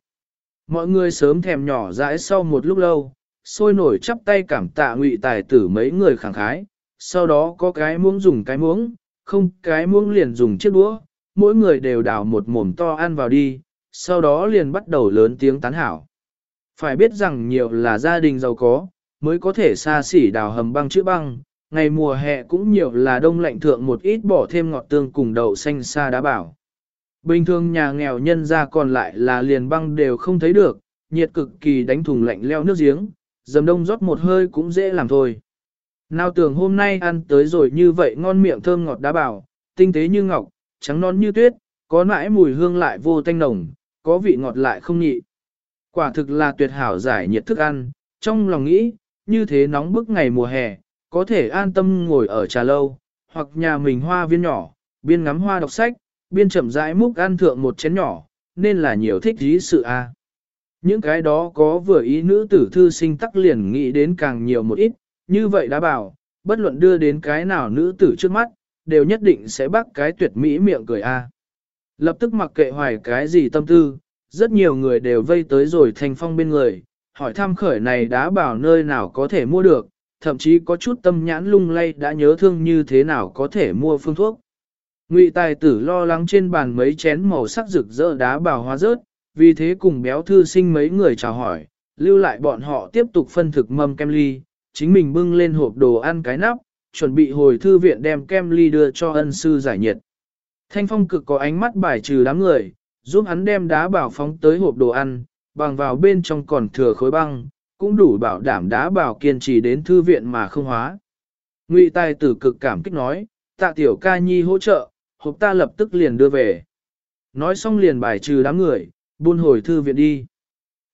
A: Mọi người sớm thèm nhỏ dãi sau một lúc lâu, sôi nổi chắp tay cảm tạ ngụy tài tử mấy người khẳng khái, sau đó có cái muỗng dùng cái muỗng, không cái muỗng liền dùng chiếc đũa, mỗi người đều đào một mồm to ăn vào đi, sau đó liền bắt đầu lớn tiếng tán hảo. Phải biết rằng nhiều là gia đình giàu có, mới có thể xa xỉ đào hầm băng chữ băng, ngày mùa hè cũng nhiều là đông lạnh thượng một ít bỏ thêm ngọt tương cùng đậu xanh xa đá bảo. Bình thường nhà nghèo nhân ra còn lại là liền băng đều không thấy được, nhiệt cực kỳ đánh thùng lạnh leo nước giếng, dầm đông rót một hơi cũng dễ làm thôi. Nào tưởng hôm nay ăn tới rồi như vậy ngon miệng thơm ngọt đá bảo, tinh tế như ngọc, trắng non như tuyết, có mãi mùi hương lại vô tanh nồng, có vị ngọt lại không nhị. Quả thực là tuyệt hảo giải nhiệt thức ăn, trong lòng nghĩ, như thế nóng bức ngày mùa hè, có thể an tâm ngồi ở trà lâu, hoặc nhà mình hoa viên nhỏ, biên ngắm hoa đọc sách, biên chậm rãi múc ăn thượng một chén nhỏ, nên là nhiều thích dí sự a. Những cái đó có vừa ý nữ tử thư sinh tắc liền nghĩ đến càng nhiều một ít, như vậy đã bảo, bất luận đưa đến cái nào nữ tử trước mắt, đều nhất định sẽ bắt cái tuyệt mỹ miệng cười a. Lập tức mặc kệ hoài cái gì tâm tư, rất nhiều người đều vây tới rồi thành phong bên người, hỏi thăm khởi này đã bảo nơi nào có thể mua được, thậm chí có chút tâm nhãn lung lay đã nhớ thương như thế nào có thể mua phương thuốc. Ngụy tài tử lo lắng trên bàn mấy chén màu sắc rực rỡ đá bảo hóa rớt, vì thế cùng béo thư sinh mấy người chào hỏi, lưu lại bọn họ tiếp tục phân thực mâm kem ly, chính mình bưng lên hộp đồ ăn cái nắp, chuẩn bị hồi thư viện đem kem ly đưa cho ân sư giải nhiệt. Thanh phong cực có ánh mắt bài trừ đám người, giúp hắn đem đá bảo phóng tới hộp đồ ăn, bằng vào bên trong còn thừa khối băng, cũng đủ bảo đảm đá bảo kiên trì đến thư viện mà không hóa. Ngụy tài tử cực cảm kích nói, tạ tiểu ca nhi hỗ trợ, hộp ta lập tức liền đưa về. Nói xong liền bài trừ đám người, buôn hồi thư viện đi.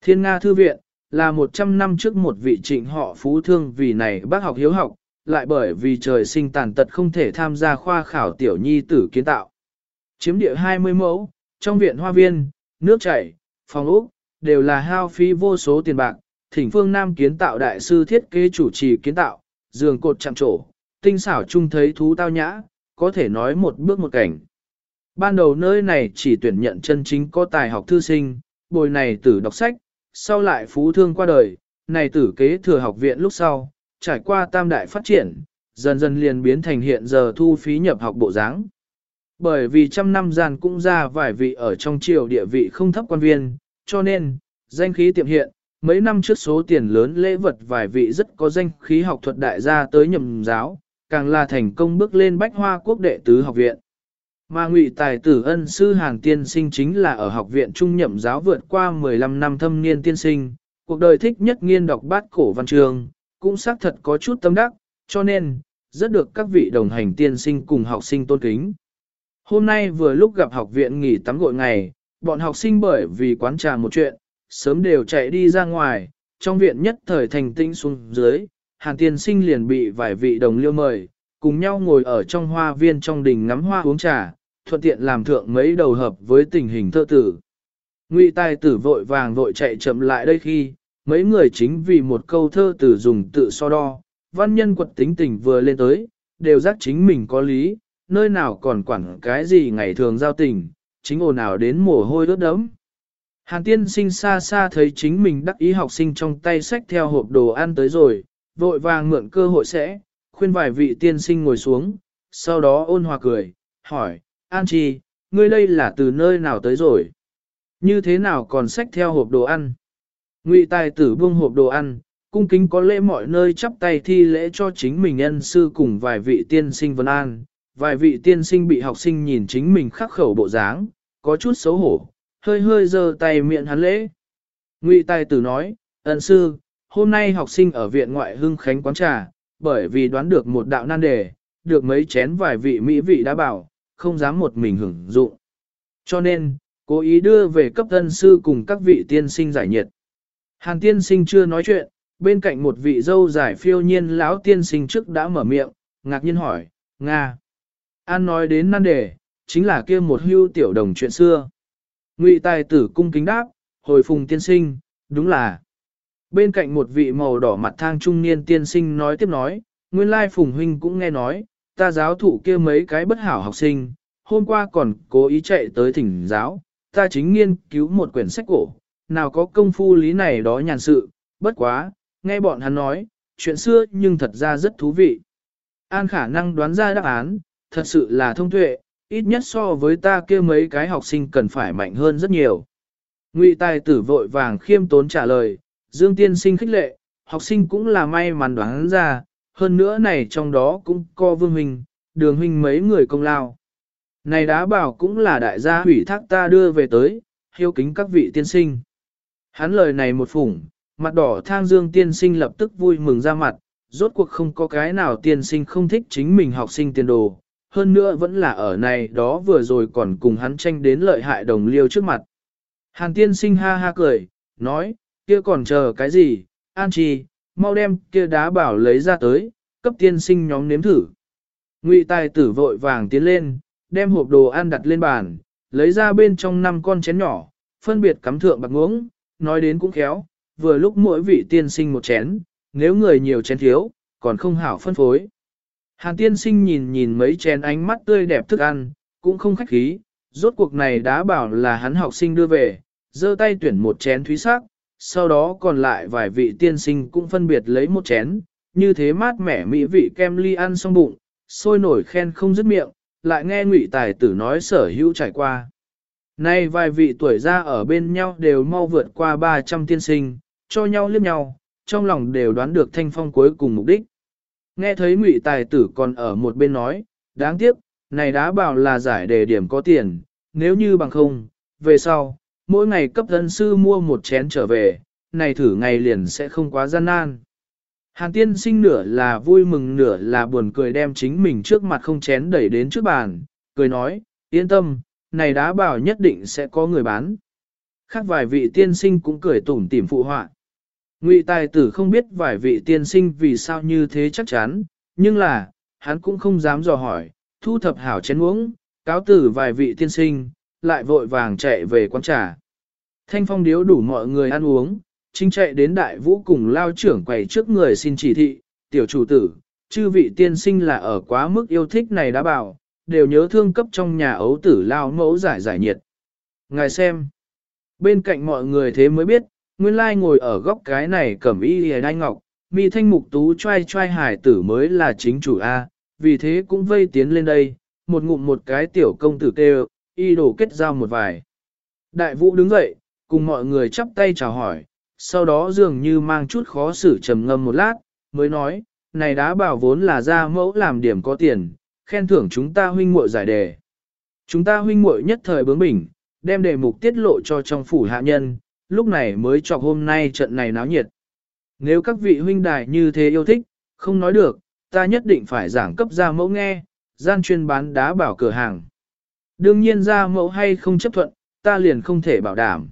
A: Thiên Nga thư viện, là 100 năm trước một vị trịnh họ phú thương vì này bác học hiếu học, lại bởi vì trời sinh tàn tật không thể tham gia khoa khảo tiểu nhi tử kiến tạo. Chiếm địa 20 mẫu, trong viện hoa viên, nước chảy, phòng ốc, đều là hao phí vô số tiền bạc, thỉnh phương Nam kiến tạo đại sư thiết kế chủ trì kiến tạo, giường cột chạm trổ, tinh xảo chung thấy thú tao nhã, có thể nói một bước một cảnh. Ban đầu nơi này chỉ tuyển nhận chân chính có tài học thư sinh, bồi này tử đọc sách, sau lại phú thương qua đời, này tử kế thừa học viện lúc sau, trải qua tam đại phát triển, dần dần liền biến thành hiện giờ thu phí nhập học bộ dáng. Bởi vì trăm năm gian cũng ra vài vị ở trong triều địa vị không thấp quan viên, cho nên, danh khí tiệm hiện, mấy năm trước số tiền lớn lễ vật vài vị rất có danh khí học thuật đại gia tới nhậm giáo, càng là thành công bước lên bách hoa quốc đệ tứ học viện. Mà ngụy tài tử ân sư hàng tiên sinh chính là ở học viện trung nhậm giáo vượt qua 15 năm thâm niên tiên sinh, cuộc đời thích nhất nghiên đọc bát cổ văn trường, cũng xác thật có chút tâm đắc, cho nên, rất được các vị đồng hành tiên sinh cùng học sinh tôn kính. Hôm nay vừa lúc gặp học viện nghỉ tắm gội ngày, bọn học sinh bởi vì quán trà một chuyện, sớm đều chạy đi ra ngoài, trong viện nhất thời thành tĩnh xuống dưới, hàng tiên sinh liền bị vài vị đồng liêu mời, cùng nhau ngồi ở trong hoa viên trong đình ngắm hoa uống trà, thuận tiện làm thượng mấy đầu hợp với tình hình thơ tử. Ngụy tài tử vội vàng vội chạy chậm lại đây khi, mấy người chính vì một câu thơ từ dùng tự so đo, văn nhân quật tính tình vừa lên tới, đều giác chính mình có lý, nơi nào còn quản cái gì ngày thường giao tình, chính ồn ào đến mồ hôi đốt đấm. Hàn tiên sinh xa xa thấy chính mình đắc ý học sinh trong tay sách theo hộp đồ ăn tới rồi, vội vàng mượn cơ hội sẽ, khuyên vài vị tiên sinh ngồi xuống, sau đó ôn hòa cười, hỏi, An Chi, ngươi đây là từ nơi nào tới rồi? Như thế nào còn sách theo hộp đồ ăn? Ngụy tài tử buông hộp đồ ăn, cung kính có lễ mọi nơi chắp tay thi lễ cho chính mình nhân sư cùng vài vị tiên sinh vân an. Vài vị tiên sinh bị học sinh nhìn chính mình khắc khẩu bộ dáng, có chút xấu hổ, hơi hơi giơ tay miệng hắn lễ. Ngụy tài tử nói, ân sư, hôm nay học sinh ở viện ngoại hưng khánh quán trà, bởi vì đoán được một đạo nan đề, được mấy chén vài vị mỹ vị đã bảo, không dám một mình hưởng dụng. Cho nên, cố ý đưa về cấp thân sư cùng các vị tiên sinh giải nhiệt. Hàn tiên sinh chưa nói chuyện, bên cạnh một vị dâu giải phiêu nhiên lão tiên sinh trước đã mở miệng, ngạc nhiên hỏi, Nga. An nói đến nan đề, chính là kia một hưu tiểu đồng chuyện xưa. Ngụy tài tử cung kính đáp, hồi phùng tiên sinh, đúng là. Bên cạnh một vị màu đỏ mặt thang trung niên tiên sinh nói tiếp nói, nguyên lai phùng huynh cũng nghe nói, ta giáo thụ kia mấy cái bất hảo học sinh, hôm qua còn cố ý chạy tới thỉnh giáo, ta chính nghiên cứu một quyển sách cổ, nào có công phu lý này đó nhàn sự, bất quá, nghe bọn hắn nói, chuyện xưa nhưng thật ra rất thú vị. An khả năng đoán ra đáp án, thật sự là thông tuệ, ít nhất so với ta kia mấy cái học sinh cần phải mạnh hơn rất nhiều. Ngụy tài tử vội vàng khiêm tốn trả lời, Dương tiên sinh khích lệ, học sinh cũng là may mắn đoán ra, hơn nữa này trong đó cũng có vương huynh, đường huynh mấy người công lao. Này đá bảo cũng là đại gia hủy thác ta đưa về tới, hiếu kính các vị tiên sinh. Hắn lời này một phủng, mặt đỏ thang dương tiên sinh lập tức vui mừng ra mặt, rốt cuộc không có cái nào tiên sinh không thích chính mình học sinh tiền đồ, hơn nữa vẫn là ở này đó vừa rồi còn cùng hắn tranh đến lợi hại đồng liêu trước mặt. Hàn tiên sinh ha ha cười, nói, kia còn chờ cái gì, an trì mau đem kia đá bảo lấy ra tới, cấp tiên sinh nhóm nếm thử. Ngụy tài tử vội vàng tiến lên, đem hộp đồ ăn đặt lên bàn, lấy ra bên trong năm con chén nhỏ, phân biệt cắm thượng bạc ngưỡng, nói đến cũng khéo, vừa lúc mỗi vị tiên sinh một chén, nếu người nhiều chén thiếu, còn không hảo phân phối. Hàn tiên sinh nhìn nhìn mấy chén ánh mắt tươi đẹp thức ăn, cũng không khách khí, rốt cuộc này đã bảo là hắn học sinh đưa về, giơ tay tuyển một chén thúy sắc, sau đó còn lại vài vị tiên sinh cũng phân biệt lấy một chén, như thế mát mẻ mỹ vị kem ly ăn xong bụng, sôi nổi khen không dứt miệng, lại nghe ngụy tài tử nói sở hữu trải qua. Nay vài vị tuổi ra ở bên nhau đều mau vượt qua 300 tiên sinh, cho nhau liếc nhau, trong lòng đều đoán được thanh phong cuối cùng mục đích. Nghe thấy ngụy tài tử còn ở một bên nói, đáng tiếc, này đã bảo là giải đề điểm có tiền, nếu như bằng không, về sau, mỗi ngày cấp dân sư mua một chén trở về, này thử ngày liền sẽ không quá gian nan. Hàn tiên sinh nửa là vui mừng nửa là buồn cười đem chính mình trước mặt không chén đẩy đến trước bàn, cười nói, yên tâm, này đá bảo nhất định sẽ có người bán. Khác vài vị tiên sinh cũng cười tủm tỉm phụ họa. Ngụy tài tử không biết vài vị tiên sinh vì sao như thế chắc chắn, nhưng là, hắn cũng không dám dò hỏi, thu thập hảo chén uống, cáo tử vài vị tiên sinh, lại vội vàng chạy về quán trà. Thanh phong điếu đủ mọi người ăn uống, chính chạy đến đại vũ cùng lao trưởng quầy trước người xin chỉ thị, tiểu chủ tử, chư vị tiên sinh là ở quá mức yêu thích này đã bảo, đều nhớ thương cấp trong nhà ấu tử lao mẫu giải giải nhiệt. Ngài xem, bên cạnh mọi người thế mới biết, nguyên lai ngồi ở góc cái này cẩm y hề đai ngọc, mi thanh mục tú trai trai hải tử mới là chính chủ A, vì thế cũng vây tiến lên đây, một ngụm một cái tiểu công tử kêu, y đổ kết giao một vài. Đại vũ đứng dậy, cùng mọi người chắp tay chào hỏi, sau đó dường như mang chút khó xử trầm ngâm một lát, mới nói, này đá bảo vốn là ra mẫu làm điểm có tiền, khen thưởng chúng ta huynh muội giải đề. Chúng ta huynh muội nhất thời bướng bỉnh, đem đề mục tiết lộ cho trong phủ hạ nhân, lúc này mới chọc hôm nay trận này náo nhiệt. Nếu các vị huynh đài như thế yêu thích, không nói được, ta nhất định phải giảng cấp ra mẫu nghe, gian chuyên bán đá bảo cửa hàng. Đương nhiên ra mẫu hay không chấp thuận, ta liền không thể bảo đảm.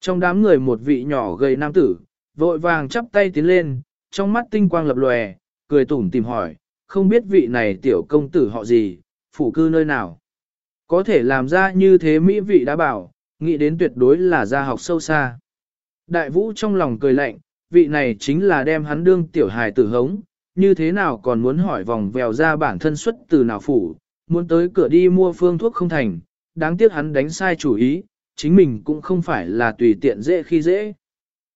A: Trong đám người một vị nhỏ gầy nam tử, vội vàng chắp tay tiến lên, trong mắt tinh quang lập lòe, cười tủm tìm hỏi, không biết vị này tiểu công tử họ gì, phủ cư nơi nào. Có thể làm ra như thế mỹ vị đã bảo, nghĩ đến tuyệt đối là gia học sâu xa. Đại vũ trong lòng cười lạnh, vị này chính là đem hắn đương tiểu hài tử hống, như thế nào còn muốn hỏi vòng vèo ra bản thân xuất từ nào phủ, muốn tới cửa đi mua phương thuốc không thành, đáng tiếc hắn đánh sai chủ ý, chính mình cũng không phải là tùy tiện dễ khi dễ.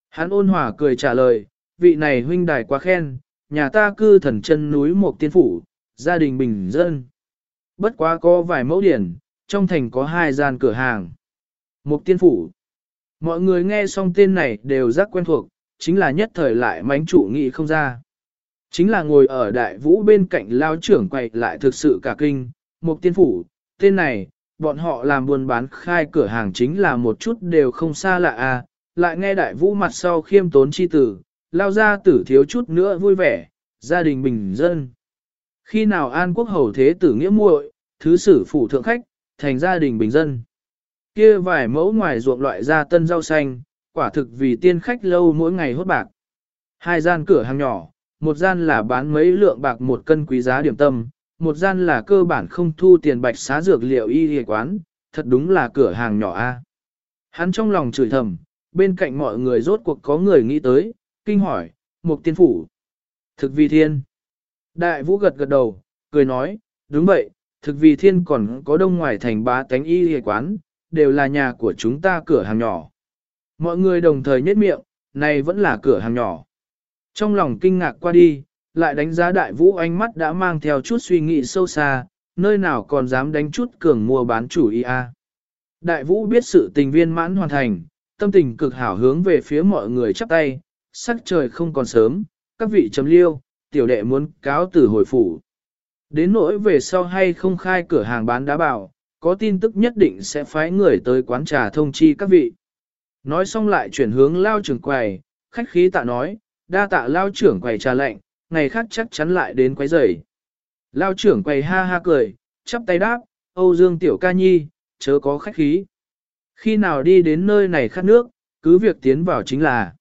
A: Hắn ôn hòa cười trả lời, vị này huynh đài quá khen, nhà ta cư thần chân núi một tiên phủ, gia đình bình dân. Bất quá có vài mẫu điển, trong thành có hai gian cửa hàng. Một tiên phủ. Mọi người nghe xong tên này đều rất quen thuộc, chính là nhất thời lại mánh chủ nghị không ra. Chính là ngồi ở đại vũ bên cạnh lao trưởng quậy lại thực sự cả kinh, một tiên phủ, tên này, bọn họ làm buôn bán khai cửa hàng chính là một chút đều không xa lạ à, lại nghe đại vũ mặt sau khiêm tốn chi tử, lao ra tử thiếu chút nữa vui vẻ, gia đình bình dân. Khi nào an quốc hầu thế tử nghĩa muội, thứ sử phủ thượng khách, thành gia đình bình dân. Kia vài mẫu ngoài ruộng loại ra tân rau xanh, quả thực vì tiên khách lâu mỗi ngày hốt bạc. Hai gian cửa hàng nhỏ, một gian là bán mấy lượng bạc một cân quý giá điểm tâm, một gian là cơ bản không thu tiền bạch xá dược liệu y y quán, thật đúng là cửa hàng nhỏ a. Hắn trong lòng chửi thầm, bên cạnh mọi người rốt cuộc có người nghĩ tới, kinh hỏi, mục tiên phủ. Thực vì thiên. Đại vũ gật gật đầu, cười nói, đúng vậy, thực vì thiên còn có đông ngoài thành bá tánh y hề quán, đều là nhà của chúng ta cửa hàng nhỏ. Mọi người đồng thời nhếch miệng, này vẫn là cửa hàng nhỏ. Trong lòng kinh ngạc qua đi, lại đánh giá đại vũ ánh mắt đã mang theo chút suy nghĩ sâu xa, nơi nào còn dám đánh chút cường mua bán chủ y a. Đại vũ biết sự tình viên mãn hoàn thành, tâm tình cực hảo hướng về phía mọi người chắp tay, sắc trời không còn sớm, các vị chấm liêu, tiểu đệ muốn cáo từ hồi phủ. Đến nỗi về sau hay không khai cửa hàng bán đá bảo, có tin tức nhất định sẽ phái người tới quán trà thông chi các vị. Nói xong lại chuyển hướng lao trưởng quầy, khách khí tạ nói, đa tạ lao trưởng quầy trà lạnh, ngày khác chắc chắn lại đến quấy rầy. Lao trưởng quầy ha ha cười, chắp tay đáp, Âu Dương Tiểu Ca Nhi, chớ có khách khí. Khi nào đi đến nơi này khát nước, cứ việc tiến vào chính là.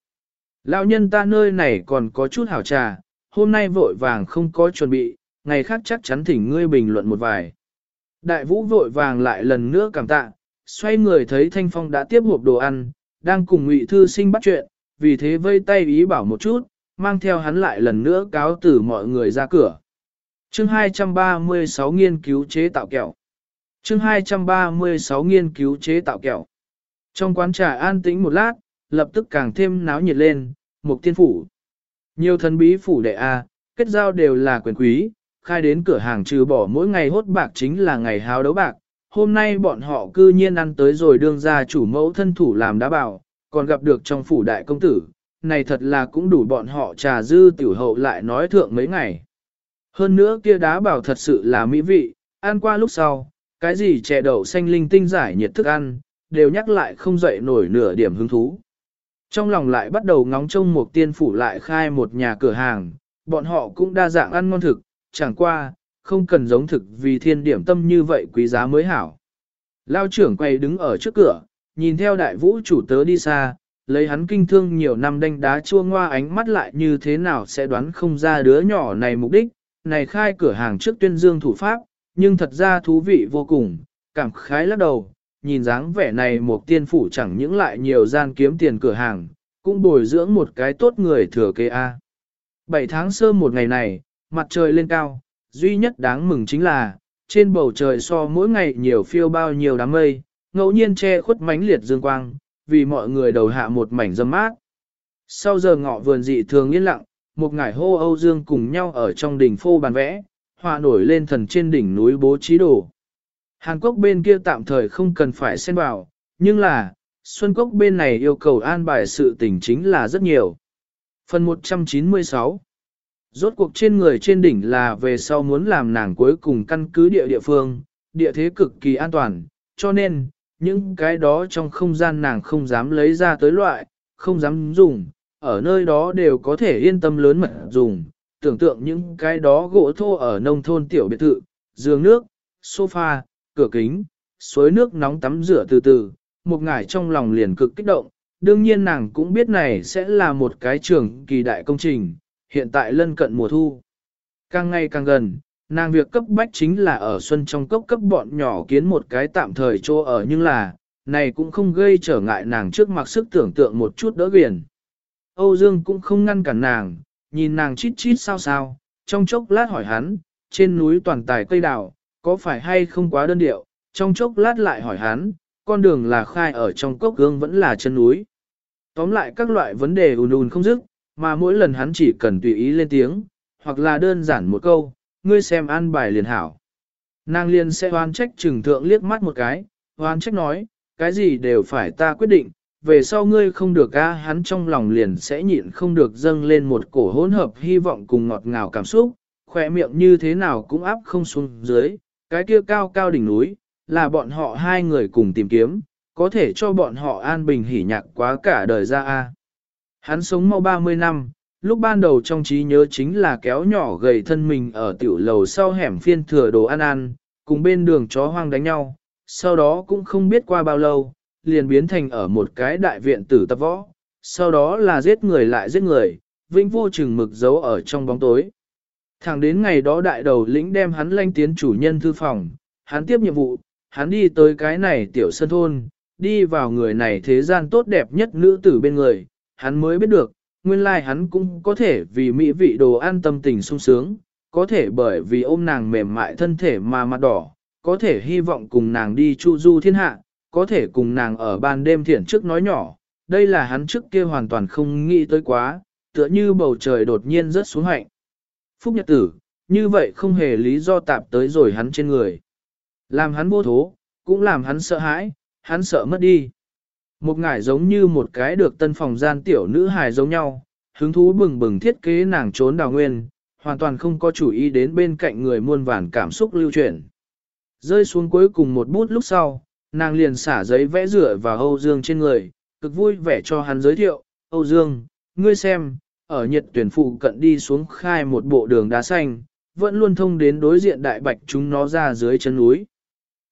A: Lão nhân ta nơi này còn có chút hảo trà, hôm nay vội vàng không có chuẩn bị, ngày khác chắc chắn thỉnh ngươi bình luận một vài. Đại vũ vội vàng lại lần nữa cảm tạ, xoay người thấy Thanh Phong đã tiếp hộp đồ ăn, đang cùng Ngụy Thư Sinh bắt chuyện, vì thế vây tay ý bảo một chút, mang theo hắn lại lần nữa cáo từ mọi người ra cửa. chương 236 nghiên cứu chế tạo kẹo. chương 236 nghiên cứu chế tạo kẹo. Trong quán trà an tĩnh một lát, lập tức càng thêm náo nhiệt lên, Mục tiên phủ. Nhiều thần bí phủ đệ A, kết giao đều là quyền quý, khai đến cửa hàng trừ bỏ mỗi ngày hốt bạc chính là ngày háo đấu bạc. Hôm nay bọn họ cư nhiên ăn tới rồi đương ra chủ mẫu thân thủ làm đá bảo, còn gặp được trong phủ đại công tử, này thật là cũng đủ bọn họ trà dư tiểu hậu lại nói thượng mấy ngày. Hơn nữa kia đá bảo thật sự là mỹ vị, ăn qua lúc sau, cái gì chè đậu xanh linh tinh giải nhiệt thức ăn, đều nhắc lại không dậy nổi nửa điểm hứng thú. Trong lòng lại bắt đầu ngóng trông một tiên phủ lại khai một nhà cửa hàng, bọn họ cũng đa dạng ăn ngon thực, chẳng qua, không cần giống thực vì thiên điểm tâm như vậy quý giá mới hảo. Lao trưởng quay đứng ở trước cửa, nhìn theo đại vũ chủ tớ đi xa, lấy hắn kinh thương nhiều năm đánh đá chua ngoa ánh mắt lại như thế nào sẽ đoán không ra đứa nhỏ này mục đích, này khai cửa hàng trước tuyên dương thủ pháp, nhưng thật ra thú vị vô cùng, cảm khái lắc đầu, nhìn dáng vẻ này một tiên phủ chẳng những lại nhiều gian kiếm tiền cửa hàng, cũng bồi dưỡng một cái tốt người thừa kế A. Bảy tháng sơ một ngày này, mặt trời lên cao, duy nhất đáng mừng chính là, trên bầu trời so mỗi ngày nhiều phiêu bao nhiêu đám mây, ngẫu nhiên che khuất mánh liệt dương quang, vì mọi người đầu hạ một mảnh dâm mát. Sau giờ ngọ vườn dị thường yên lặng, một ngải hô Âu Dương cùng nhau ở trong đỉnh phô bàn vẽ, hòa nổi lên thần trên đỉnh núi bố trí đồ. Hàn Quốc bên kia tạm thời không cần phải xen vào, nhưng là, Xuân Quốc bên này yêu cầu an bài sự tình chính là rất nhiều. Phần 196 Rốt cuộc trên người trên đỉnh là về sau muốn làm nàng cuối cùng căn cứ địa địa phương, địa thế cực kỳ an toàn, cho nên, những cái đó trong không gian nàng không dám lấy ra tới loại, không dám dùng, ở nơi đó đều có thể yên tâm lớn mật dùng, tưởng tượng những cái đó gỗ thô ở nông thôn tiểu biệt thự, giường nước, sofa, cửa kính, suối nước nóng tắm rửa từ từ, một ngải trong lòng liền cực kích động, đương nhiên nàng cũng biết này sẽ là một cái trường kỳ đại công trình, hiện tại lân cận mùa thu. Càng ngày càng gần, nàng việc cấp bách chính là ở xuân trong cốc cấp bọn nhỏ kiến một cái tạm thời chỗ ở nhưng là, này cũng không gây trở ngại nàng trước mặt sức tưởng tượng một chút đỡ viền. Âu Dương cũng không ngăn cản nàng, nhìn nàng chít chít sao sao, trong chốc lát hỏi hắn, trên núi toàn tài cây đào, có phải hay không quá đơn điệu, trong chốc lát lại hỏi hắn, con đường là khai ở trong cốc gương vẫn là chân núi. Tóm lại các loại vấn đề ùn ùn không dứt, mà mỗi lần hắn chỉ cần tùy ý lên tiếng, hoặc là đơn giản một câu, ngươi xem an bài liền hảo. Nàng liền sẽ hoan trách trừng thượng liếc mắt một cái, hoan trách nói, cái gì đều phải ta quyết định, về sau ngươi không được a hắn trong lòng liền sẽ nhịn không được dâng lên một cổ hỗn hợp hy vọng cùng ngọt ngào cảm xúc, khỏe miệng như thế nào cũng áp không xuống dưới, cái kia cao cao đỉnh núi, là bọn họ hai người cùng tìm kiếm, có thể cho bọn họ an bình hỉ nhạc quá cả đời ra a. Hắn sống mau 30 năm, lúc ban đầu trong trí nhớ chính là kéo nhỏ gầy thân mình ở tiểu lầu sau hẻm phiên thừa đồ ăn ăn, cùng bên đường chó hoang đánh nhau, sau đó cũng không biết qua bao lâu, liền biến thành ở một cái đại viện tử tập võ, sau đó là giết người lại giết người, vĩnh vô chừng mực giấu ở trong bóng tối. Thẳng đến ngày đó đại đầu lĩnh đem hắn lanh tiến chủ nhân thư phòng, hắn tiếp nhiệm vụ, hắn đi tới cái này tiểu sân thôn, đi vào người này thế gian tốt đẹp nhất nữ tử bên người, hắn mới biết được, nguyên lai hắn cũng có thể vì mỹ vị đồ ăn tâm tình sung sướng, có thể bởi vì ôm nàng mềm mại thân thể mà mặt đỏ, có thể hy vọng cùng nàng đi chu du thiên hạ, có thể cùng nàng ở ban đêm thiện trước nói nhỏ, đây là hắn trước kia hoàn toàn không nghĩ tới quá, tựa như bầu trời đột nhiên rớt xuống hạnh. Phúc Nhật Tử, như vậy không hề lý do tạp tới rồi hắn trên người. Làm hắn vô thố, cũng làm hắn sợ hãi, hắn sợ mất đi. Một ngải giống như một cái được tân phòng gian tiểu nữ hài giống nhau, hứng thú bừng bừng thiết kế nàng trốn đào nguyên, hoàn toàn không có chủ ý đến bên cạnh người muôn vàn cảm xúc lưu chuyển. Rơi xuống cuối cùng một bút lúc sau, nàng liền xả giấy vẽ rửa vào Âu Dương trên người, cực vui vẻ cho hắn giới thiệu, Âu Dương, ngươi xem, ở nhiệt tuyển phụ cận đi xuống khai một bộ đường đá xanh, vẫn luôn thông đến đối diện đại bạch chúng nó ra dưới chân núi.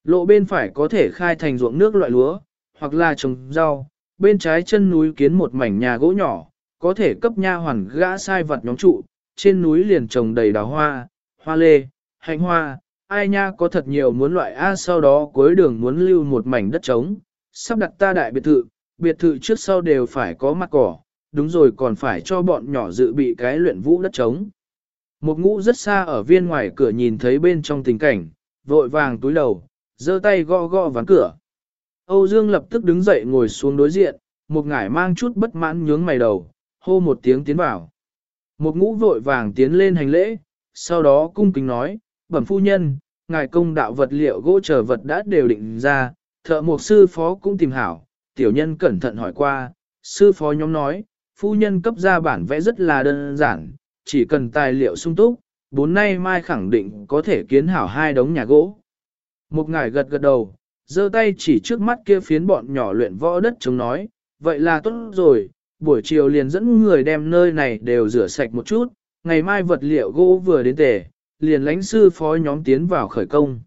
A: Lộ bên phải có thể khai thành ruộng nước loại lúa, hoặc là trồng rau, bên trái chân núi kiến một mảnh nhà gỗ nhỏ, có thể cấp nha hoàn gã sai vật nhóm trụ, trên núi liền trồng đầy đào hoa, hoa lê, hành hoa, ai nha có thật nhiều muốn loại A sau đó cuối đường muốn lưu một mảnh đất trống, sắp đặt ta đại biệt thự, biệt thự trước sau đều phải có mặt cỏ, đúng rồi còn phải cho bọn nhỏ dự bị cái luyện vũ đất trống. Một ngũ rất xa ở viên ngoài cửa nhìn thấy bên trong tình cảnh, vội vàng túi đầu, giơ tay gõ gõ ván cửa. Âu Dương lập tức đứng dậy ngồi xuống đối diện, một ngải mang chút bất mãn nhướng mày đầu, hô một tiếng tiến vào. Một ngũ vội vàng tiến lên hành lễ, sau đó cung kính nói, bẩm phu nhân, ngài công đạo vật liệu gỗ trở vật đã đều định ra, thợ một sư phó cũng tìm hảo, tiểu nhân cẩn thận hỏi qua, sư phó nhóm nói, phu nhân cấp ra bản vẽ rất là đơn giản, chỉ cần tài liệu sung túc, bốn nay mai khẳng định có thể kiến hảo hai đống nhà gỗ. Một ngài gật gật đầu, giơ tay chỉ trước mắt kia phiến bọn nhỏ luyện võ đất chống nói, vậy là tốt rồi, buổi chiều liền dẫn người đem nơi này đều rửa sạch một chút, ngày mai vật liệu gỗ vừa đến tề, liền lãnh sư phó nhóm tiến vào khởi công.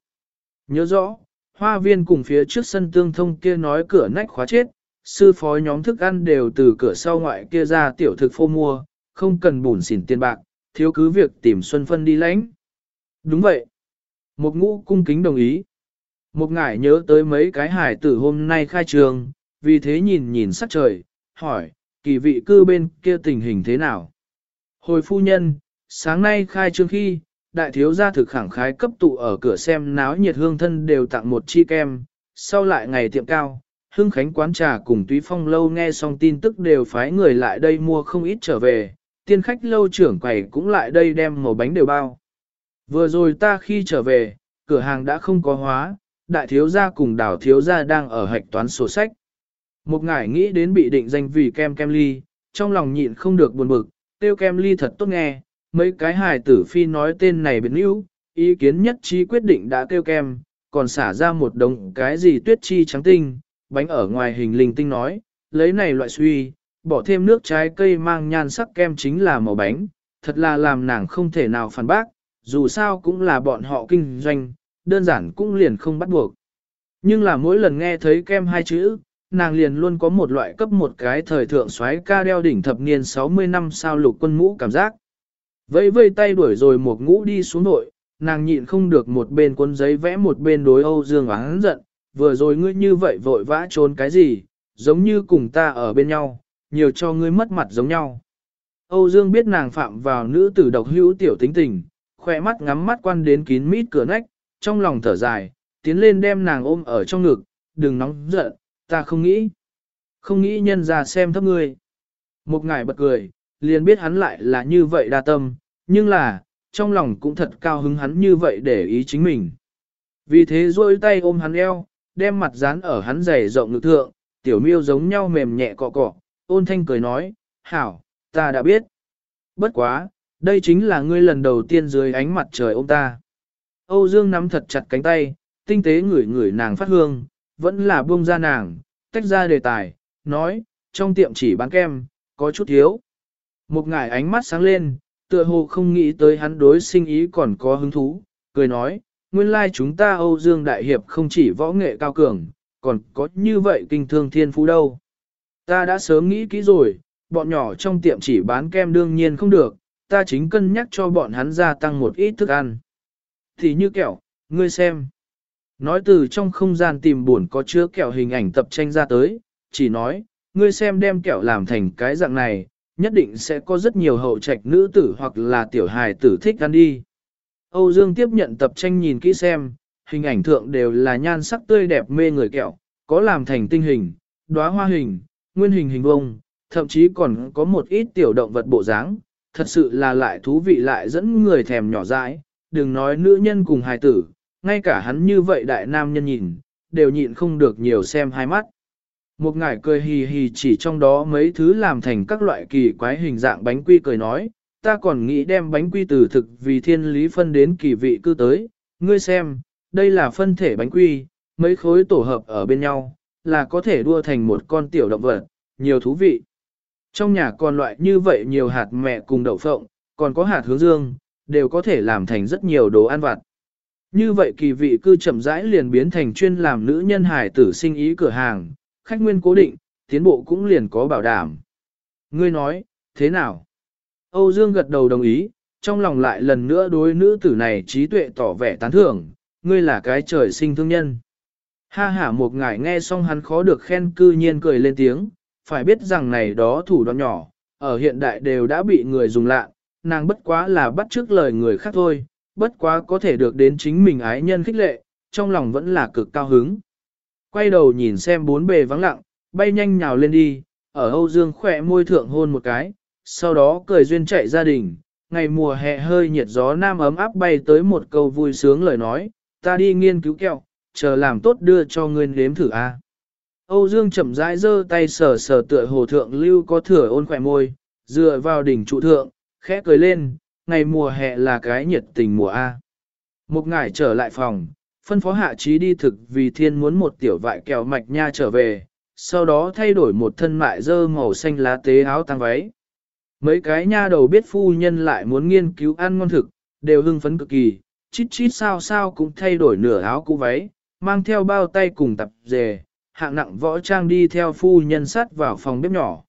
A: Nhớ rõ, hoa viên cùng phía trước sân tương thông kia nói cửa nách khóa chết, sư phó nhóm thức ăn đều từ cửa sau ngoại kia ra tiểu thực phô mua, không cần bùn xỉn tiền bạc, thiếu cứ việc tìm Xuân Phân đi lãnh. Đúng vậy. Một ngũ cung kính đồng ý. Một ngải nhớ tới mấy cái hải tử hôm nay khai trường, vì thế nhìn nhìn sắc trời, hỏi, kỳ vị cư bên kia tình hình thế nào? Hồi phu nhân, sáng nay khai trương khi, đại thiếu gia thực khẳng khái cấp tụ ở cửa xem náo nhiệt hương thân đều tặng một chi kem, sau lại ngày tiệm cao, Hưng khánh quán trà cùng túy phong lâu nghe xong tin tức đều phái người lại đây mua không ít trở về, tiên khách lâu trưởng quầy cũng lại đây đem màu bánh đều bao. Vừa rồi ta khi trở về, cửa hàng đã không có hóa, đại thiếu gia cùng đảo thiếu gia đang ở hạch toán sổ sách. Một ngải nghĩ đến bị định danh vì kem kem ly, trong lòng nhịn không được buồn bực, tiêu kem ly thật tốt nghe, mấy cái hài tử phi nói tên này biến yếu, ý kiến nhất trí quyết định đã tiêu kem, còn xả ra một đống cái gì tuyết chi trắng tinh, bánh ở ngoài hình linh tinh nói, lấy này loại suy, bỏ thêm nước trái cây mang nhan sắc kem chính là màu bánh, thật là làm nàng không thể nào phản bác, dù sao cũng là bọn họ kinh doanh, đơn giản cũng liền không bắt buộc. Nhưng là mỗi lần nghe thấy kem hai chữ, nàng liền luôn có một loại cấp một cái thời thượng xoáy ca đeo đỉnh thập niên 60 năm sao lục quân mũ cảm giác. Vây vây tay đuổi rồi một ngũ đi xuống nội, nàng nhịn không được một bên cuốn giấy vẽ một bên đối Âu Dương oán giận, vừa rồi ngươi như vậy vội vã trốn cái gì, giống như cùng ta ở bên nhau, nhiều cho ngươi mất mặt giống nhau. Âu Dương biết nàng phạm vào nữ tử độc hữu tiểu tính tình, khỏe mắt ngắm mắt quan đến kín mít cửa nách, trong lòng thở dài, tiến lên đem nàng ôm ở trong ngực, đừng nóng giận, ta không nghĩ. Không nghĩ nhân ra xem thấp ngươi. Một ngải bật cười, liền biết hắn lại là như vậy đa tâm, nhưng là, trong lòng cũng thật cao hứng hắn như vậy để ý chính mình. Vì thế rôi tay ôm hắn eo, đem mặt dán ở hắn giày rộng ngực thượng, tiểu miêu giống nhau mềm nhẹ cọ cọ, ôn thanh cười nói, hảo, ta đã biết. Bất quá, đây chính là ngươi lần đầu tiên dưới ánh mặt trời ôm ta. Âu Dương nắm thật chặt cánh tay, tinh tế ngửi ngửi nàng phát hương, vẫn là buông ra nàng, tách ra đề tài, nói, trong tiệm chỉ bán kem, có chút thiếu. Một ngải ánh mắt sáng lên, tựa hồ không nghĩ tới hắn đối sinh ý còn có hứng thú, cười nói, nguyên lai chúng ta Âu Dương Đại Hiệp không chỉ võ nghệ cao cường, còn có như vậy kinh thương thiên phú đâu. Ta đã sớm nghĩ kỹ rồi, bọn nhỏ trong tiệm chỉ bán kem đương nhiên không được, ta chính cân nhắc cho bọn hắn gia tăng một ít thức ăn. Thì như kẹo, ngươi xem. Nói từ trong không gian tìm buồn có chứa kẹo hình ảnh tập tranh ra tới, chỉ nói, ngươi xem đem kẹo làm thành cái dạng này, nhất định sẽ có rất nhiều hậu trạch nữ tử hoặc là tiểu hài tử thích ăn đi. Âu Dương tiếp nhận tập tranh nhìn kỹ xem, hình ảnh thượng đều là nhan sắc tươi đẹp mê người kẹo, có làm thành tinh hình, đóa hoa hình, nguyên hình hình vông, thậm chí còn có một ít tiểu động vật bộ dáng, thật sự là lại thú vị lại dẫn người thèm nhỏ dãi, đừng nói nữ nhân cùng hài tử, ngay cả hắn như vậy đại nam nhân nhìn, đều nhịn không được nhiều xem hai mắt. Một ngải cười hì hì chỉ trong đó mấy thứ làm thành các loại kỳ quái hình dạng bánh quy cười nói, ta còn nghĩ đem bánh quy từ thực vì thiên lý phân đến kỳ vị cư tới, ngươi xem, đây là phân thể bánh quy, mấy khối tổ hợp ở bên nhau, là có thể đua thành một con tiểu động vật, nhiều thú vị. Trong nhà còn loại như vậy nhiều hạt mẹ cùng đậu phộng, còn có hạt hướng dương, đều có thể làm thành rất nhiều đồ ăn vặt. Như vậy kỳ vị cư chậm rãi liền biến thành chuyên làm nữ nhân hải tử sinh ý cửa hàng, khách nguyên cố định, tiến bộ cũng liền có bảo đảm. Ngươi nói, thế nào? Âu Dương gật đầu đồng ý, trong lòng lại lần nữa đối nữ tử này trí tuệ tỏ vẻ tán thưởng, ngươi là cái trời sinh thương nhân. Ha ha một ngài nghe xong hắn khó được khen cư nhiên cười lên tiếng, phải biết rằng này đó thủ đoạn nhỏ, ở hiện đại đều đã bị người dùng lạ, nàng bất quá là bắt trước lời người khác thôi, bất quá có thể được đến chính mình ái nhân khích lệ, trong lòng vẫn là cực cao hứng. Quay đầu nhìn xem bốn bề vắng lặng, bay nhanh nhào lên đi, ở Âu Dương khỏe môi thượng hôn một cái, sau đó cười duyên chạy gia đình, ngày mùa hè hơi nhiệt gió nam ấm áp bay tới một câu vui sướng lời nói, ta đi nghiên cứu kẹo, chờ làm tốt đưa cho ngươi nếm thử a. Âu Dương chậm rãi giơ tay sờ sờ tựa hồ thượng lưu có thừa ôn khỏe môi, dựa vào đỉnh trụ thượng, khẽ cười lên, ngày mùa hè là cái nhiệt tình mùa A. Một ngày trở lại phòng, phân phó hạ trí đi thực vì thiên muốn một tiểu vại kẹo mạch nha trở về, sau đó thay đổi một thân mại dơ màu xanh lá tế áo tăng váy. Mấy cái nha đầu biết phu nhân lại muốn nghiên cứu ăn ngon thực, đều hưng phấn cực kỳ, chít chít sao sao cũng thay đổi nửa áo cũ váy, mang theo bao tay cùng tập dề, hạng nặng võ trang đi theo phu nhân sát vào phòng bếp nhỏ.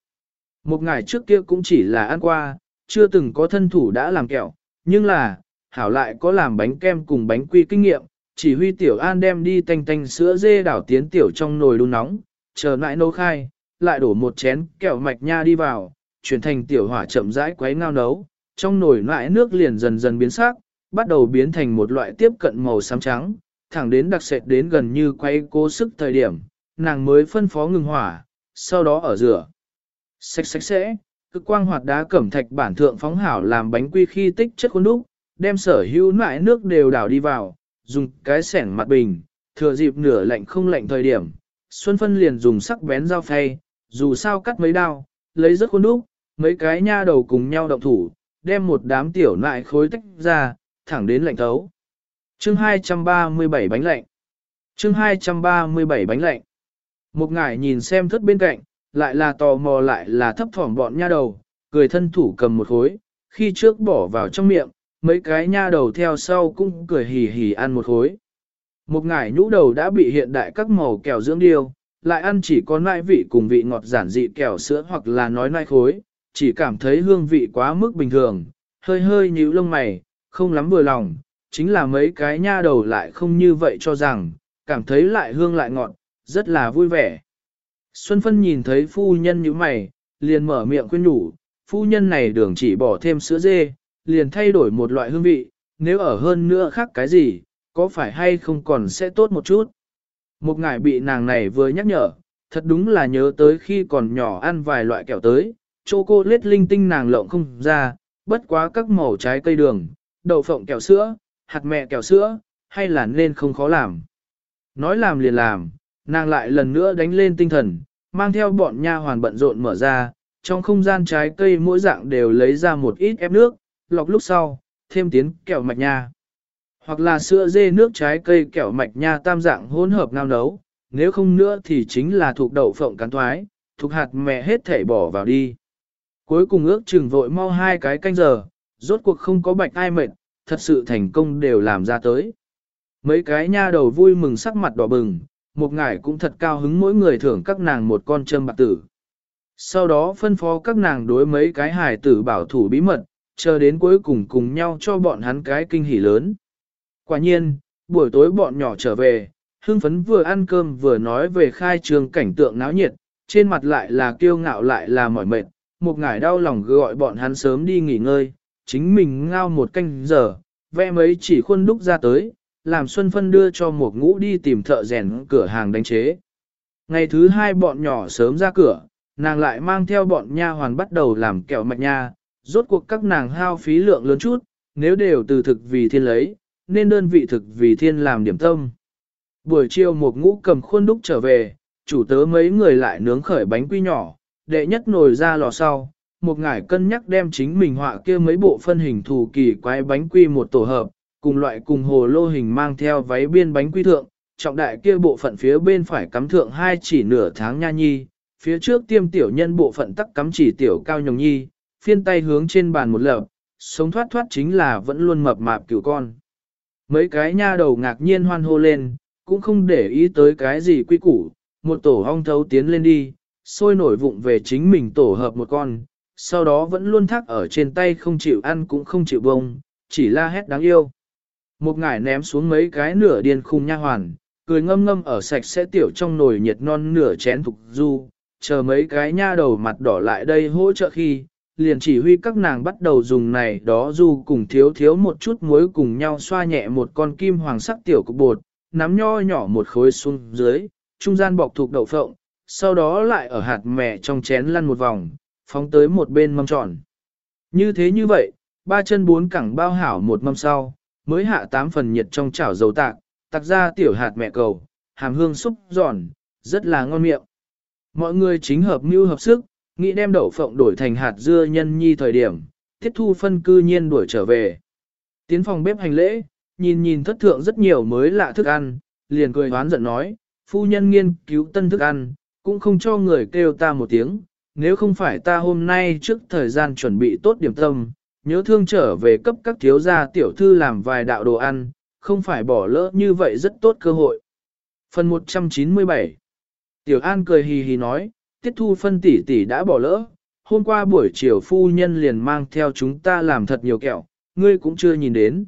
A: Một ngày trước kia cũng chỉ là ăn qua, chưa từng có thân thủ đã làm kẹo, nhưng là, hảo lại có làm bánh kem cùng bánh quy kinh nghiệm, chỉ huy tiểu an đem đi tanh tanh sữa dê đảo tiến tiểu trong nồi đun nóng, chờ lại nấu khai, lại đổ một chén kẹo mạch nha đi vào, chuyển thành tiểu hỏa chậm rãi quấy ngao nấu, trong nồi lại nước liền dần dần biến sắc, bắt đầu biến thành một loại tiếp cận màu xám trắng, thẳng đến đặc sệt đến gần như quay cố sức thời điểm, nàng mới phân phó ngừng hỏa, sau đó ở rửa. Sạch sạch sẽ, cực quang hoạt đá cẩm thạch bản thượng phóng hảo làm bánh quy khi tích chất khuôn đúc, đem sở hữu nại nước đều đảo đi vào, dùng cái sẻng mặt bình, thừa dịp nửa lạnh không lạnh thời điểm. Xuân Phân liền dùng sắc bén dao phay, dù sao cắt mấy đao, lấy rất khuôn đúc, mấy cái nha đầu cùng nhau động thủ, đem một đám tiểu nại khối tách ra, thẳng đến lạnh thấu. Chương 237 bánh lạnh. Chương 237 bánh lạnh. Một ngải nhìn xem thất bên cạnh, lại là tò mò lại là thấp thỏm bọn nha đầu, cười thân thủ cầm một khối, khi trước bỏ vào trong miệng, mấy cái nha đầu theo sau cũng cười hì hì ăn một khối. Một ngải nhũ đầu đã bị hiện đại các màu kẹo dưỡng điêu, lại ăn chỉ có nai vị cùng vị ngọt giản dị kẹo sữa hoặc là nói nai khối, chỉ cảm thấy hương vị quá mức bình thường, hơi hơi nhíu lông mày, không lắm vừa lòng, chính là mấy cái nha đầu lại không như vậy cho rằng, cảm thấy lại hương lại ngọt, rất là vui vẻ. Xuân Phân nhìn thấy phu nhân như mày, liền mở miệng khuyên nhủ, phu nhân này đường chỉ bỏ thêm sữa dê, liền thay đổi một loại hương vị, nếu ở hơn nữa khác cái gì, có phải hay không còn sẽ tốt một chút. Một ngày bị nàng này vừa nhắc nhở, thật đúng là nhớ tới khi còn nhỏ ăn vài loại kẹo tới, chô cô lết linh tinh nàng lộng không ra, bất quá các màu trái cây đường, đậu phộng kẹo sữa, hạt mẹ kẹo sữa, hay là nên không khó làm. Nói làm liền làm, nàng lại lần nữa đánh lên tinh thần, mang theo bọn nha hoàn bận rộn mở ra, trong không gian trái cây mỗi dạng đều lấy ra một ít ép nước, lọc lúc sau, thêm tiến kẹo mạch nha. Hoặc là sữa dê nước trái cây kẹo mạch nha tam dạng hỗn hợp ngao nấu, nếu không nữa thì chính là thuộc đậu phộng cán thoái, thuộc hạt mẹ hết thể bỏ vào đi. Cuối cùng ước chừng vội mau hai cái canh giờ, rốt cuộc không có bạch ai mệt, thật sự thành công đều làm ra tới. Mấy cái nha đầu vui mừng sắc mặt đỏ bừng, một ngải cũng thật cao hứng mỗi người thưởng các nàng một con châm bạc tử. Sau đó phân phó các nàng đối mấy cái hài tử bảo thủ bí mật, chờ đến cuối cùng cùng nhau cho bọn hắn cái kinh hỉ lớn. Quả nhiên, buổi tối bọn nhỏ trở về, hương phấn vừa ăn cơm vừa nói về khai trường cảnh tượng náo nhiệt, trên mặt lại là kiêu ngạo lại là mỏi mệt, một ngải đau lòng gọi bọn hắn sớm đi nghỉ ngơi, chính mình ngao một canh giờ, vẽ mấy chỉ khuôn đúc ra tới, làm Xuân Phân đưa cho một ngũ đi tìm thợ rèn cửa hàng đánh chế. Ngày thứ hai bọn nhỏ sớm ra cửa, nàng lại mang theo bọn nha hoàn bắt đầu làm kẹo mạch nha, rốt cuộc các nàng hao phí lượng lớn chút, nếu đều từ thực vì thiên lấy, nên đơn vị thực vì thiên làm điểm tâm. Buổi chiều một ngũ cầm khuôn đúc trở về, chủ tớ mấy người lại nướng khởi bánh quy nhỏ, đệ nhất nồi ra lò sau, một ngải cân nhắc đem chính mình họa kia mấy bộ phân hình thù kỳ quái bánh quy một tổ hợp, cùng loại cùng hồ lô hình mang theo váy biên bánh quy thượng, trọng đại kia bộ phận phía bên phải cắm thượng hai chỉ nửa tháng nha nhi, phía trước tiêm tiểu nhân bộ phận tắc cắm chỉ tiểu cao nhồng nhi, phiên tay hướng trên bàn một lợp, sống thoát thoát chính là vẫn luôn mập mạp cửu con. Mấy cái nha đầu ngạc nhiên hoan hô lên, cũng không để ý tới cái gì quy củ, một tổ hong thấu tiến lên đi, sôi nổi vụng về chính mình tổ hợp một con, sau đó vẫn luôn thắc ở trên tay không chịu ăn cũng không chịu bông, chỉ la hét đáng yêu. Một ngải ném xuống mấy cái nửa điên khung nha hoàn, cười ngâm ngâm ở sạch sẽ tiểu trong nồi nhiệt non nửa chén thục du, chờ mấy cái nha đầu mặt đỏ lại đây hỗ trợ khi, liền chỉ huy các nàng bắt đầu dùng này đó du cùng thiếu thiếu một chút muối cùng nhau xoa nhẹ một con kim hoàng sắc tiểu cục bột, nắm nho nhỏ một khối xuống dưới, trung gian bọc thuộc đậu phộng, sau đó lại ở hạt mẹ trong chén lăn một vòng, phóng tới một bên mâm tròn. Như thế như vậy, ba chân bốn cẳng bao hảo một mâm sau, mới hạ tám phần nhiệt trong chảo dầu tạc, tạc ra tiểu hạt mẹ cầu, hàm hương xúc giòn, rất là ngon miệng. Mọi người chính hợp mưu hợp sức, nghĩ đem đậu phộng đổi thành hạt dưa nhân nhi thời điểm, tiết thu phân cư nhiên đuổi trở về. Tiến phòng bếp hành lễ, nhìn nhìn thất thượng rất nhiều mới lạ thức ăn, liền cười hoán giận nói, phu nhân nghiên cứu tân thức ăn, cũng không cho người kêu ta một tiếng, nếu không phải ta hôm nay trước thời gian chuẩn bị tốt điểm tâm, nhớ thương trở về cấp các thiếu gia tiểu thư làm vài đạo đồ ăn, không phải bỏ lỡ như vậy rất tốt cơ hội. Phần 197 Tiểu An cười hì hì nói, tiết thu phân tỷ tỷ đã bỏ lỡ, hôm qua buổi chiều phu nhân liền mang theo chúng ta làm thật nhiều kẹo, ngươi cũng chưa nhìn đến.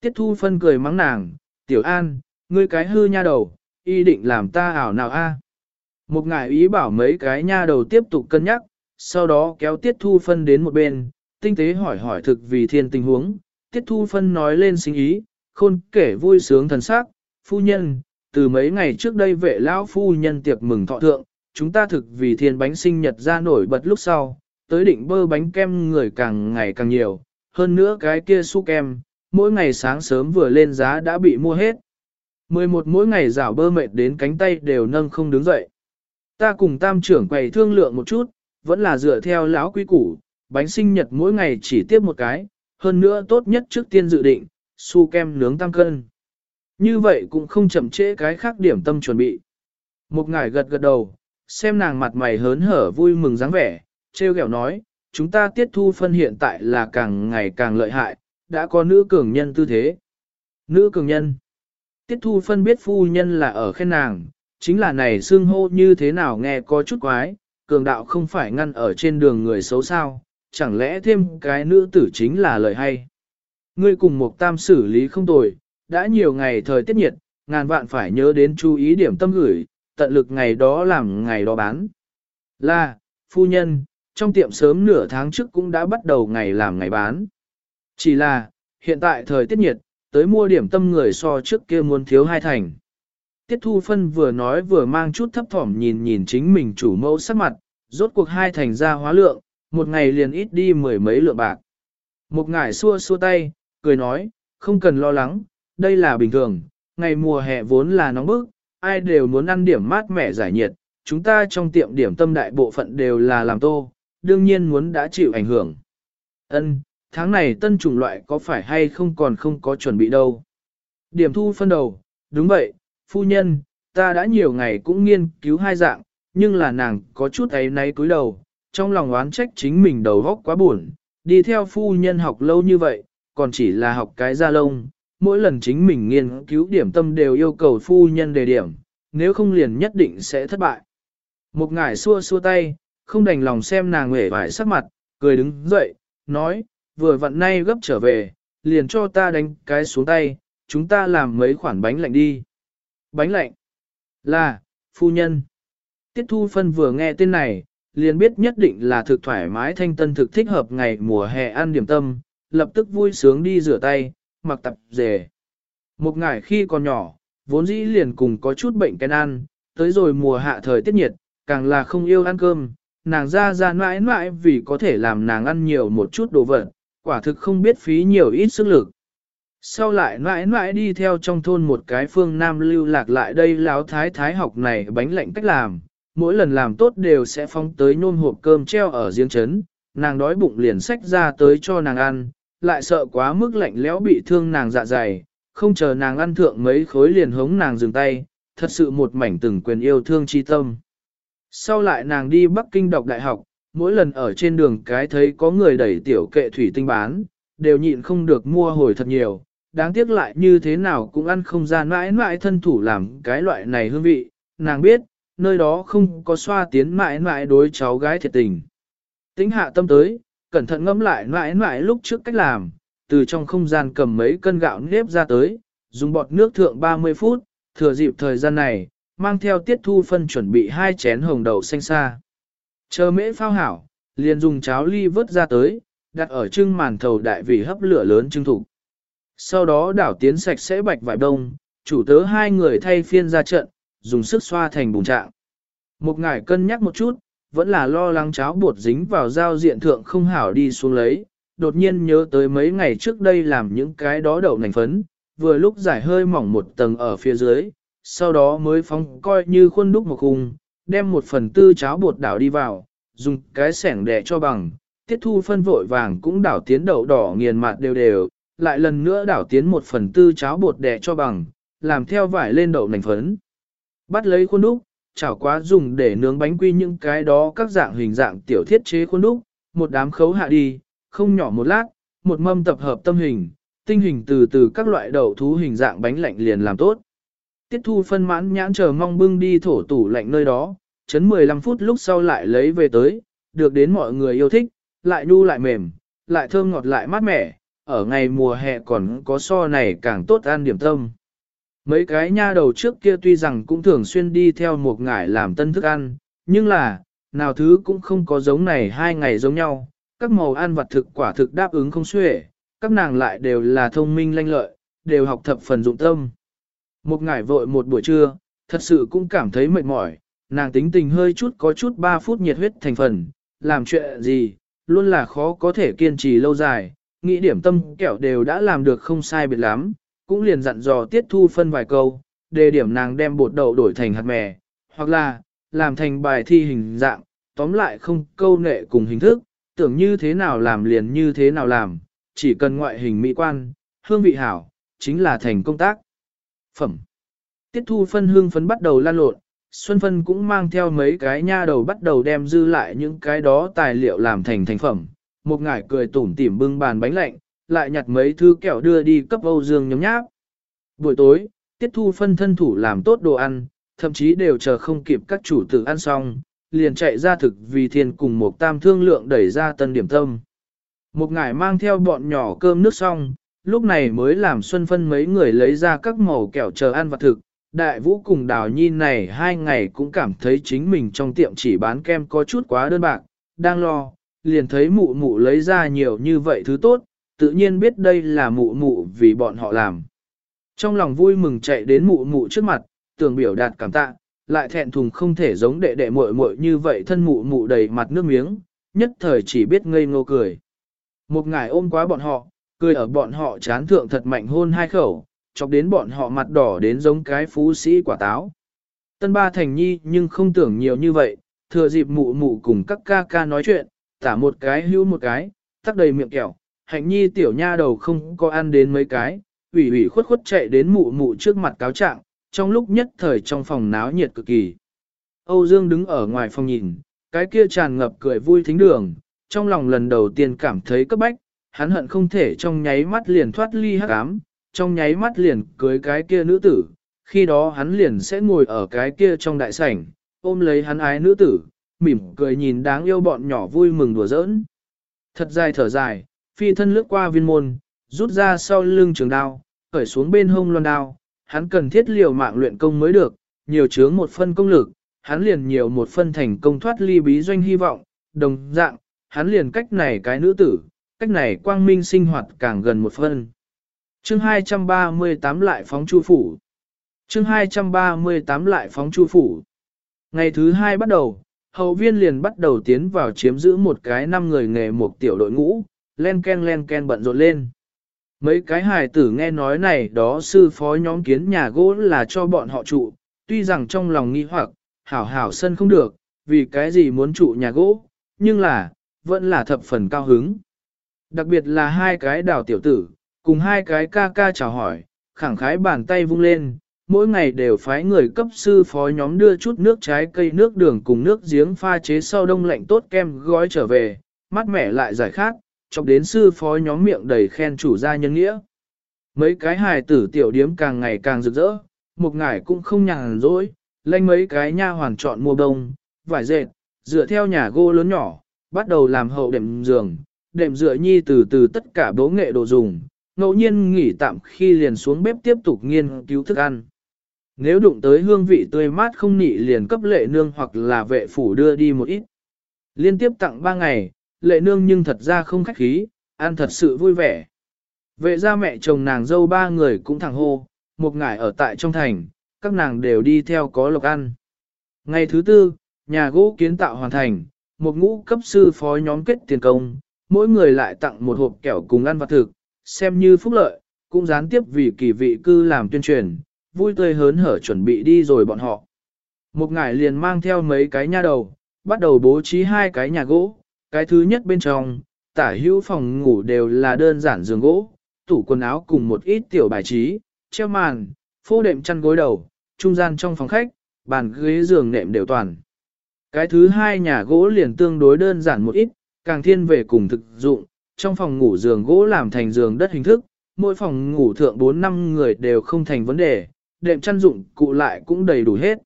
A: Tiết thu phân cười mắng nàng, tiểu an, ngươi cái hư nha đầu, y định làm ta ảo nào a? Một ngài ý bảo mấy cái nha đầu tiếp tục cân nhắc, sau đó kéo tiết thu phân đến một bên, tinh tế hỏi hỏi thực vì thiên tình huống. Tiết thu phân nói lên sinh ý, khôn kể vui sướng thần sắc, phu nhân, từ mấy ngày trước đây vệ lão phu nhân tiệc mừng thọ thượng, chúng ta thực vì thiên bánh sinh nhật ra nổi bật lúc sau, tới định bơ bánh kem người càng ngày càng nhiều, hơn nữa cái kia su kem, mỗi ngày sáng sớm vừa lên giá đã bị mua hết. 11 mỗi ngày rảo bơ mệt đến cánh tay đều nâng không đứng dậy. Ta cùng tam trưởng quầy thương lượng một chút, vẫn là dựa theo lão quý củ, bánh sinh nhật mỗi ngày chỉ tiếp một cái, hơn nữa tốt nhất trước tiên dự định, su kem nướng tăng cân. Như vậy cũng không chậm trễ cái khác điểm tâm chuẩn bị. Một ngải gật gật đầu, xem nàng mặt mày hớn hở vui mừng dáng vẻ, treo kẹo nói, chúng ta tiết thu phân hiện tại là càng ngày càng lợi hại, đã có nữ cường nhân tư thế. Nữ cường nhân. Tiết thu phân biết phu nhân là ở khen nàng, chính là này xương hô như thế nào nghe có chút quái, cường đạo không phải ngăn ở trên đường người xấu sao, chẳng lẽ thêm cái nữ tử chính là lời hay. Ngươi cùng một tam xử lý không tồi, đã nhiều ngày thời tiết nhiệt, ngàn vạn phải nhớ đến chú ý điểm tâm gửi, tận lực ngày đó làm ngày đó bán. Là, phu nhân, trong tiệm sớm nửa tháng trước cũng đã bắt đầu ngày làm ngày bán. Chỉ là, hiện tại thời tiết nhiệt, tới mua điểm tâm người so trước kia muốn thiếu hai thành. Tiết Thu Phân vừa nói vừa mang chút thấp thỏm nhìn nhìn chính mình chủ mẫu sắc mặt, rốt cuộc hai thành ra hóa lượng, một ngày liền ít đi mười mấy lượng bạc. Một ngải xua xua tay, cười nói, không cần lo lắng, đây là bình thường, ngày mùa hè vốn là nóng bức, ai đều muốn ăn điểm mát mẻ giải nhiệt, chúng ta trong tiệm điểm tâm đại bộ phận đều là làm tô, đương nhiên muốn đã chịu ảnh hưởng. Ân, tháng này tân chủng loại có phải hay không còn không có chuẩn bị đâu. Điểm thu phân đầu, đúng vậy, phu nhân, ta đã nhiều ngày cũng nghiên cứu hai dạng, nhưng là nàng có chút ấy náy cúi đầu, trong lòng oán trách chính mình đầu góc quá buồn, đi theo phu nhân học lâu như vậy, còn chỉ là học cái da lông, mỗi lần chính mình nghiên cứu điểm tâm đều yêu cầu phu nhân đề điểm, nếu không liền nhất định sẽ thất bại. Một ngải xua xua tay, không đành lòng xem nàng hề vải sắc mặt, cười đứng dậy, nói, vừa vặn nay gấp trở về, liền cho ta đánh cái xuống tay, chúng ta làm mấy khoản bánh lạnh đi. Bánh lạnh? Là, phu nhân. Tiết thu phân vừa nghe tên này, liền biết nhất định là thực thoải mái thanh tân thực thích hợp ngày mùa hè ăn điểm tâm, lập tức vui sướng đi rửa tay, mặc tập dề. Một ngày khi còn nhỏ, vốn dĩ liền cùng có chút bệnh cái ăn, tới rồi mùa hạ thời tiết nhiệt, càng là không yêu ăn cơm, nàng ra ra mãi mãi vì có thể làm nàng ăn nhiều một chút đồ vật, quả thực không biết phí nhiều ít sức lực. Sau lại mãi mãi đi theo trong thôn một cái phương Nam lưu lạc lại đây láo thái thái học này bánh lạnh cách làm, mỗi lần làm tốt đều sẽ phong tới nôn hộp cơm treo ở giếng chấn, nàng đói bụng liền xách ra tới cho nàng ăn, lại sợ quá mức lạnh lẽo bị thương nàng dạ dày, không chờ nàng ăn thượng mấy khối liền hống nàng dừng tay, thật sự một mảnh từng quyền yêu thương chi tâm. Sau lại nàng đi Bắc Kinh đọc đại học, mỗi lần ở trên đường cái thấy có người đẩy tiểu kệ thủy tinh bán, đều nhịn không được mua hồi thật nhiều, đáng tiếc lại như thế nào cũng ăn không ra mãi mãi thân thủ làm cái loại này hương vị, nàng biết, nơi đó không có xoa tiến mãi mãi đối cháu gái thiệt tình. Tính hạ tâm tới, cẩn thận ngẫm lại mãi mãi lúc trước cách làm, từ trong không gian cầm mấy cân gạo nếp ra tới, dùng bọt nước thượng 30 phút, thừa dịp thời gian này, mang theo tiết thu phân chuẩn bị hai chén hồng đậu xanh xa. Chờ mễ phao hảo, liền dùng cháo ly vớt ra tới, đặt ở trưng màn thầu đại vị hấp lửa lớn trưng thủ. Sau đó đảo tiến sạch sẽ bạch vải đông, chủ tớ hai người thay phiên ra trận, dùng sức xoa thành bùn trạng. Một ngải cân nhắc một chút, vẫn là lo lắng cháo bột dính vào giao diện thượng không hảo đi xuống lấy, đột nhiên nhớ tới mấy ngày trước đây làm những cái đó đậu nành phấn, vừa lúc giải hơi mỏng một tầng ở phía dưới, sau đó mới phóng coi như khuôn đúc một khung, đem một phần tư cháo bột đảo đi vào, dùng cái sẻng đẻ cho bằng, tiết thu phân vội vàng cũng đảo tiến đậu đỏ nghiền mạt đều đều, lại lần nữa đảo tiến một phần tư cháo bột đẻ cho bằng, làm theo vải lên đậu nành phấn. Bắt lấy khuôn đúc, chảo quá dùng để nướng bánh quy những cái đó các dạng hình dạng tiểu thiết chế khuôn đúc, một đám khấu hạ đi, không nhỏ một lát, một mâm tập hợp tâm hình, tinh hình từ từ các loại đậu thú hình dạng bánh lạnh liền làm tốt. Tiết thu phân mãn nhãn chờ mong bưng đi thổ tủ lạnh nơi đó, chấn 15 phút lúc sau lại lấy về tới, được đến mọi người yêu thích, lại nhu lại mềm, lại thơm ngọt lại mát mẻ, ở ngày mùa hè còn có so này càng tốt ăn điểm tâm. Mấy cái nha đầu trước kia tuy rằng cũng thường xuyên đi theo một ngải làm tân thức ăn, nhưng là, nào thứ cũng không có giống này hai ngày giống nhau, các màu ăn vật thực quả thực đáp ứng không xuể, các nàng lại đều là thông minh lanh lợi, đều học thập phần dụng tâm. Một ngải vội một buổi trưa, thật sự cũng cảm thấy mệt mỏi, nàng tính tình hơi chút có chút 3 phút nhiệt huyết thành phần, làm chuyện gì, luôn là khó có thể kiên trì lâu dài, nghĩ điểm tâm kẹo đều đã làm được không sai biệt lắm, cũng liền dặn dò tiết thu phân vài câu, đề điểm nàng đem bột đậu đổi thành hạt mè, hoặc là, làm thành bài thi hình dạng, tóm lại không câu nệ cùng hình thức, tưởng như thế nào làm liền như thế nào làm, chỉ cần ngoại hình mỹ quan, hương vị hảo, chính là thành công tác. Phẩm Tiết thu phân hương phấn bắt đầu lan lộn, Xuân Phân cũng mang theo mấy cái nha đầu bắt đầu đem dư lại những cái đó tài liệu làm thành thành phẩm. Một ngải cười tủm tỉm bưng bàn bánh lạnh, lại nhặt mấy thứ kẹo đưa đi cấp Âu Dương nhóm nháp. Buổi tối, Tiết Thu phân thân thủ làm tốt đồ ăn, thậm chí đều chờ không kịp các chủ tử ăn xong, liền chạy ra thực vì thiên cùng một tam thương lượng đẩy ra tân điểm tâm. Một ngải mang theo bọn nhỏ cơm nước xong, lúc này mới làm Xuân Phân mấy người lấy ra các màu kẹo chờ ăn vặt thực. Đại vũ cùng đào nhi này hai ngày cũng cảm thấy chính mình trong tiệm chỉ bán kem có chút quá đơn bạc, đang lo, liền thấy mụ mụ lấy ra nhiều như vậy thứ tốt, tự nhiên biết đây là mụ mụ vì bọn họ làm. Trong lòng vui mừng chạy đến mụ mụ trước mặt, tưởng biểu đạt cảm tạ, lại thẹn thùng không thể giống đệ đệ muội muội như vậy thân mụ mụ đầy mặt nước miếng, nhất thời chỉ biết ngây ngô cười. Một ngài ôm quá bọn họ, cười ở bọn họ chán thượng thật mạnh hôn hai khẩu, chọc đến bọn họ mặt đỏ đến giống cái phú sĩ quả táo. Tân ba thành nhi nhưng không tưởng nhiều như vậy, thừa dịp mụ mụ cùng các ca ca nói chuyện, tả một cái hưu một cái, tắc đầy miệng kẹo, hạnh nhi tiểu nha đầu không có ăn đến mấy cái, ủy ủy khuất khuất chạy đến mụ mụ trước mặt cáo trạng, trong lúc nhất thời trong phòng náo nhiệt cực kỳ. Âu Dương đứng ở ngoài phòng nhìn, cái kia tràn ngập cười vui thính đường, trong lòng lần đầu tiên cảm thấy cấp bách, hắn hận không thể trong nháy mắt liền thoát ly hắc ám, trong nháy mắt liền cưới cái kia nữ tử, khi đó hắn liền sẽ ngồi ở cái kia trong đại sảnh, ôm lấy hắn ái nữ tử, mỉm cười nhìn đáng yêu bọn nhỏ vui mừng đùa giỡn. Thật dài thở dài, phi thân lướt qua viên môn, rút ra sau lưng trường đao, khởi xuống bên hông loan đao, hắn cần thiết liều mạng luyện công mới được, nhiều chướng một phân công lực, hắn liền nhiều một phân thành công thoát ly bí doanh hy vọng, đồng dạng, hắn liền cách này cái nữ tử, cách này quang minh sinh hoạt càng gần một phân. Chương 238 lại phóng chu phủ. Chương 238 lại phóng chu phủ. Ngày thứ hai bắt đầu, hậu viên liền bắt đầu tiến vào chiếm giữ một cái năm người nghề một tiểu đội ngũ, len ken len ken bận rộn lên. Mấy cái hài tử nghe nói này đó sư phó nhóm kiến nhà gỗ là cho bọn họ trụ, tuy rằng trong lòng nghi hoặc, hảo hảo sân không được, vì cái gì muốn trụ nhà gỗ, nhưng là, vẫn là thập phần cao hứng. Đặc biệt là hai cái đào tiểu tử, cùng hai cái ca ca chào hỏi, khẳng khái bàn tay vung lên, mỗi ngày đều phái người cấp sư phó nhóm đưa chút nước trái cây nước đường cùng nước giếng pha chế sau đông lạnh tốt kem gói trở về, mát mẻ lại giải khát, chọc đến sư phó nhóm miệng đầy khen chủ gia nhân nghĩa. Mấy cái hài tử tiểu điếm càng ngày càng rực rỡ, một ngải cũng không nhàn rỗi, lanh mấy cái nha hoàn chọn mua đông, vải dệt, dựa theo nhà gỗ lớn nhỏ, bắt đầu làm hậu đệm giường, đệm dựa nhi từ từ tất cả bố nghệ đồ dùng, ngẫu nhiên nghỉ tạm khi liền xuống bếp tiếp tục nghiên cứu thức ăn. Nếu đụng tới hương vị tươi mát không nị liền cấp lệ nương hoặc là vệ phủ đưa đi một ít. Liên tiếp tặng 3 ngày, lệ nương nhưng thật ra không khách khí, ăn thật sự vui vẻ. Vệ ra mẹ chồng nàng dâu ba người cũng thẳng hô, một ngải ở tại trong thành, các nàng đều đi theo có lộc ăn. Ngày thứ tư, nhà gỗ kiến tạo hoàn thành, một ngũ cấp sư phó nhóm kết tiền công, mỗi người lại tặng một hộp kẹo cùng ăn vặt thực, xem như phúc lợi, cũng gián tiếp vì kỳ vị cư làm tuyên truyền, vui tươi hớn hở chuẩn bị đi rồi bọn họ. Một ngải liền mang theo mấy cái nha đầu, bắt đầu bố trí hai cái nhà gỗ, cái thứ nhất bên trong, tả hữu phòng ngủ đều là đơn giản giường gỗ, tủ quần áo cùng một ít tiểu bài trí, treo màn, phô đệm chăn gối đầu, trung gian trong phòng khách, bàn ghế giường nệm đều toàn. Cái thứ hai nhà gỗ liền tương đối đơn giản một ít, càng thiên về cùng thực dụng, trong phòng ngủ giường gỗ làm thành giường đất hình thức, mỗi phòng ngủ thượng 4 năm người đều không thành vấn đề, đệm chăn dụng cụ lại cũng đầy đủ hết.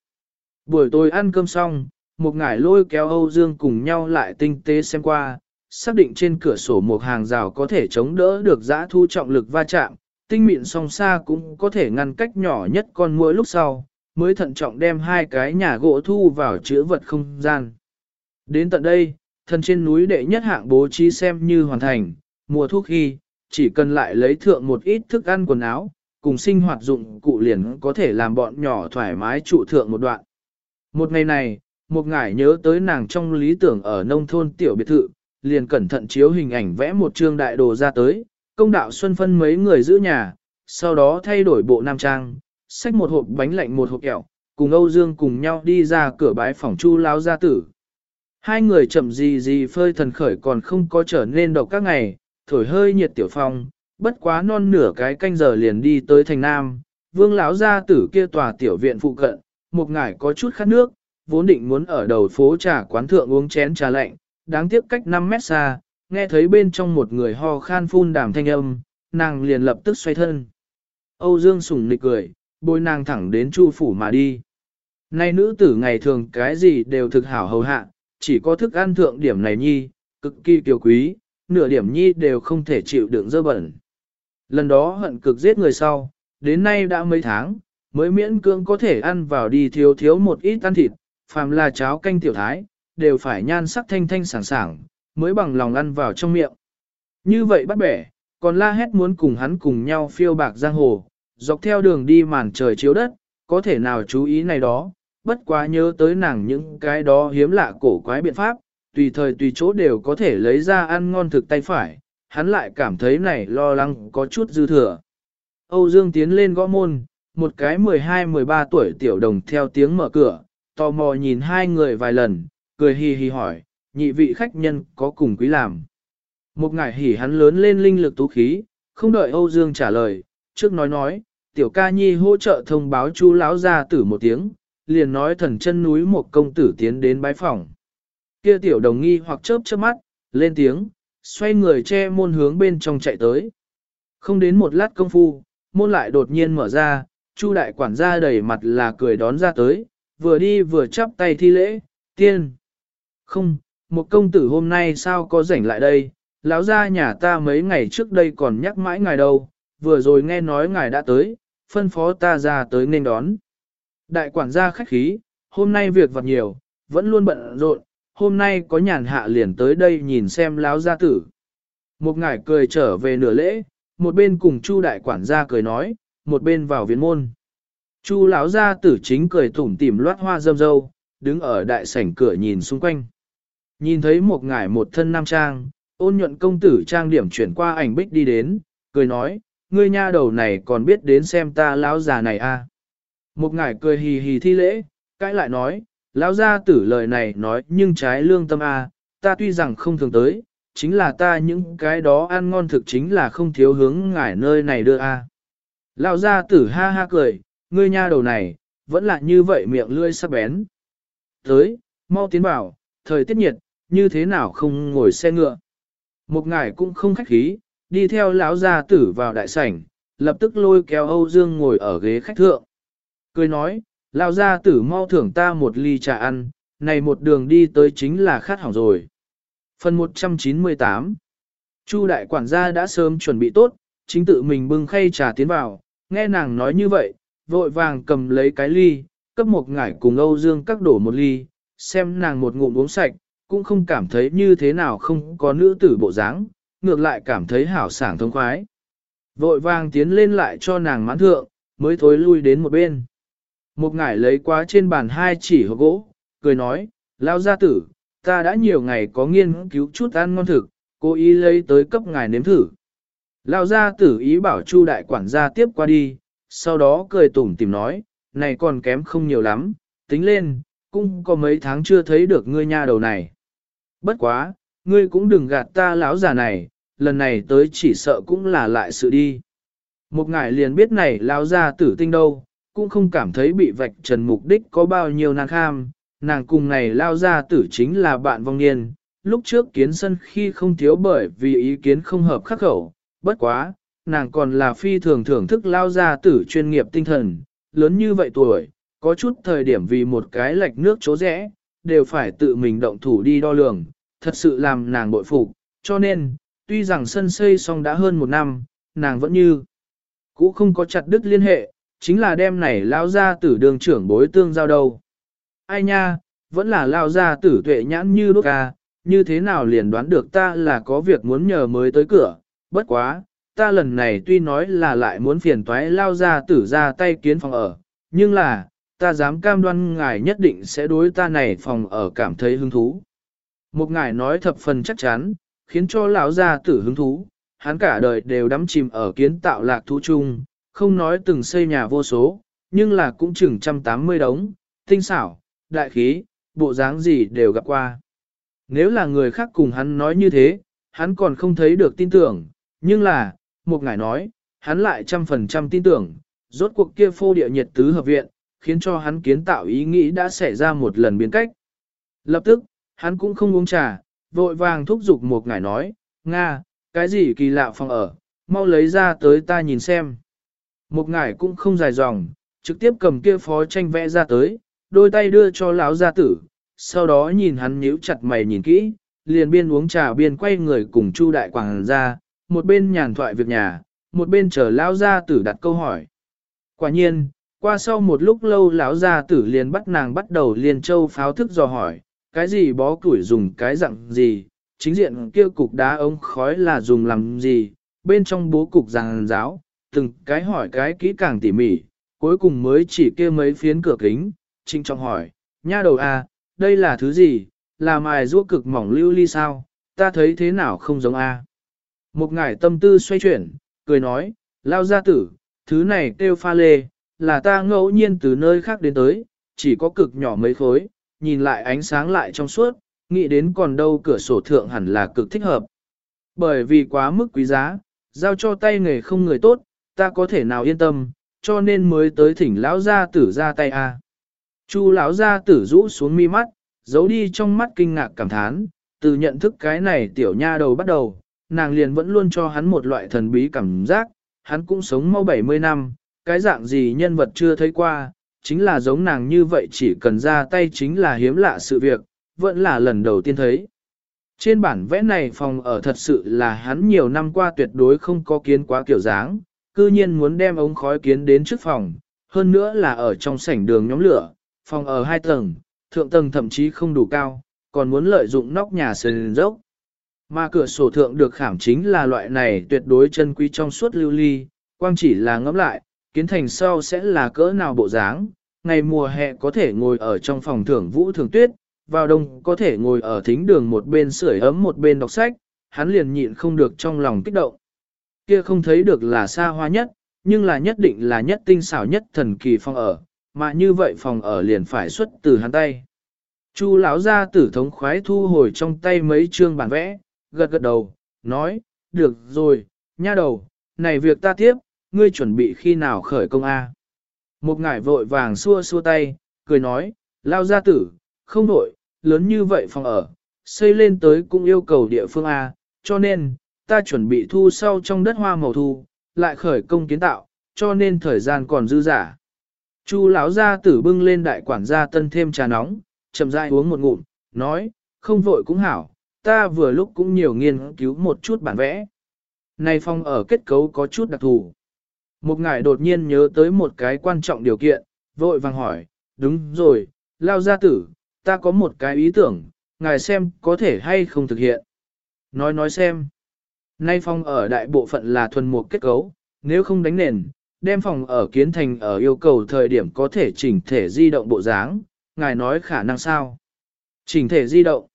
A: Buổi tối ăn cơm xong, một ngải lôi kéo Âu Dương cùng nhau lại tinh tế xem qua, xác định trên cửa sổ một hàng rào có thể chống đỡ được giã thu trọng lực va chạm, tinh mịn song xa cũng có thể ngăn cách nhỏ nhất con mỗi lúc sau, mới thận trọng đem hai cái nhà gỗ thu vào chứa vật không gian. Đến tận đây, thân trên núi đệ nhất hạng bố trí xem như hoàn thành, mùa thu khi, chỉ cần lại lấy thượng một ít thức ăn quần áo, cùng sinh hoạt dụng cụ liền có thể làm bọn nhỏ thoải mái trụ thượng một đoạn. Một ngày này, một ngải nhớ tới nàng trong lý tưởng ở nông thôn tiểu biệt thự, liền cẩn thận chiếu hình ảnh vẽ một trương đại đồ ra tới, công đạo xuân phân mấy người giữ nhà, sau đó thay đổi bộ nam trang, xách một hộp bánh lạnh một hộp kẹo, cùng Âu Dương cùng nhau đi ra cửa bái phòng chu lao gia tử. Hai người chậm gì gì phơi thần khởi còn không có trở nên độc các ngày, thổi hơi nhiệt tiểu phong, bất quá non nửa cái canh giờ liền đi tới thành Nam, vương lão gia tử kia tòa tiểu viện phụ cận, một ngải có chút khát nước, vốn định muốn ở đầu phố trà quán thượng uống chén trà lạnh, đáng tiếc cách 5 mét xa, nghe thấy bên trong một người ho khan phun đàm thanh âm, nàng liền lập tức xoay thân. Âu Dương sủng nịch cười, bôi nàng thẳng đến chu phủ mà đi. Nay nữ tử ngày thường cái gì đều thực hảo hầu hạ, chỉ có thức ăn thượng điểm này nhi, cực kỳ kiều quý, nửa điểm nhi đều không thể chịu đựng dơ bẩn. Lần đó hận cực giết người sau, đến nay đã mấy tháng, mới miễn cưỡng có thể ăn vào đi thiếu thiếu một ít ăn thịt, phàm là cháo canh tiểu thái, đều phải nhan sắc thanh thanh sảng sảng, mới bằng lòng ăn vào trong miệng. Như vậy bắt bẻ, còn la hét muốn cùng hắn cùng nhau phiêu bạc giang hồ, dọc theo đường đi màn trời chiếu đất, có thể nào chú ý này đó, bất quá nhớ tới nàng những cái đó hiếm lạ cổ quái biện pháp, tùy thời tùy chỗ đều có thể lấy ra ăn ngon thực tay phải, hắn lại cảm thấy này lo lắng có chút dư thừa. Âu Dương tiến lên gõ môn, một cái 12-13 tuổi tiểu đồng theo tiếng mở cửa, tò mò nhìn hai người vài lần, cười hì hì hỏi, nhị vị khách nhân có cùng quý làm. Một ngải hỉ hắn lớn lên linh lực tú khí, không đợi Âu Dương trả lời, trước nói nói, tiểu ca nhi hỗ trợ thông báo chú lão gia tử một tiếng, liền nói thần chân núi một công tử tiến đến bái phòng. Kia tiểu đồng nghi hoặc chớp chớp mắt, lên tiếng, xoay người che môn hướng bên trong chạy tới. Không đến một lát công phu, môn lại đột nhiên mở ra, Chu đại quản gia đầy mặt là cười đón ra tới, vừa đi vừa chắp tay thi lễ, tiên. Không, một công tử hôm nay sao có rảnh lại đây, lão gia nhà ta mấy ngày trước đây còn nhắc mãi ngài đâu, vừa rồi nghe nói ngài đã tới, phân phó ta ra tới nên đón. Đại quản gia khách khí, hôm nay việc vặt nhiều, vẫn luôn bận rộn, hôm nay có nhàn hạ liền tới đây nhìn xem lão gia tử. Một ngài cười trở về nửa lễ, một bên cùng Chu đại quản gia cười nói, một bên vào viện môn. Chu lão gia tử chính cười tủm tỉm loát hoa râm râu, đứng ở đại sảnh cửa nhìn xung quanh. Nhìn thấy một ngải một thân nam trang, ôn nhuận công tử trang điểm chuyển qua ảnh bích đi đến, cười nói, ngươi nha đầu này còn biết đến xem ta lão già này a. À? Một ngải cười hì hì thi lễ, cãi lại nói, lão gia tử lời này nói nhưng trái lương tâm a, à, ta tuy rằng không thường tới, chính là ta những cái đó ăn ngon thực chính là không thiếu hướng ngải nơi này đưa a. À. Lão gia tử ha ha cười, ngươi nha đầu này, vẫn là như vậy miệng lươi sắc bén. Tới, mau tiến vào, thời tiết nhiệt, như thế nào không ngồi xe ngựa. Một ngải cũng không khách khí, đi theo lão gia tử vào đại sảnh, lập tức lôi kéo Âu Dương ngồi ở ghế khách thượng. Cười nói, Lao gia tử mau thưởng ta một ly trà ăn, này một đường đi tới chính là khát hỏng rồi. Phần 198 Chu đại quản gia đã sớm chuẩn bị tốt, chính tự mình bưng khay trà tiến vào, nghe nàng nói như vậy, vội vàng cầm lấy cái ly, cấp một ngải cùng Âu Dương các đổ một ly, xem nàng một ngụm uống sạch, cũng không cảm thấy như thế nào không có nữ tử bộ dáng, ngược lại cảm thấy hảo sảng thông khoái. Vội vàng tiến lên lại cho nàng mãn thượng, mới thối lui đến một bên. Một ngải lấy quá trên bàn hai chỉ hộp gỗ, cười nói, lao gia tử, ta đã nhiều ngày có nghiên cứu chút ăn ngon thực, cố ý lấy tới cấp ngài nếm thử. Lao gia tử ý bảo Chu đại quản gia tiếp qua đi, sau đó cười tủm tìm nói, này còn kém không nhiều lắm, tính lên, cũng có mấy tháng chưa thấy được ngươi nha đầu này. Bất quá, ngươi cũng đừng gạt ta lão già này, lần này tới chỉ sợ cũng là lại sự đi. Một ngài liền biết này lão gia tử tinh đâu, cũng không cảm thấy bị vạch trần mục đích có bao nhiêu nàng kham, nàng cùng này lao gia tử chính là bạn vong niên, lúc trước kiến sân khi không thiếu bởi vì ý kiến không hợp khắc khẩu, bất quá, nàng còn là phi thường thưởng thức lao gia tử chuyên nghiệp tinh thần, lớn như vậy tuổi, có chút thời điểm vì một cái lệch nước chỗ rẽ, đều phải tự mình động thủ đi đo lường, thật sự làm nàng bội phục, cho nên, tuy rằng sân xây xong đã hơn một năm, nàng vẫn như, cũng không có chặt đứt liên hệ, chính là đem này lao ra tử đường trưởng bối tương giao đâu. Ai nha, vẫn là lao ra tử tuệ nhãn như đốt ca, à, như thế nào liền đoán được ta là có việc muốn nhờ mới tới cửa, bất quá, ta lần này tuy nói là lại muốn phiền toái lao ra tử ra tay kiến phòng ở, nhưng là, ta dám cam đoan ngài nhất định sẽ đối ta này phòng ở cảm thấy hứng thú. Một ngài nói thập phần chắc chắn, khiến cho lão gia tử hứng thú, hắn cả đời đều đắm chìm ở kiến tạo lạc thú chung, không nói từng xây nhà vô số, nhưng là cũng chừng trăm tám mươi đống, tinh xảo, đại khí, bộ dáng gì đều gặp qua. Nếu là người khác cùng hắn nói như thế, hắn còn không thấy được tin tưởng, nhưng là, một ngài nói, hắn lại trăm phần trăm tin tưởng, rốt cuộc kia phô địa nhiệt tứ hợp viện, khiến cho hắn kiến tạo ý nghĩ đã xảy ra một lần biến cách. Lập tức, hắn cũng không uống trà, vội vàng thúc giục một ngài nói, Nga, cái gì kỳ lạ phòng ở, mau lấy ra tới ta nhìn xem. Một ngài cũng không dài dòng, trực tiếp cầm kia phó tranh vẽ ra tới, đôi tay đưa cho lão gia tử, sau đó nhìn hắn nhíu chặt mày nhìn kỹ, liền biên uống trà biên quay người cùng Chu đại quảng ra, một bên nhàn thoại việc nhà, một bên chờ lão gia tử đặt câu hỏi. Quả nhiên, qua sau một lúc lâu lão gia tử liền bắt nàng bắt đầu liền châu pháo thức dò hỏi, cái gì bó củi dùng cái dạng gì, chính diện kia cục đá ống khói là dùng làm gì, bên trong bố cục giàn giáo, từng cái hỏi cái kỹ càng tỉ mỉ, cuối cùng mới chỉ kia mấy phiến cửa kính, trinh trọng hỏi, nha đầu a, đây là thứ gì, là mài rua cực mỏng lưu ly sao, ta thấy thế nào không giống a. Một ngải tâm tư xoay chuyển, cười nói, lao gia tử, thứ này kêu pha lê, là ta ngẫu nhiên từ nơi khác đến tới, chỉ có cực nhỏ mấy khối, nhìn lại ánh sáng lại trong suốt, nghĩ đến còn đâu cửa sổ thượng hẳn là cực thích hợp. Bởi vì quá mức quý giá, giao cho tay nghề không người tốt, ta có thể nào yên tâm, cho nên mới tới thỉnh lão gia tử ra tay a. Chu lão gia tử rũ xuống mi mắt, giấu đi trong mắt kinh ngạc cảm thán, từ nhận thức cái này tiểu nha đầu bắt đầu, nàng liền vẫn luôn cho hắn một loại thần bí cảm giác, hắn cũng sống mau 70 năm, cái dạng gì nhân vật chưa thấy qua, chính là giống nàng như vậy chỉ cần ra tay chính là hiếm lạ sự việc, vẫn là lần đầu tiên thấy. Trên bản vẽ này phòng ở thật sự là hắn nhiều năm qua tuyệt đối không có kiến quá kiểu dáng, cư nhiên muốn đem ống khói kiến đến trước phòng, hơn nữa là ở trong sảnh đường nhóm lửa, phòng ở hai tầng, thượng tầng thậm chí không đủ cao, còn muốn lợi dụng nóc nhà sườn dốc. Mà cửa sổ thượng được khảm chính là loại này tuyệt đối chân quý trong suốt lưu ly, quang chỉ là ngẫm lại, kiến thành sau sẽ là cỡ nào bộ dáng, ngày mùa hè có thể ngồi ở trong phòng thưởng vũ thường tuyết, vào đông có thể ngồi ở thính đường một bên sưởi ấm một bên đọc sách, hắn liền nhịn không được trong lòng kích động. Kia không thấy được là xa hoa nhất, nhưng là nhất định là nhất tinh xảo nhất thần kỳ phòng ở, mà như vậy phòng ở liền phải xuất từ hắn tay. Chu lão gia tử thống khoái thu hồi trong tay mấy chương bản vẽ, gật gật đầu, nói, được rồi, nha đầu, này việc ta tiếp, ngươi chuẩn bị khi nào khởi công A. Một ngải vội vàng xua xua tay, cười nói, lao gia tử, không vội, lớn như vậy phòng ở, xây lên tới cũng yêu cầu địa phương A, cho nên, ta chuẩn bị thu sau trong đất hoa màu thu, lại khởi công kiến tạo, cho nên thời gian còn dư giả. Chu lão gia tử bưng lên đại quản gia tân thêm trà nóng, chậm rãi uống một ngụm, nói, không vội cũng hảo, ta vừa lúc cũng nhiều nghiên cứu một chút bản vẽ. Này phong ở kết cấu có chút đặc thù. Một ngài đột nhiên nhớ tới một cái quan trọng điều kiện, vội vàng hỏi, đúng rồi, lao gia tử, ta có một cái ý tưởng, ngài xem có thể hay không thực hiện. Nói nói xem. Nay phòng ở đại bộ phận là thuần mục kết cấu, nếu không đánh nền, đem phòng ở kiến thành ở yêu cầu thời điểm có thể chỉnh thể di động bộ dáng, ngài nói khả năng sao? Chỉnh thể di động.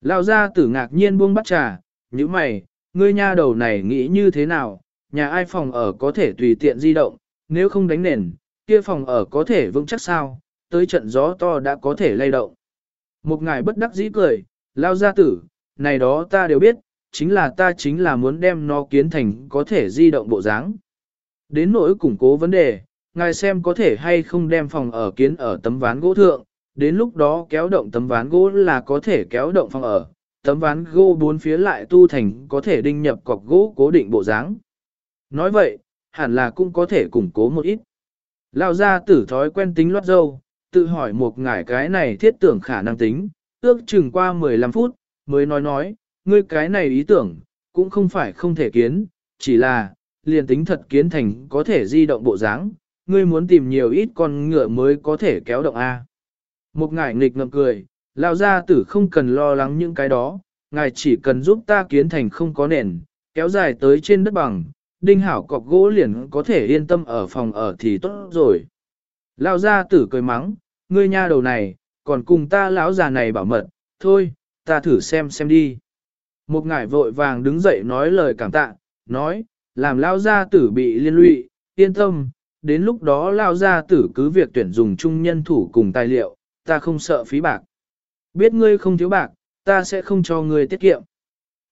A: Lao ra tử ngạc nhiên buông bắt trà, như mày, ngươi nha đầu này nghĩ như thế nào, nhà ai phòng ở có thể tùy tiện di động, nếu không đánh nền, kia phòng ở có thể vững chắc sao, tới trận gió to đã có thể lay động. Một ngài bất đắc dĩ cười, lao ra tử, này đó ta đều biết, chính là ta chính là muốn đem nó kiến thành có thể di động bộ dáng. Đến nỗi củng cố vấn đề, ngài xem có thể hay không đem phòng ở kiến ở tấm ván gỗ thượng, đến lúc đó kéo động tấm ván gỗ là có thể kéo động phòng ở, tấm ván gỗ bốn phía lại tu thành có thể đinh nhập cọc gỗ cố định bộ dáng. Nói vậy, hẳn là cũng có thể củng cố một ít. Lao ra tử thói quen tính loát dâu, tự hỏi một ngải cái này thiết tưởng khả năng tính, ước chừng qua 15 phút, mới nói nói, ngươi cái này ý tưởng, cũng không phải không thể kiến, chỉ là, liền tính thật kiến thành có thể di động bộ dáng, ngươi muốn tìm nhiều ít con ngựa mới có thể kéo động A. Một ngải nghịch ngậm cười, lao gia tử không cần lo lắng những cái đó, ngài chỉ cần giúp ta kiến thành không có nền, kéo dài tới trên đất bằng, đinh hảo cọc gỗ liền có thể yên tâm ở phòng ở thì tốt rồi. Lao gia tử cười mắng, ngươi nha đầu này, còn cùng ta lão già này bảo mật, thôi, ta thử xem xem đi. Một ngải vội vàng đứng dậy nói lời cảm tạ, nói, làm lao gia tử bị liên lụy, yên tâm, đến lúc đó lao gia tử cứ việc tuyển dùng chung nhân thủ cùng tài liệu, ta không sợ phí bạc. Biết ngươi không thiếu bạc, ta sẽ không cho ngươi tiết kiệm.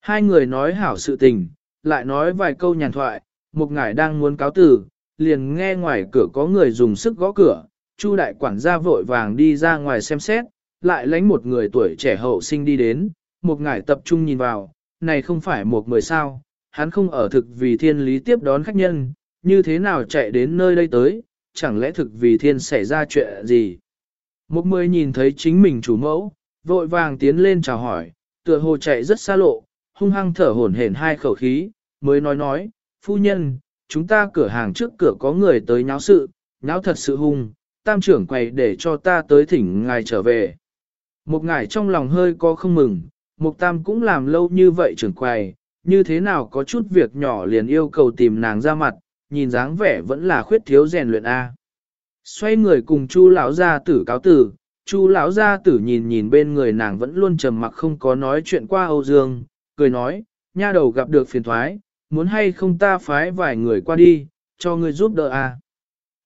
A: Hai người nói hảo sự tình, lại nói vài câu nhàn thoại, một ngải đang muốn cáo tử, liền nghe ngoài cửa có người dùng sức gõ cửa, Chu đại quản gia vội vàng đi ra ngoài xem xét, lại lánh một người tuổi trẻ hậu sinh đi đến, một ngải tập trung nhìn vào, này không phải một mười sao, hắn không ở thực vì thiên lý tiếp đón khách nhân, như thế nào chạy đến nơi đây tới, chẳng lẽ thực vì thiên xảy ra chuyện gì. Một mười nhìn thấy chính mình chủ mẫu, vội vàng tiến lên chào hỏi, tựa hồ chạy rất xa lộ, hung hăng thở hổn hển hai khẩu khí, mới nói nói, phu nhân, chúng ta cửa hàng trước cửa có người tới nháo sự, nháo thật sự hung, tam trưởng quầy để cho ta tới thỉnh ngài trở về. Một ngài trong lòng hơi có không mừng, Mục tam cũng làm lâu như vậy trưởng quầy, như thế nào có chút việc nhỏ liền yêu cầu tìm nàng ra mặt, nhìn dáng vẻ vẫn là khuyết thiếu rèn luyện A. Xoay người cùng chu lão gia tử cáo tử, chu lão gia tử nhìn nhìn bên người nàng vẫn luôn trầm mặc không có nói chuyện qua Âu Dương, cười nói, nha đầu gặp được phiền thoái, muốn hay không ta phái vài người qua đi, cho người giúp đỡ A.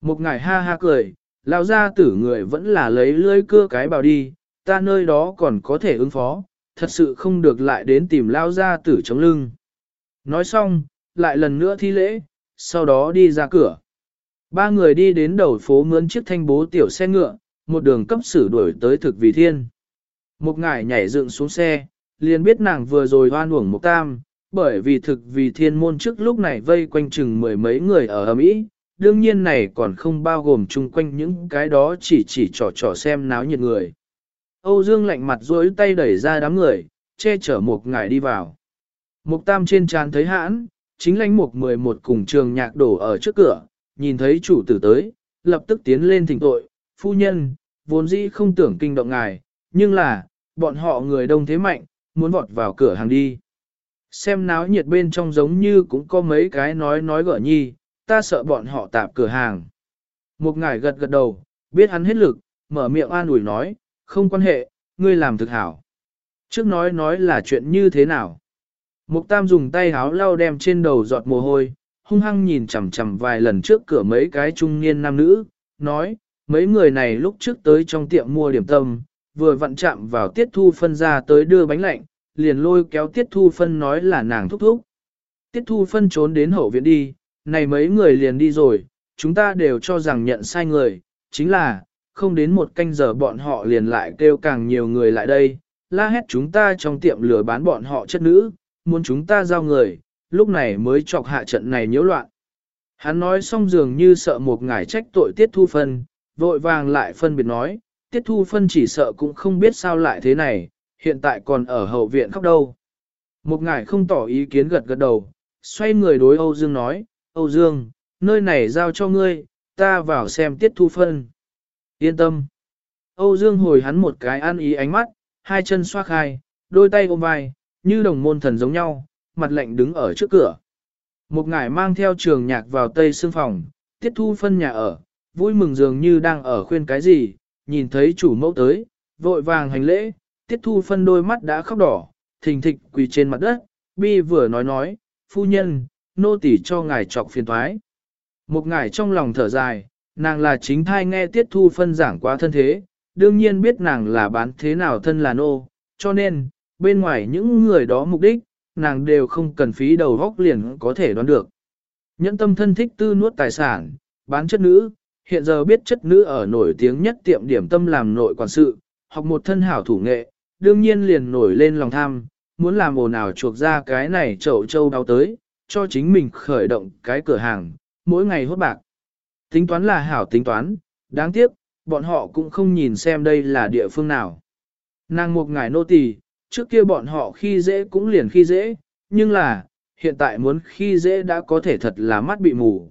A: Một ngải ha ha cười, lão gia tử người vẫn là lấy lưỡi cưa cái bào đi, ta nơi đó còn có thể ứng phó, thật sự không được lại đến tìm lao ra tử chống lưng. Nói xong, lại lần nữa thi lễ, sau đó đi ra cửa. Ba người đi đến đầu phố mướn chiếc thanh bố tiểu xe ngựa, một đường cấp sử đuổi tới thực vì thiên. Một ngải nhảy dựng xuống xe, liền biết nàng vừa rồi hoan uổng một tam, bởi vì thực vì thiên môn trước lúc này vây quanh chừng mười mấy người ở ầm ý, đương nhiên này còn không bao gồm chung quanh những cái đó chỉ chỉ trò trò xem náo nhiệt người. Âu Dương lạnh mặt duỗi tay đẩy ra đám người, che chở một ngải đi vào. Mục tam trên trán thấy hãn, chính lãnh mục 11 cùng trường nhạc đổ ở trước cửa, nhìn thấy chủ tử tới, lập tức tiến lên thỉnh tội, phu nhân, vốn dĩ không tưởng kinh động ngài, nhưng là, bọn họ người đông thế mạnh, muốn vọt vào cửa hàng đi. Xem náo nhiệt bên trong giống như cũng có mấy cái nói nói gỡ nhi, ta sợ bọn họ tạp cửa hàng. Một ngài gật gật đầu, biết hắn hết lực, mở miệng an ủi nói, không quan hệ, ngươi làm thực hảo. Trước nói nói là chuyện như thế nào. Mục Tam dùng tay háo lau đem trên đầu giọt mồ hôi, hung hăng nhìn chằm chằm vài lần trước cửa mấy cái trung niên nam nữ, nói, mấy người này lúc trước tới trong tiệm mua điểm tâm, vừa vặn chạm vào tiết thu phân ra tới đưa bánh lạnh, liền lôi kéo tiết thu phân nói là nàng thúc thúc. Tiết thu phân trốn đến hậu viện đi, này mấy người liền đi rồi, chúng ta đều cho rằng nhận sai người, chính là, không đến một canh giờ bọn họ liền lại kêu càng nhiều người lại đây, la hét chúng ta trong tiệm lừa bán bọn họ chất nữ, muốn chúng ta giao người, lúc này mới chọc hạ trận này nhiễu loạn. Hắn nói xong dường như sợ một ngải trách tội tiết thu phân, vội vàng lại phân biệt nói, tiết thu phân chỉ sợ cũng không biết sao lại thế này, hiện tại còn ở hậu viện khóc đâu. Một ngải không tỏ ý kiến gật gật đầu, xoay người đối Âu Dương nói, Âu Dương, nơi này giao cho ngươi, ta vào xem tiết thu phân. Yên tâm. Âu Dương hồi hắn một cái an ý ánh mắt, hai chân xoa khai, đôi tay ôm vai, như đồng môn thần giống nhau, mặt lạnh đứng ở trước cửa. Một ngải mang theo trường nhạc vào tây xương phòng, tiết thu phân nhà ở, vui mừng dường như đang ở khuyên cái gì, nhìn thấy chủ mẫu tới, vội vàng hành lễ, tiết thu phân đôi mắt đã khóc đỏ, thình thịch quỳ trên mặt đất, bi vừa nói nói, phu nhân, nô tỳ cho ngài trọc phiền thoái. Một ngài trong lòng thở dài, nàng là chính thai nghe tiết thu phân giảng quá thân thế, đương nhiên biết nàng là bán thế nào thân là nô, cho nên, bên ngoài những người đó mục đích, nàng đều không cần phí đầu góc liền có thể đoán được. Nhẫn tâm thân thích tư nuốt tài sản, bán chất nữ, hiện giờ biết chất nữ ở nổi tiếng nhất tiệm điểm tâm làm nội quản sự, học một thân hảo thủ nghệ, đương nhiên liền nổi lên lòng tham, muốn làm ồn ào chuộc ra cái này chậu châu đau tới, cho chính mình khởi động cái cửa hàng, mỗi ngày hốt bạc. Tính toán là hảo tính toán, đáng tiếc, bọn họ cũng không nhìn xem đây là địa phương nào. Nàng một ngài nô tỳ, trước kia bọn họ khi dễ cũng liền khi dễ, nhưng là, hiện tại muốn khi dễ đã có thể thật là mắt bị mù.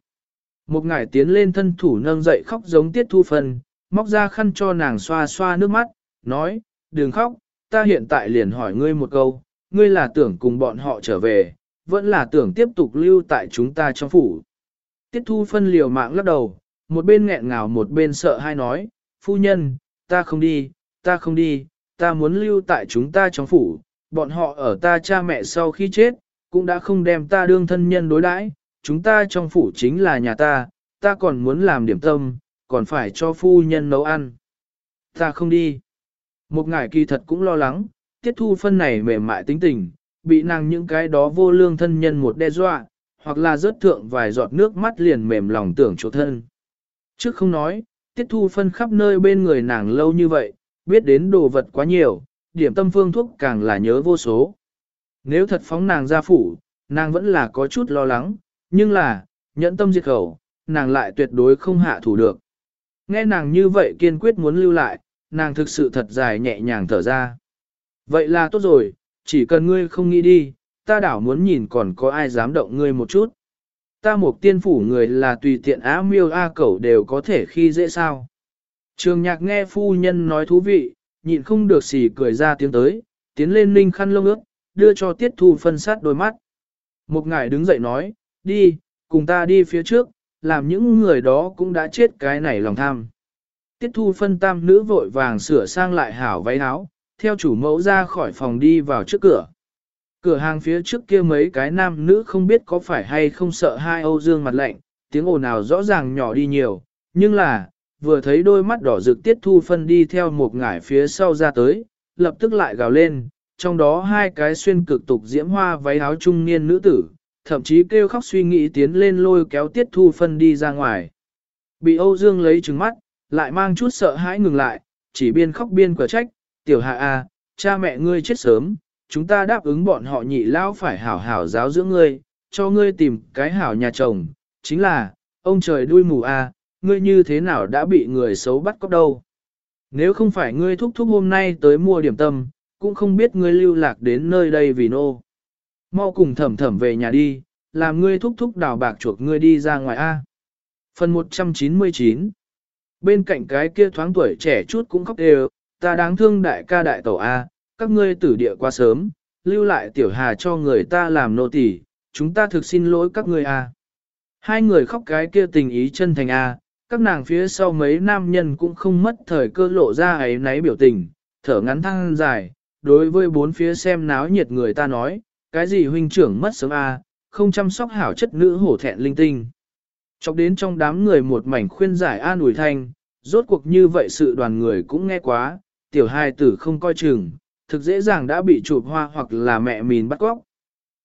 A: Một ngài tiến lên thân thủ nâng dậy khóc giống tiết thu phân, móc ra khăn cho nàng xoa xoa nước mắt, nói, đừng khóc, ta hiện tại liền hỏi ngươi một câu, ngươi là tưởng cùng bọn họ trở về, vẫn là tưởng tiếp tục lưu tại chúng ta trong phủ. Tiết thu phân liều mạng lắc đầu, một bên nghẹn ngào một bên sợ hai nói, phu nhân, ta không đi, ta không đi, ta muốn lưu tại chúng ta trong phủ, bọn họ ở ta cha mẹ sau khi chết, cũng đã không đem ta đương thân nhân đối đãi, chúng ta trong phủ chính là nhà ta, ta còn muốn làm điểm tâm, còn phải cho phu nhân nấu ăn. Ta không đi. Một ngải kỳ thật cũng lo lắng, tiết thu phân này mềm mại tính tình, bị nàng những cái đó vô lương thân nhân một đe dọa, hoặc là rớt thượng vài giọt nước mắt liền mềm lòng tưởng chỗ thân. Trước không nói, tiết thu phân khắp nơi bên người nàng lâu như vậy, biết đến đồ vật quá nhiều, điểm tâm phương thuốc càng là nhớ vô số. Nếu thật phóng nàng ra phủ, nàng vẫn là có chút lo lắng, nhưng là, nhẫn tâm diệt khẩu, nàng lại tuyệt đối không hạ thủ được. Nghe nàng như vậy kiên quyết muốn lưu lại, nàng thực sự thật dài nhẹ nhàng thở ra. Vậy là tốt rồi, chỉ cần ngươi không nghĩ đi, ta đảo muốn nhìn còn có ai dám động ngươi một chút. Ta một tiên phủ người là tùy tiện á miêu a cẩu đều có thể khi dễ sao. Trường nhạc nghe phu nhân nói thú vị, nhịn không được xỉ cười ra tiếng tới, tiến lên ninh khăn lông ước, đưa cho tiết thu phân sát đôi mắt. Một ngài đứng dậy nói, đi, cùng ta đi phía trước, làm những người đó cũng đã chết cái này lòng tham. Tiết thu phân tam nữ vội vàng sửa sang lại hảo váy áo, theo chủ mẫu ra khỏi phòng đi vào trước cửa. Cửa hàng phía trước kia mấy cái nam nữ không biết có phải hay không sợ hai Âu Dương mặt lạnh, tiếng ồn nào rõ ràng nhỏ đi nhiều, nhưng là, vừa thấy đôi mắt đỏ rực tiết thu phân đi theo một ngải phía sau ra tới, lập tức lại gào lên, trong đó hai cái xuyên cực tục diễm hoa váy áo trung niên nữ tử, thậm chí kêu khóc suy nghĩ tiến lên lôi kéo tiết thu phân đi ra ngoài. Bị Âu Dương lấy trừng mắt, lại mang chút sợ hãi ngừng lại, chỉ biên khóc biên quả trách, tiểu hạ a, cha mẹ ngươi chết sớm, chúng ta đáp ứng bọn họ nhị lao phải hảo hảo giáo dưỡng ngươi, cho ngươi tìm cái hảo nhà chồng, chính là, ông trời đuôi mù a, ngươi như thế nào đã bị người xấu bắt cóc đâu. Nếu không phải ngươi thúc thúc hôm nay tới mua điểm tâm, cũng không biết ngươi lưu lạc đến nơi đây vì nô. Mau cùng thẩm thẩm về nhà đi, làm ngươi thúc thúc đào bạc chuộc ngươi đi ra ngoài A. Phần 199 Bên cạnh cái kia thoáng tuổi trẻ chút cũng khóc đều, ta đáng thương đại ca đại tổ A, các ngươi tử địa quá sớm, lưu lại tiểu hà cho người ta làm nô tỳ, chúng ta thực xin lỗi các ngươi A. Hai người khóc cái kia tình ý chân thành A, các nàng phía sau mấy nam nhân cũng không mất thời cơ lộ ra ấy náy biểu tình, thở ngắn thăng dài, đối với bốn phía xem náo nhiệt người ta nói, cái gì huynh trưởng mất sớm a, không chăm sóc hảo chất nữ hổ thẹn linh tinh. Chọc đến trong đám người một mảnh khuyên giải an ủi thanh, rốt cuộc như vậy sự đoàn người cũng nghe quá, tiểu hai tử không coi chừng, thực dễ dàng đã bị chụp hoa hoặc là mẹ mìn bắt cóc.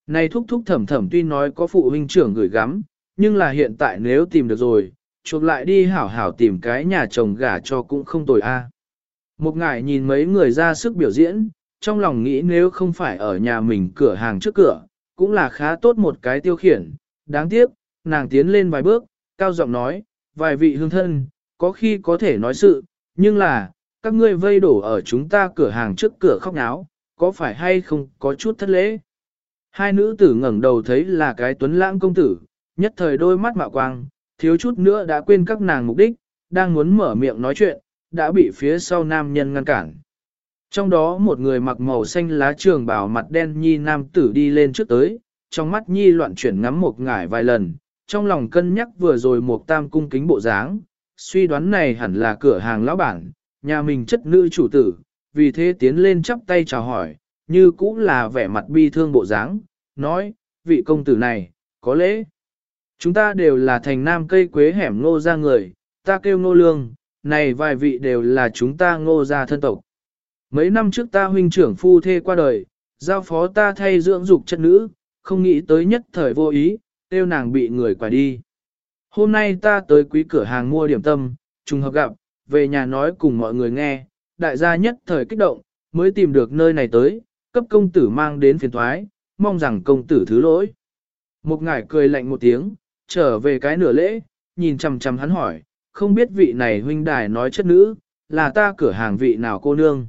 A: Này thúc thúc thẩm thẩm tuy nói có phụ huynh trưởng gửi gắm, nhưng là hiện tại nếu tìm được rồi, chuộc lại đi hảo hảo tìm cái nhà chồng gả cho cũng không tồi a. Một ngài nhìn mấy người ra sức biểu diễn, trong lòng nghĩ nếu không phải ở nhà mình cửa hàng trước cửa, cũng là khá tốt một cái tiêu khiển. Đáng tiếc, nàng tiến lên vài bước, cao giọng nói, vài vị hương thân, có khi có thể nói sự, nhưng là, các ngươi vây đổ ở chúng ta cửa hàng trước cửa khóc náo, có phải hay không có chút thất lễ. Hai nữ tử ngẩng đầu thấy là cái tuấn lãng công tử, nhất thời đôi mắt mạo quang, thiếu chút nữa đã quên các nàng mục đích, đang muốn mở miệng nói chuyện, đã bị phía sau nam nhân ngăn cản. Trong đó một người mặc màu xanh lá trường bảo mặt đen nhi nam tử đi lên trước tới, trong mắt nhi loạn chuyển ngắm một ngải vài lần, trong lòng cân nhắc vừa rồi một tam cung kính bộ dáng, suy đoán này hẳn là cửa hàng lão bản, nhà mình chất nữ chủ tử, vì thế tiến lên chắp tay chào hỏi, như cũng là vẻ mặt bi thương bộ dáng, nói, vị công tử này, có lẽ, chúng ta đều là thành nam cây quế hẻm ngô ra người, ta kêu ngô lương, này vài vị đều là chúng ta ngô ra thân tộc. Mấy năm trước ta huynh trưởng phu thê qua đời, giao phó ta thay dưỡng dục chất nữ, không nghĩ tới nhất thời vô ý, tiêu nàng bị người quả đi. Hôm nay ta tới quý cửa hàng mua điểm tâm, trùng hợp gặp, về nhà nói cùng mọi người nghe, đại gia nhất thời kích động, mới tìm được nơi này tới, cấp công tử mang đến phiền thoái, mong rằng công tử thứ lỗi. Một ngải cười lạnh một tiếng, trở về cái nửa lễ, nhìn chằm chằm hắn hỏi, không biết vị này huynh đài nói chất nữ, là ta cửa hàng vị nào cô nương.